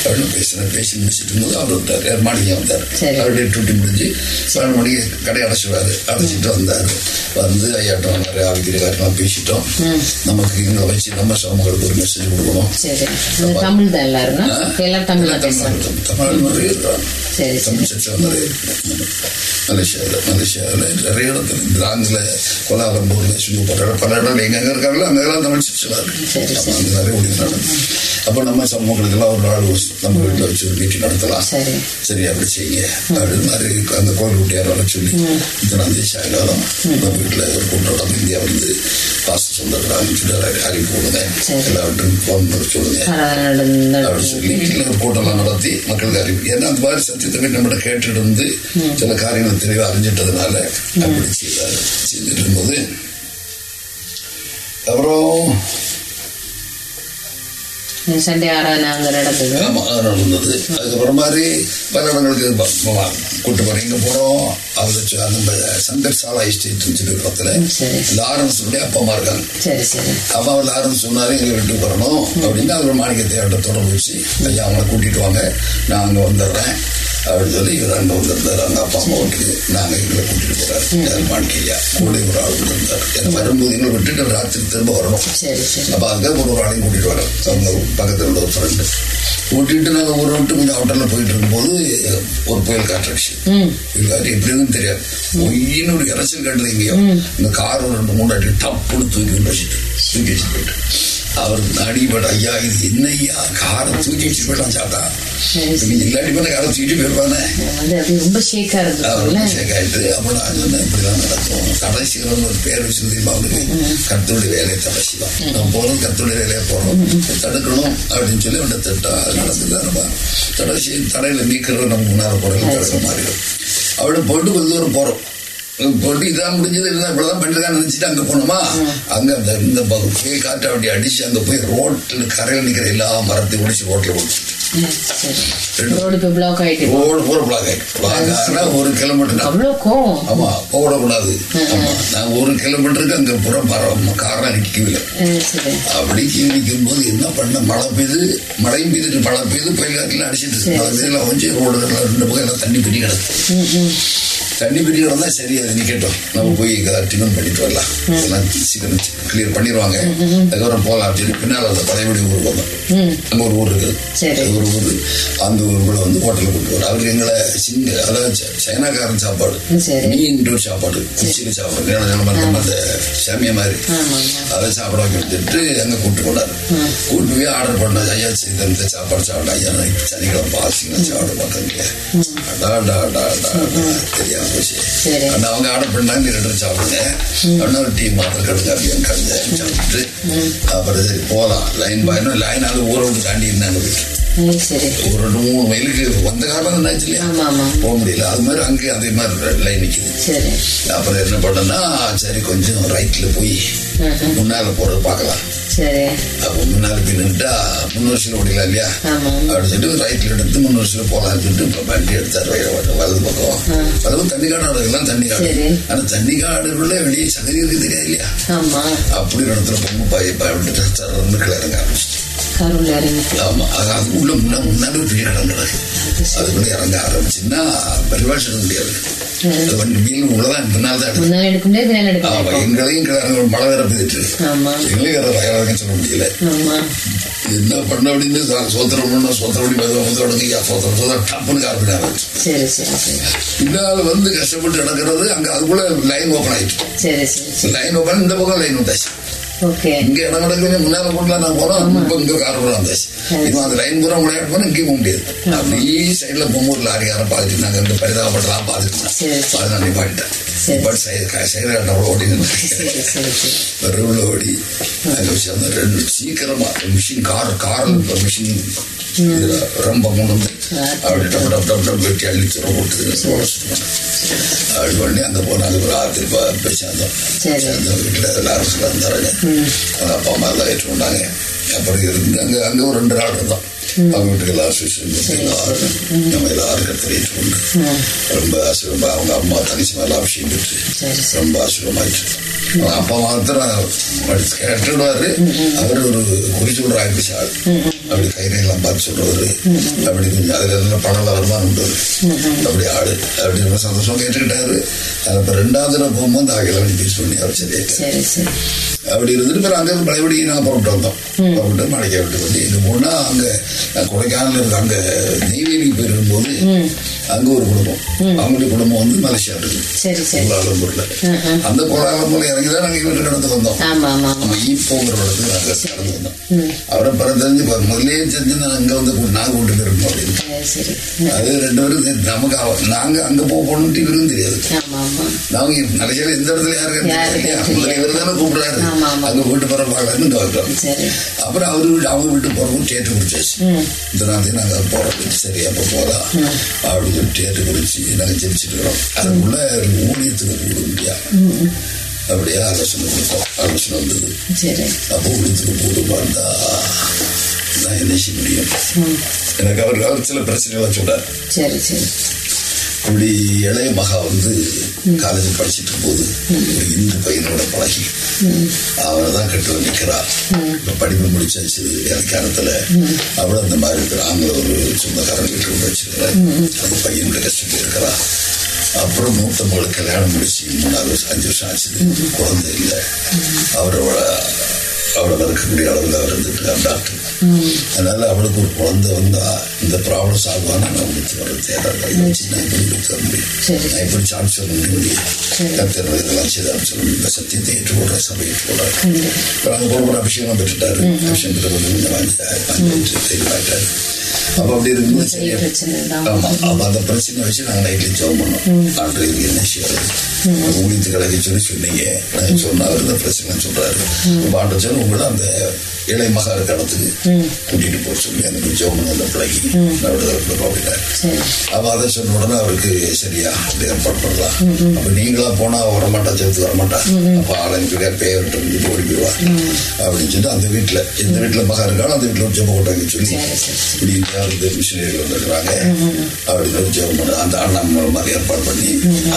அப்படின்னு பேசினேன் பேசி முடிச்சிட்டு இருக்கும்போது அவர் வந்தார் மணிக்கு வந்தார் அவருடைய டூட்டி முடிஞ்சு ஏழு மணிக்கு கடை அடைச்சுவாரு அடைச்சிட்டு வந்தார் வந்து ஐயாட்டம் வந்தாரு ஆவிக்கிற காரியம்லாம் பேசிட்டோம் நமக்கு இங்க வச்சு நம்ம சமூகங்களுக்கு ஒரு மெசேஜ் கொடுக்கணும். தமிழ் தான் எல்லாரும் தமிழ் நிறைய இருக்கிறாங்க தமிழ் சர்ச்சை நிறைய மலேசியாவில் மலேசியாவில் நிறைய இடத்துல பிரான்ஸ்ல கோலாலம்பூர்ல சிங்கப்பூர் பல இடம் எங்கெங்க இருக்காங்களோ அங்கெல்லாம் தமிழ் சர்ச்செல்லாம் இருக்கு. அங்க நிறைய ஒளி நடக்கும் அப்போ நம்ம சமூகங்களுக்கெல்லாம் ஒரு நாள் நம்ம வீட்டில் வச்சு ஒரு மீட்டிங் நடத்தலாம். சரி. அப்படி செய்யுங்க. அப்படி மாதிரி அந்த கோவில் குட்டியார் சொல்லி இத்தனாம் தேதி சாயங்காலம் நம்ம வீட்டில் ஒரு கூட்டம் இந்தியா வந்து பாஸ்ட் சொல்லிருக்கிறாங்கன்னு சொல்லி அறிவிப்பு எல்லாவற்றும் ஃபோன் பண்ணி சொல்லுங்க அப்படின்னு சொல்லி கூட்டம்லாம் நடத்தி மக்களுக்கு அறிவிப்பு ஏன்னா அந்த மாதிரி சத்தியத்தை நம்மகிட்ட கேட்டுட்டு இருந்து சில காரியங்கள் தெளிவாக அறிஞ்சிட்டதுனால அப்படி செய்தார் செய்துட்டு இருக்கும்போது அப்புறம் சண்டே ஆராதனை அங்க நடந்தது நடந்தது. அதுக்கப்புறம் மாதிரி பல இடங்களுக்கு கூட்டு போறோம் எங்க போறோம். அது நம்ம சங்கர் சாலா எஸ்டேட் சொல்லி இடத்துல லாரன்ஸுடைய அப்பா அம்மா இருக்காங்க. சரி சரி. அப்பா அவர் லாரன்ஸ் சொன்னாரு வீட்டுக்கு வரணும் அப்படின்னு அவர் மாணிக்கத்தை அவர்கிட்ட தொடர்பு வச்சு ஐயா அவங்கள கூட்டிட்டு வாங்க. நான் அங்க வந்துடுறேன். அப்படின்னு சொல்லி இவர் அங்க வந்திருந்தாரு. அவங்க அப்பா அம்மா வீட்டுக்கு நாங்க எங்களை கூட்டிட்டு போறாரு. மாணிக்கையா கூட ஒரு ஆள் இருந்தார் வரும்போது எங்களை விட்டுட்டு ராத்திரி திரும்ப வரணும். அப்ப அதுக்காக ஒரு ஆளையும் கூட்டிட்டு வரோம் அவங்க பக்கத்தில் உள்ள ஒரு ஃப்ரெண்டு கூட்டிட்டு நாங்க ஊரை விட்டு கொஞ்சம் அவுட்டர்ல போயிட்டு இருக்கும்போது ஒரு புயல் காற்றாச்சு. புயல் காற்று எப்படின்னு தெரியாது. ஒய்யின்னு ஒரு இறைச்சல் கட்டுது எங்கேயோ. இந்த கார் ஒரு ரெண்டு மூணு அடி டப்புன்னு தூக்கி வச்சுட்டு தூக்கி வச்சுட்டு போயிட்டு. அவருக்கு அடிபட ஐயா இது என்ன ஐயா காரை தூக்கி வச்சு போயிடலாம் சாட்டா இல்லாட்டி பண்ண காரை தூக்கிட்டு போயிருப்பானே? ரொம்ப ஷேக் அப்ப நான் சொன்னேன் இப்படிதான் நடக்கும். ஒரு பேர் வச்சிருந்தீங்க அவனுக்கு கருத்துடைய வேலையை தடைசி தான் நம்ம போறோம் கருத்துடைய வேலையை போறோம். தடுக்கணும் அப்படின்னு சொல்லி அவனை திட்டா அது நடந்தது நம்ம தடைசி தடையில நீக்கிறது நம்ம முன்னால போறது தடுக்கிற மாதிரி அவட போயிட்டு கொஞ்ச தூரம் போறோம். போட்டு இதான் முடிஞ்சது இருந்தா இப்படிதான் பண்ணிருக்கான்னு நினைச்சிட்டு அங்க போனோமா? அங்க அந்த இந்த புயல் காற்று அப்படி அடிச்சு அங்க போய் ரோட்ல கரையில் நிக்கிற எல்லா மரத்தையும் முடிச்சு ரோட்ல போட்டு ரோடு பிளாக் ஆயிட்டு. ஒரு கிலோமீட்டர் ஆமா போடக்கூடாது. நான் ஒரு கிலோமீட்டருக்கு அங்க புற மரம் காரணம் நிக்கவில்லை அப்படி நிற்கும் போது என்ன பண்ண மழை பெய்து மழையும் பெய்துட்டு மழை பெய்து புயல் காற்றுல அடிச்சிட்டு இதெல்லாம் கொஞ்சம் ரோடு ரெண்டு பக்கம் எல்லாம் தண்ணி பெரிய கிடக்கு. தண்ணி தான் சரி அது நிக்கட்டும். நம்ம போய் டிஃபன் பண்ணிட்டு வரலாம். எல்லாம் சீக்கிரம் கிளியர் பண்ணிடுவாங்க அதுக்கப்புறம் போகலாம் அப்படின்னு பின்னால் அந்த பழையபடி ஊருக்கு வந்தோம் அங்கே ஒரு ஊர் இருக்குது. ஒரு ஊர். அந்த ஊருக்குள்ள வந்து ஹோட்டலில் கூட்டு வர அவருக்கு எங்களை சிங்க அதாவது சைனாக்காரன் சாப்பாடு. மீன் ஒரு சாப்பாடு. சில்லி சாப்பாடு. நம்ம அந்த சாமியா மாதிரி. அதை சாப்பிட வைக்கிட்டு அங்கே கூட்டு போனார். கூட்டு போய் ஆர்டர் பண்ண ஐயா இந்த சாப்பாடு சாப்பிட ஐயா சனிக்கிழமை பாசிங்க சாப்பிட மாட்டேங்க. தெரியாம போச்சு. ஆனா அவங்க ஆர்டர் பண்ணாங்க ரெண்டு சாப்பிடுங்க அண்ணா ஒரு டீ மாத்திரம் கடுங்க அப்படின்னு கடுங்க சாப்பிட்டு அப்புறம் சரி போகலாம் லைன் பாயினும் லைன் அது ஊரை விட்டு தாண்டி இருந்தாங்க போயிட்டு ஒரு ரெண்டு மூணு மைலுக்கு வந்த காரணம் என்னாச்சு இல்லையா? போக முடியல. அது மாதிரி அங்கே அதே மாதிரி லைன் நிக்குது. சரி. அப்புறம் என்ன பண்ணேன்னா சரி கொஞ்சம் ரைட்ல போய். முன்னால போறது பார்க்கலாம். சரி. அப்போ முன்னால போய் நின்றுட்டா முன்னூறு ஓடிக்கலாம் இல்லையா? அப்படின்னு சொல்லிட்டு ரைட்ல எடுத்து முன்னூறு சில போகலாம்னு சொல்லிட்டு வண்டி எடுத்தார் வலது பக்கம். அதுவும் தண்ணி காடு நடக்கலாம் தண்ணி காடு. ஆனா தண்ணி காடுக்குள்ள வெளியே சகதி இருக்கு தெரியாது இல்லையா? அப்படி இடத்துல பாய் பயப்பட்டு இறங்க ஆரம்பிச்சிட்டு ஆமா. அது உள்ள முன்னா முன்னாடி பெரிய இடம் கிடக்கு அதுக்குள்ள இறங்க ஆரம்பிச்சுன்னா எடுக்க முடியாது. சொல்ல முடியல. என்ன பண்ண அப்படின்னு சோத்திரம் பண்ண வந்து உடனே சோத்திரம் சோத்திரம் டப்புன்னு சரி பின்னால் வந்து கஷ்டப்பட்டு நடக்கிறது அங்க அதுக்குள்ள லைன் ஓப்பன் ஆயிடுச்சு லைன் ஓப்பன் இந்த பக்கம் லைன் வந்தாச்சு இங்க இடம் கிடக்குது முன்னால போட்டுலாம் நான் போறோம் இப்போ இங்க கார்பன் வந்தாச்சு. இப்போ அந்த லைன் பூரா விளையாட்டு போனா இங்கேயும் போக முடியாது. அப்படியே சைட்ல பொம்மூர் லாரிக்காரன் பார்த்துட்டு நாங்க இந்த பரிதாபப்பட்டலாம் பார்த்துட்டு சரி. அது நான் நிப்பாட்டிட்டேன். சரி. நிப்பாட்டி சைடு சைடு அவ்வளோ ஓடி ரெண்டு சீக்கிரமா மிஷின் கார் இப்போ மிஷின் ரொம்ப மூணு வந்து அப்படி டப் டப் டப் டப் வெட்டி அள்ளிச்சு போட்டு அப்படி பண்ணி அங்கே போனாங்க ஒரு ஆறு சரி. சேர்ந்த வீட்டில் எல்லாரும் சொல்ல இருந்தாங்க அவங்க அப்பா அம்மா எல்லாம் ஏற்றுக்கொண்டாங்க அப்புறம் இருந்து அங்கே அங்கே ஒரு ரெண்டு நாள் இருந்தோம் அவங்க வீட்டுக்கு எல்லாரும் சுவிச்சு எல்லாரும் நம்ம எல்லாரும் ஏற்றுக்கொண்டு ரொம்ப ஆசீர்வம் அவங்க அம்மா தங்கச்சி மேலே அபிஷேகம் பெற்று ரொம்ப அவங்க அப்பா மாத்திரம் கேட்டுடுவாரு. அவர் ஒரு குறி சொல்ற ஆயிடுச்சு ஆள் அப்படி கைரையெல்லாம் பார்த்து சொல்றவரு. அப்படி கொஞ்சம் அதுல இருந்து பணம் வருமானம் உண்டு அப்படி ஆளு அப்படி ரொம்ப சந்தோஷம் கேட்டுக்கிட்டாரு. அது இப்ப ரெண்டாவது தடவை போகும்போது ஆகில பேசி பண்ணி அவர் சரி அப்படி இருந்துட்டு பிறகு அங்கே பழையபடி நாங்கள் புறப்பட்டு வந்தோம். புறப்பட்டு மலைக்கா விட்டு வந்து இங்கே போனால் அங்கே கொடைக்கானல் இருக்கு. அங்கே நெய்வேலி போயிருக்கும்போது அங்கே ஒரு குடும்பம். அவங்களுடைய குடும்பம் வந்து மலேசியா சரி கோலாலம்பூர்ல அந்த கோலாலம்பூர்ல இறங்கி தான் நாங்கள் இவருக்கு நடந்து வந்தோம். ஈப்போங்கிற இடத்துக்கு நாங்கள் நடந்து வந்தோம். அவரை பிறகு தெரிஞ்சு நான் அங்கே வந்து கூ- நான் கூட்டு போயிருக்கோம் அப்படின்னு அது ரெண்டு பேரும் நமக்கு நாங்க அங்க போக போகணும்னு இவருக்கும் தெரியாது. நாங்க மலையில எந்த இடத்துல யாருக்கு இவர் தானே கூப்பிடுறாரு. அங்க போயிட்டு இங்க வந்துட்டோம் சரி. அப்புறம் அவரு வீட்டு அவங்க வீட்டு போறவும் தேட்டர் குடிச்சாச்சு இந்த நாள் நாங்க போறோம். சரி அப்ப போலாம். அப்படின்னு சொல்லி தேட்டர் குடிச்சு நாங்க ஜெபிச்சுட்டு இருக்கிறோம் அதுக்குள்ள ஊழியத்துக்கு கூட முடியாது அப்படியே ஆலோசனை கொடுத்தோம். ஆலோசனை வந்தது. அப்போ ஊழியத்துக்கு கூடு செய்ய முடியும் எனக்கு அவர் அவர் சில பிரச்சனைகளை சொல்றாரு சரி சரி. இப்படி இளைய மகா வந்து காலேஜ் படிச்சுட்டு இருக்கும்போது ஒரு இந்து பையனோட பழகி அவனை தான் கட்டு நிற்கிறா இப்ப படிப்பு முடிச்சாச்சு இலக்காரத்துல அவளும் அந்த மாதிரி இருக்கிற ஆங்கில ஒரு சொந்தக்காரன் வீட்டு கொண்டு வச்சிருக்கிறா அந்த பையன் கூட கஷ்டப்பட்டு இருக்கிறா அப்புறம் மூத்த மகளுக்கு கல்யாணம் முடிச்சு மூணாவது வருஷம் அஞ்சு வருஷம் ஆச்சு. குழந்தை இல்லை. அவரோட அவளை வறுக்கக்கூடிய அளவில் அவர் இருந்துட்டு டாக்டர். அதனால அவளுக்கு ஒரு குழந்தை வந்தா இந்த ப்ராப்ளம் சால்வ் ஆனா நான் உங்களுக்கு வர தேவை வச்சு நான் எப்படி முடியும். நான் சான்ஸ் சொல்ல முடியும்? கத்தர் இதெல்லாம் செய்தாலும் சொல்ல முடியும். இந்த சத்தியத்தை ஏற்றுக்கொள்ற சபை ஏற்றுக்கொள்றாரு. இப்போ அங்கே போகிற அபிஷேகம் பெற்றுட்டாரு. அபிஷேகம் பெற்ற வாங்கிட்டாரு தெளிவாயிட்டாரு. அப்போ அப்படி இருக்கும்போது ஆமா. அப்ப அந்த பிரச்சனை வச்சு நாங்க நைட்ல ஜெபம் பண்ணோம். ஆண்டு இது என்ன செய்யாது ஊழியத்து கடைக்கு சொல்லி சொன்னீங்க. நான் சொன்னா அவர் இந்த பிரச்சனை சொல்றாரு. சொல்லி உங்களை அந்த இளைய மகா இருக்க இடத்துக்கு கூட்டிட்டு போக சொல்லி அந்த அந்த பிள்ளைக்கு அப்படின்னாரு சரி. அப்ப அதை சொன்ன உடனே அவருக்கு சரியா அப்படி ஏற்பாடு பண்ணலாம் அப்ப நீங்களா போனா வரமாட்டா ஜெபத்துக்கு வரமாட்டா? அப்ப ஆளை பேர் பேர் ஓடி போயிடுவா அப்படின்னு சொல்லிட்டு அந்த வீட்டுல எந்த வீட்டுல மகா இருக்காலும் அந்த வீட்டுல ஒரு ஜெபம் கொண்டாங்க சொல்லி இப்படி மிஷினரிகள் வந்துருக்காங்க அப்படின்னு ஒரு ஜெபம் பண்ண அந்த அண்ணன் மாதிரி ஏற்பாடு பண்ணி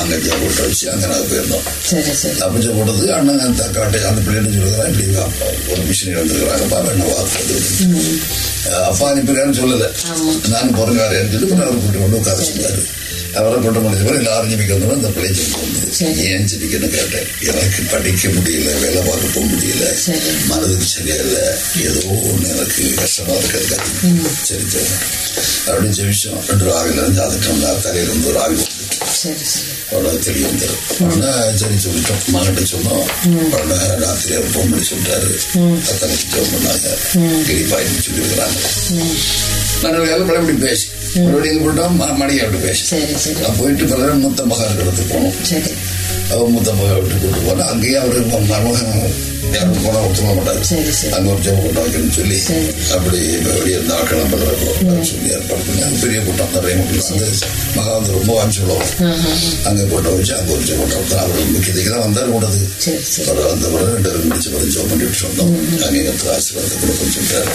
அங்க ஜெபம் போட்டு வச்சு அங்க நாங்கள் போயிருந்தோம். சரி சரி. அப்ப ஜெபம் போட்டது அண்ணன் அந்த காட்டு அந்த பிள்ளைன்னு சொல்லுறான் இப்படி ஒரு மிஷினரி அப்பா அனுப்பிருக்காருன்னு சொல்லல. நான் பிறந்தாருன்னு சொல்லி அப்புறம் அவர் கூட்டி கொண்டு உட்கார சொன்னாரு. அவரை கொண்ட மனிதர்கள் எல்லாரும் ஜெபிக்க வந்தோம் அந்த பிள்ளை ஜெபிக்க வந்தது ஏன் ஜெபிக்கன்னு கேட்டேன். எனக்கு படிக்க முடியல வேலை பார்க்க போக முடியல. மனதுக்கு சரியா இல்லை ஏதோ ஒன்று எனக்கு கஷ்டமா இருக்கிறது சரி சரி. அப்படின்னு ஜெபிச்சோம் ரெண்டு ராவில இருந்து அதுக்கு தலையில இருந்து ஒரு அவ்வளோ தெரிய வந்துடும் சரி சொல்லிட்டோம் மகன்கிட்ட சொன்னோம். உடனே ராத்திரி அவர் ஃபோன் பண்ணி சொல்லிட்டாரு ஜோம் பண்ணாங்க கிரிப்பாயின்னு சொல்லியிருக்கிறாங்க. நான் வேலை பழப்படி பேசி. மறுபடியும் எங்க போட்டோம் மணி அப்படி பேசி. நான் போயிட்டு பிறகு மூத்த மகன் இடத்துக்கு போனோம். அவன் மூத்த மகன் விட்டு கூட்டு போனேன். அங்கேயே அவரு ம- மருமகன் யாரும் போனா ஒத்துக்க சரி அங்க ஒரு ஜெபம் கொண்டு வைக்கணும்னு சொல்லி. அப்படி வெளியே இருந்து ஆட்கள் பண்றப்போ சொல்லி ஏற்பாடு பண்ணி பெரிய கூட்டம் நிறைய மக்கள் வந்து மகா வந்து ரொம்ப அனுப்பிச்சுடுவோம். அங்க கொண்டு வச்சு அங்க ஒரு ஜெபம் கொண்டு அவர் முக்கியத்துக்கு தான் வந்தார் கூடாது. அவர் வந்த பிறகு ரெண்டு பேரும் முடிச்சு பிறகு ஜெபம் பண்ணிட்டு சொன்னோம் அங்கே எங்களுக்கு ஆசீர்வாதத்தை கொடுக்கணும்னு சொல்லிட்டாரு.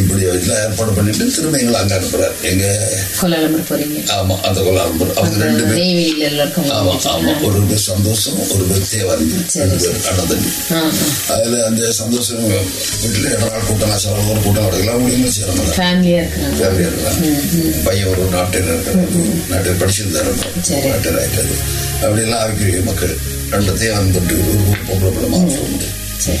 இப்படி எல்லாம் ஏற்பாடு பண்ணிட்டு திரும்ப எங்களை அங்க அனுப்புறாரு. எங்க? ஆமா அந்த கொள்ளாரம்பர் அவங்க ரெண்டு பேரும். ஆமா ஆமா. ஒரு பேர் சந்தோஷம் ஒரு பேர் தேவாரி ரெண்டு பேர் அண்ணன் தம்பி அதுல அந்த சந்தோஷம் வீட்டுல நாள் கூட்டம் சார் ஒரு கூட்டம் நடக்கலாம் அவங்களும் இருக்கிறாங்க இருக்கிறாங்க பையன் ஒரு நாட்டில் இருக்கிறாங்க நாட்டில் படிச்சிருந்தாரு சரி. நாட்டில் ஆயிட்டாரு அப்படியெல்லாம் ஆவிக்குரிய மக்கள் ரெண்டத்தையும் ஒரு பொம்பளை பிள்ளை மாற்றம் சரி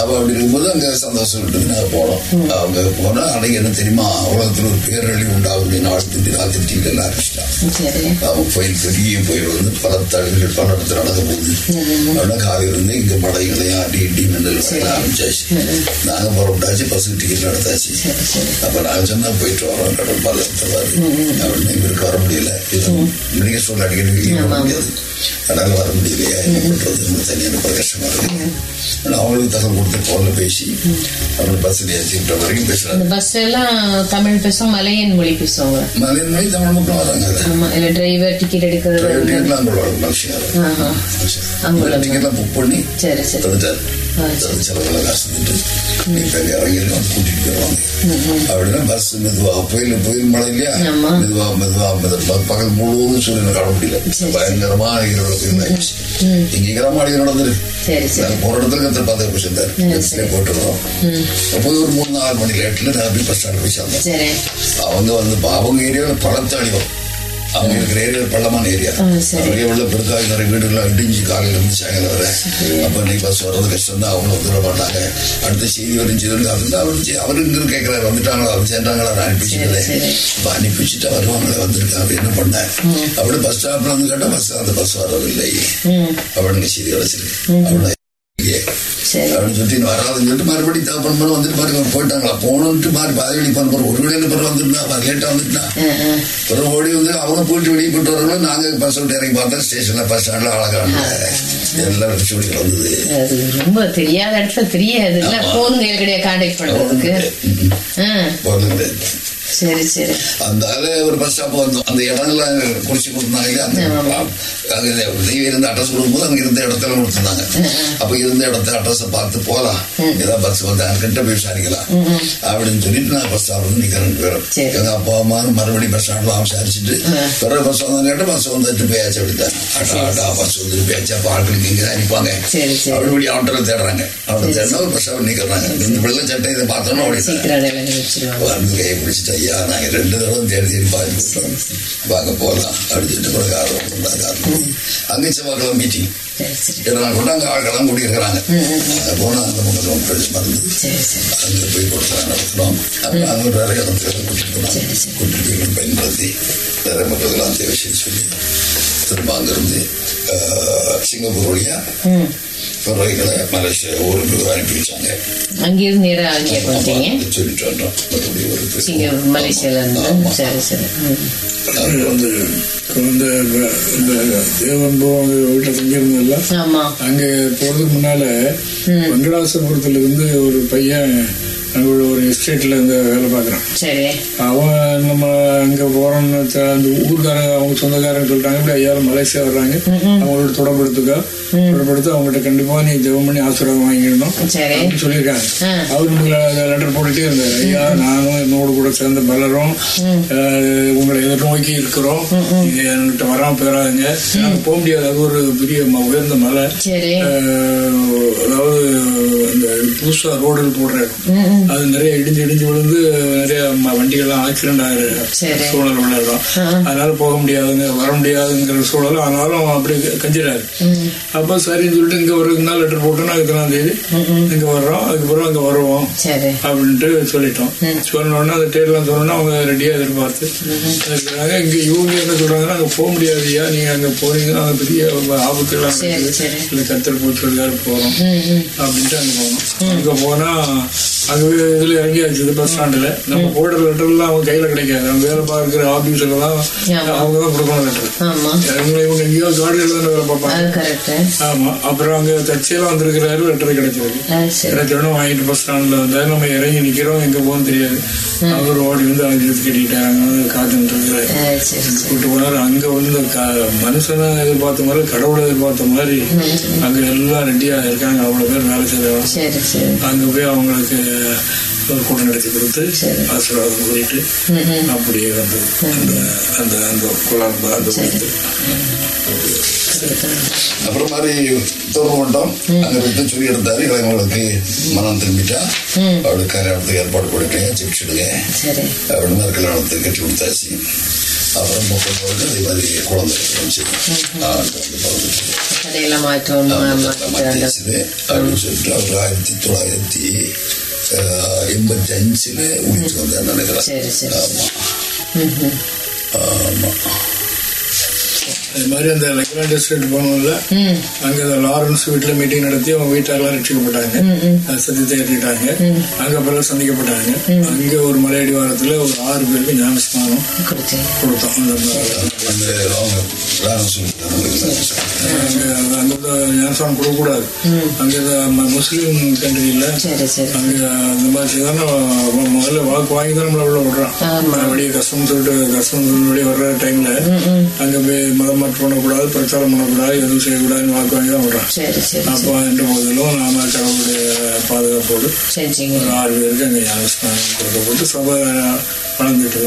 அப்ப அப்படி இருக்கும்போது அங்க சந்தோஷம் விட்டு நாங்க போனோம் அவங்க போனா அன்னைக்கு என்ன தெரியுமா? உலகத்துல ஒரு பேரழி உண்டாகுது. நாள் திட்டி நாள் திட்டிட்டு எல்லாம் ஆரம்பிச்சிட்டான் சரி. அவன் புயல் பெரிய புயல் வந்து பல தழுவிகள் பல இடத்துல நடக்க போகுது. அப்படின்னா காவிரி இருந்து இங்க மலைகளையும் அடி இடி மின்னல் ஆரம்பிச்சாச்சு நாங்க புறப்பட்டாச்சு பஸ்ஸுக்கு டிக்கெட் சரி அப்ப நாங்க சொன்னா போயிட்டு வரோம் கடல் பாலத்தவாரு அப்படின்னு இவருக்கு வர முடியல. மெடிக்கல் ஸ்டோர்ல அடிக்கடி போக முடியாது. அதனால வர முடியலையா. என்ன நம்ம தனியாக ரொம்ப கஷ்டமா இருக்கு. அவங்களுக்கு தகவல் கொடுத்து போன்ல பேசி அவங்க பஸ்ல ஏற்றிக்கிட்ட வரைக்கும் இந்த பஸ் எல்லாம் தமிழ் பேசும் மலையன் மொழி பேசுவாங்க மலையின் மொழி தமிழ் மக்களும் வராங்க டிரைவர் டிக்கெட் எடுக்கிறது டிக்கெட்லாம் அங்கே டிக்கெட்லாம் புக் பண்ணி சரி சரி. செலவுல காசு இப்ப இங்க இறங்கிருக்கோம் கூட்டிட்டு போயிருவாங்க அப்படின்னா பஸ் மெதுவா புயல் புயல் மழை இல்லையா ஆமா. மெதுவா மெதுவா மெதுவா பகல் முழுவதும் சூரியன் காண முடியல பயங்கரமா இரவு இருந்தாச்சு இங்க கிராமடி நடந்திருக்கு சரி சரி நாங்க போற இடத்துல பார்த்து போய் சேர்ந்தாரு பஸ்லயே போட்டுருவோம் அப்போ ஒரு மூணு நாலு மணி லேட்ல நான் போய் பஸ் ஸ்டாண்ட் போய் சேர்ந்தேன் சரி அவங்க வந்து அவங்க ஏரியாவில் பழத்த அழிவும் அவங்க இருக்கிற ஏரியாவில் பள்ளமான ஏரியா. நிறைய உள்ள பெருக்காக நிறைய வீடுகள்லாம் இடிஞ்சு காலையில இருந்து சாயங்காலம் வர. அப்ப நீ பஸ் வர்றது கஷ்டம் தான் அவங்களும் வந்துட மாட்டாங்க அடுத்த செய்தி செய்தி அதுதான் அவர் அவரு இங்க கேட்கிறாரு வந்துட்டாங்களா அவர் சேர்ந்தாங்களா நான் அனுப்பிச்சுக்கிறேன் சரி, சரி. அப்ப அனுப்பி வச்சுட்டு வருவாங்களே வந்திருக்கேன் அப்படி என்ன பண்ணேன் அப்படி பஸ் ஸ்டாப்ல வந்து கேட்டா பஸ் அந்த பஸ் வரவில்லை ம். அவனுக்கு செய்தி கிடைச்சிருக்கு அவனை இல்லையே அப்படின்னு சொல்லிட்டு வராதுன்னு சொல்லிட்டு மறுபடியும் தகப்பன் பண்ண வந்துட்டு பாருங்க போயிட்டாங்களா? போகணுன்ட்டு மாதிரி பாதி வழி பண்ண போறோம். ஒரு விடையில பிறகு வந்துருந்தா லேட்டா வந்துட்டா. பிறகு ஓடி வந்து அவங்க போயிட்டு வெளியே போயிட்டு வரவங்களும் நாங்க பஸ் விட்டு இறங்கி பார்த்தா ஸ்டேஷன்ல பஸ் ஸ்டாண்ட்ல அழகான எல்லாம் வச்சு வந்தது ரொம்ப தெரியாத இடத்துல தெரியாது. இல்ல ஆமா. போன் கையில் கிடையாது கான்டாக்ட் பண்றதுக்கு சரி சரி அந்த ஒரு பஸ் ஸ்டாப் வந்தோம் அந்த இடங்கள்லாம் குறிச்சு கொடுத்தாங்க அந்த இருந்த அட்ரஸ் கொடுக்கும்போது அங்க இருந்த இடத்துல கொடுத்துருந்தாங்க அப்ப இருந்த இடத்த அட்ரஸ் பார்த்து போலாம் ஏதாவது பஸ் வந்து அங்கிட்ட போய் விசாரிக்கலாம் அப்படின்னு சொல்லிட்டு நான் பஸ் ஸ்டாப்ல வந்து நிக்கிறேன் பேரும். எங்க அப்பா அம்மா மறுபடியும் பஸ் ஸ்டாண்ட்ல விசாரிச்சுட்டு பிறகு பஸ் வந்தாங்க கேட்ட பஸ் வந்துட்டு போயாச்சு அப்படித்தான் ஆட்டா ஆட்டா பஸ் வந்துட்டு போயாச்சு அப்ப ஆட்களுக்கு இங்க தான் நிற்பாங்க. அப்படி அவன்கிட்ட தேடுறாங்க அவனை தேடினா ஒரு பஸ் ஸ்டாப் நிக்கிறாங்க இந்த வெள்ளை சட்டை இதை பார்த்தோன்னா அப்படி சீக்கிரம் ஐயா நாங்க ரெண்டு தடவை தேடி தேடி பார்த்துட்டோம் வாங்க போகலாம் அப்படின்னு சொல்லிட்டு பிறகு ஆர்வம் ஆர்வம். அங்கே செவ்வாய்க்கிழமை மீட்டிங் இதெல்லாம் கூட அங்கே ஆட்கள்லாம் கூடி இருக்கிறாங்க அங்கே போனால் அந்த பிரச்சனை சரி சரி அங்கே போய் நடக்கிறோம் அப்புறம் அங்கே நிறைய இடத்துல கூட்டிட்டு போனாங்க. கூட்டிட்டு போய் பயன்படுத்தி மக்களுக்கெல்லாம் தேவை செய்ய சொல்லி திரும்ப அங்கிருந்து ஆஹ், சிங்கப்பூர் வழியா ம் பிறகுகளை மலேசியா ஊருக்கு அனுப்பி வச்சாங்க அங்கிருந்து சொல்லிட்டு வந்தோம் மறுபடியும் மலேசியால. சரி சரி வந்து இந்த இந்த தேவன் அவங்க வீட்டில் தங்கியிருந்ததில்ல ஆமா அங்க போறதுக்கு முன்னால வெங்கடாசபுரத்துல இருந்து ஒரு பையன் அங்க உள்ள ஒரு எஸ்டேட்ல இருந்து வேலை பார்க்கறான். சரி. அவன் நம்ம அங்க போறோம்னு தெ- அந்த ஊர்க்காரங்க அவங்க சொந்தக்காரங்க சொல்றாங்க இப்படி ஐயா மலேசியா வர்றாங்க. அவங்களோட தொடர்படுத்துக்க. தொடர்படுத்து அவங்ககிட்ட கண்டிப்பா நீ ஜெபம் பண்ணி ஆசீர்வாதம் வாங்கிடணும் அப்படின்னு சொல்லியிருக்காங்க. அவர் லெட்டர் போட்டுட்டே இருந்தாரு. ஐயா நானும் என்னோட கூட சேர்ந்த பலரும் உங்களை எதிர்நோக்கி இருக்கிறோம். நீங்க என்கிட்ட வராம போயிடாதுங்க நாங்க போக முடியாது. அது ஒரு பெரிய உயர்ந்த மலை. அதாவது இந்த புதுசா ரோடுகள் போடுற இடம் ம், அது நிறைய இடிஞ்சு இடிஞ்சு விழுந்து நிறைய வண்டிகள்லாம் ஆக்சிடென்ட் ஆகிற. சூழல் உள்ள இடம். அதனால போக முடியாதுங்க வர முடியாதுங்கிற சூழல். ஆனாலும் அப்படி கஞ்சிடாரு. அப்ப சரின்னு சொல்லிட்டு இங்க ஒரு நாள் லெட்டர் போட்டோம் அதுக்கு இத்தனாம் தேதி இங்க வர்றோம் அதுக்கப்புறம் அங்க வருவோம் அப்படின்ட்டு சொல்லிட்டோம். சொன்ன உடனே அந்த டேட்லாம் சொன்னோன்னா அவங்க ரெடியா எதிர்பார்த்து. இருக்கிறாங்க இங்க இவங்க என்ன சொல்றாங்கன்னா அங்க போக முடியாதுயா நீங்க அங்க போனீங்கன்னா அங்க பெரிய ஆபத்துலாம் இல்ல கத்தர் போச்சுருக்காரு போறோம். அப்படின்ட்டு அங்க போனோம். அங்க போனா அங்க போய் இதுல இறங்கியாச்சு பஸ் ஸ்டாண்டுல நம்ம போடுற லெட்டர்லாம் அவங்க கையில கிடைக்காது. அவங்க வேலை பார்க்குற ஆபீஸ்ல தான் ஆமா. அவங்க தான் கொடுக்கணும் லெட்டர் ஆமா. இவங்க இவங்க எங்கேயோ காடியில் தான் வேலை பார்ப்பாங்க. ஆமா. அப்புறம் அங்க தற்செயலா வந்திருக்கிறாரு லெட்டர் கிடைச்சிருக்கு கிடைச்சோடனே வாங்கிட்டு பஸ் ஸ்டாண்ட்ல வந்தாரு. நம்ம இறங்கி நிக்கிறோம். எங்க போகணும் தெரியாது. அவர் ஓடி வந்து அவங்க எடுத்து கட்டிட்டாங்க காத்துட்டு இருக்கிறாரு கூட்டு போனாரு. அங்க வந்து மனுஷனை எதிர்பார்த்த மாதிரி கடவுளை எதிர்பார்த்த மாதிரி அங்க எல்லாம் ரெடியா இருக்காங்க. அவ்வளவு பேர் வேலை செய்யறவங்க. அங்க போய் அவங்களுக்கு கூட்டம் நடத்தி கொடுத்து சரி. ஆசீர்வாதம் கூறிட்டு அப்படியே வந்து அந்த அந்த அந்த குழம்பு அந்த அப்புறம் மாதிரி தொடர்பு கொண்டோம். அங்க இருந்து சொல்லி எடுத்தாரு இளைஞர்களுக்கு மனம் திரும்பிட்டா. அவளுக்கு கல்யாணத்துக்கு ஏற்பாடு ஜெபிச்சுடுங்க. சரி. அப்படின்னு மாதிரி கல்யாணத்துக்கு கட்டி கொடுத்தாச்சு. அப்புறம் பொழுது அதே மாதிரி குழந்தை பிறந்துச்சு. அப்படின்னு சொல்லிட்டு அவர் ஆயிரத்தி தொள்ளாயிரத்தி எண்பத்தி அஞ்சுல ஊழிட்டு வந்தார் நினைக்கிறேன் ஆமா ஆமா அது மாதிரி அந்த லெக்லாண்ட் எஸ்டேட் போனோம்ல ம் அங்க லாரன்ஸ் வீட்டுல மீட்டிங் நடத்தி அவங்க வீட்டாரெல்லாம் ரட்சிக்கப்பட்டாங்க அது சத்தியத்தை ஏற்றிட்டாங்க அங்க அப்புறம் சந்திக்கப்பட்டாங்க அங்க ஒரு மலையடி வாரத்துல ஒரு ஆறு பேருக்கு ஞானஸ்தானம் கொடுத்து கொடுத்தோம் அந்த அவங்க வேணும் ஞானஸ்தானம் கொடுக்கக்கூடாது அங்க இந்த முஸ்லீம் கண்ட்ரியில அங்க அந்த மாதிரி அவன் முதல்ல வாக்கு வாங்கி தான் நம்மள உள்ள விடுறான். வெளியே கஷ்டம் சொல்லிட்டு கஷ்டம் வெளியே வர்ற டைம்ல அங்க போய் மதம் மாற்றம் பண்ணக்கூடாது பிரச்சாரம் பண்ணக்கூடாது எதுவும் செய்யக்கூடாதுன்னு வாக்கு வாங்கி தான் விடுறான் அப்போ என்ற போதிலும் நாம கடவுளுடைய பாதுகாப்போடு ஒரு ஆறு பேருக்கு அங்கே கொடுக்கப்பட்டு சபை வளர்ந்துட்டு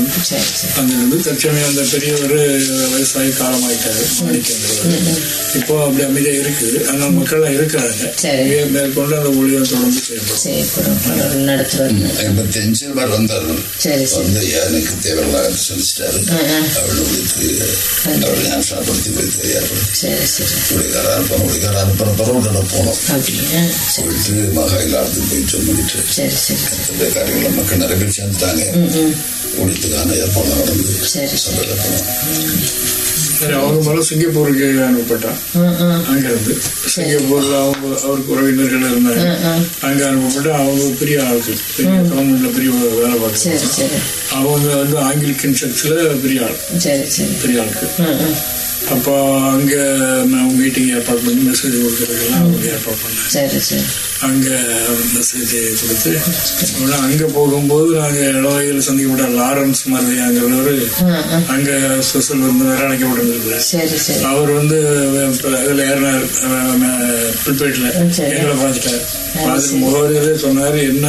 அங்கிருந்து தற்சமயம் அந்த பெரியவர் வயசாகி காலமாயிட்டாரு. மாணிக்கங்கிறவர் இப்போ அப்படி அமைதியா இருக்குது ஆனால் மக்கள்லாம் இருக்கிறாங்க. மேற்கொண்டு அந்த ஊழியம் தொடர்ந்து செய்யப்படும். எண்பத்தி அஞ்சு பேர் வந்தார். சரி சரி. வந்து எனக்கு தேவையில்லாத சொல்லிச்சிட்டாரு அவளுக்கு அவள் ஞாபகப்படுத்தி போய் ஏற்படுத்தி சரி சரி. உடைக்கார அனுப்பணும் உடைக்கார அனுப்புற பரவ போனோம் போயிட்டு மகாயிலாத்துக்கு போய் சொல்லிட்டு சரி சரி சரி. இந்த காரியங்களை மக்கள் நிறைய பேர் சேர்ந்துட்டாங்க. ஒழித்துக்கான ஏற்பாடு நடந்து சரி. அவங்க மேல சிங்கப்பூருக்கு அனுப்பப்பட்டான் ம் அங்கிருந்து. சிங்கப்பூர்ல அவங்க அவருக்கு உறவினர்கள் இருந்தாங்க. அங்க அனுப்பப்பட்டு அவங்க பெரிய ஆட்கள் பெரிய கவர்மெண்ட்ல பெரிய வேலை சரி அவங்க வந்து ஆங்கிலிக்கன் சர்ச்சில் பெரிய ஆள். சரி சரி. பெரிய ஆளுக்கு. அப்போ அங்க நான் மீட்டிங் ஏற்பாடு பண்ணி மெசேஜ் கொடுக்கறதுக்கெல்லாம் அவங்க ஏற்பாடு பண்ணேன் சரி சரி. அங்க மெசேஜ் கொடுத்து அப்புறம் அங்க போகும்போது நாங்க இளவையில் சந்திக்கப்பட்ட லாரன்ஸ் மாதிரியாங்கிறவர் அங்க ஸ்பெஷல் வந்து வேற சரி அவர் வந்து இதுல ஏறினார். புல்பேட்டில். எங்களை பார்த்துட்டார். பார்த்துட்டு முகவரியிலே சொன்னாரு என்ன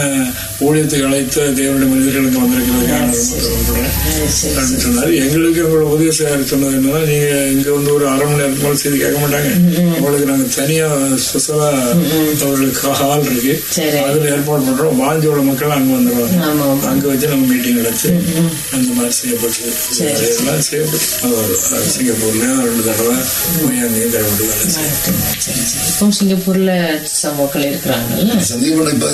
ஊழியத்துக்கு அழைத்த தேவனுடைய மனிதர்களுக்கு அப்படின்னு சொன்னாரு. எங்களுக்கு எங்களோட உதவி சொன்னது என்னன்னா நீங்க இங்க வந்து ஒரு அரை மணி நேரத்துக்கு செய்தி கேட்க மாட்டாங்க. உங்களுக்கு நாங்க தனியா ஸ்பெஷலா அவர்களுக்கு ஹால் இருக்கு. சரி. அதுல ஏற்பாடு பண்றோம். வாஞ்சியோட மக்கள் அங்க ஆமா அங்க வச்சு நம்ம மீட்டிங் நடத்தி அந்த மாதிரி செய்யப்பட்டு அது- அது சிங்கப்பூர்ல ரெண்டு தடவை சரி இப்போ சிங்கப்பூர்ல சமூகங்கள் இருக்கிறாங்கல்ல? சந்தீபன் இப்ப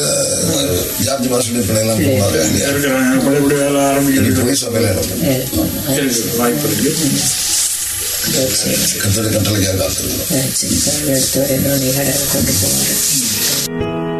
ஜார்ஜ் பிள்ளைலாம் போனாரு அங்க இருக்கிறாங்க. பழையபடி வேலை ஆரம்பிக்கிறது? வாய்ப்பு இருக்கு. கத்தோட கட்டளைக்காக காத்திருக்கிறோம் எடுத்து வரை என்னுடைய கொண்டு போவார் 嗯。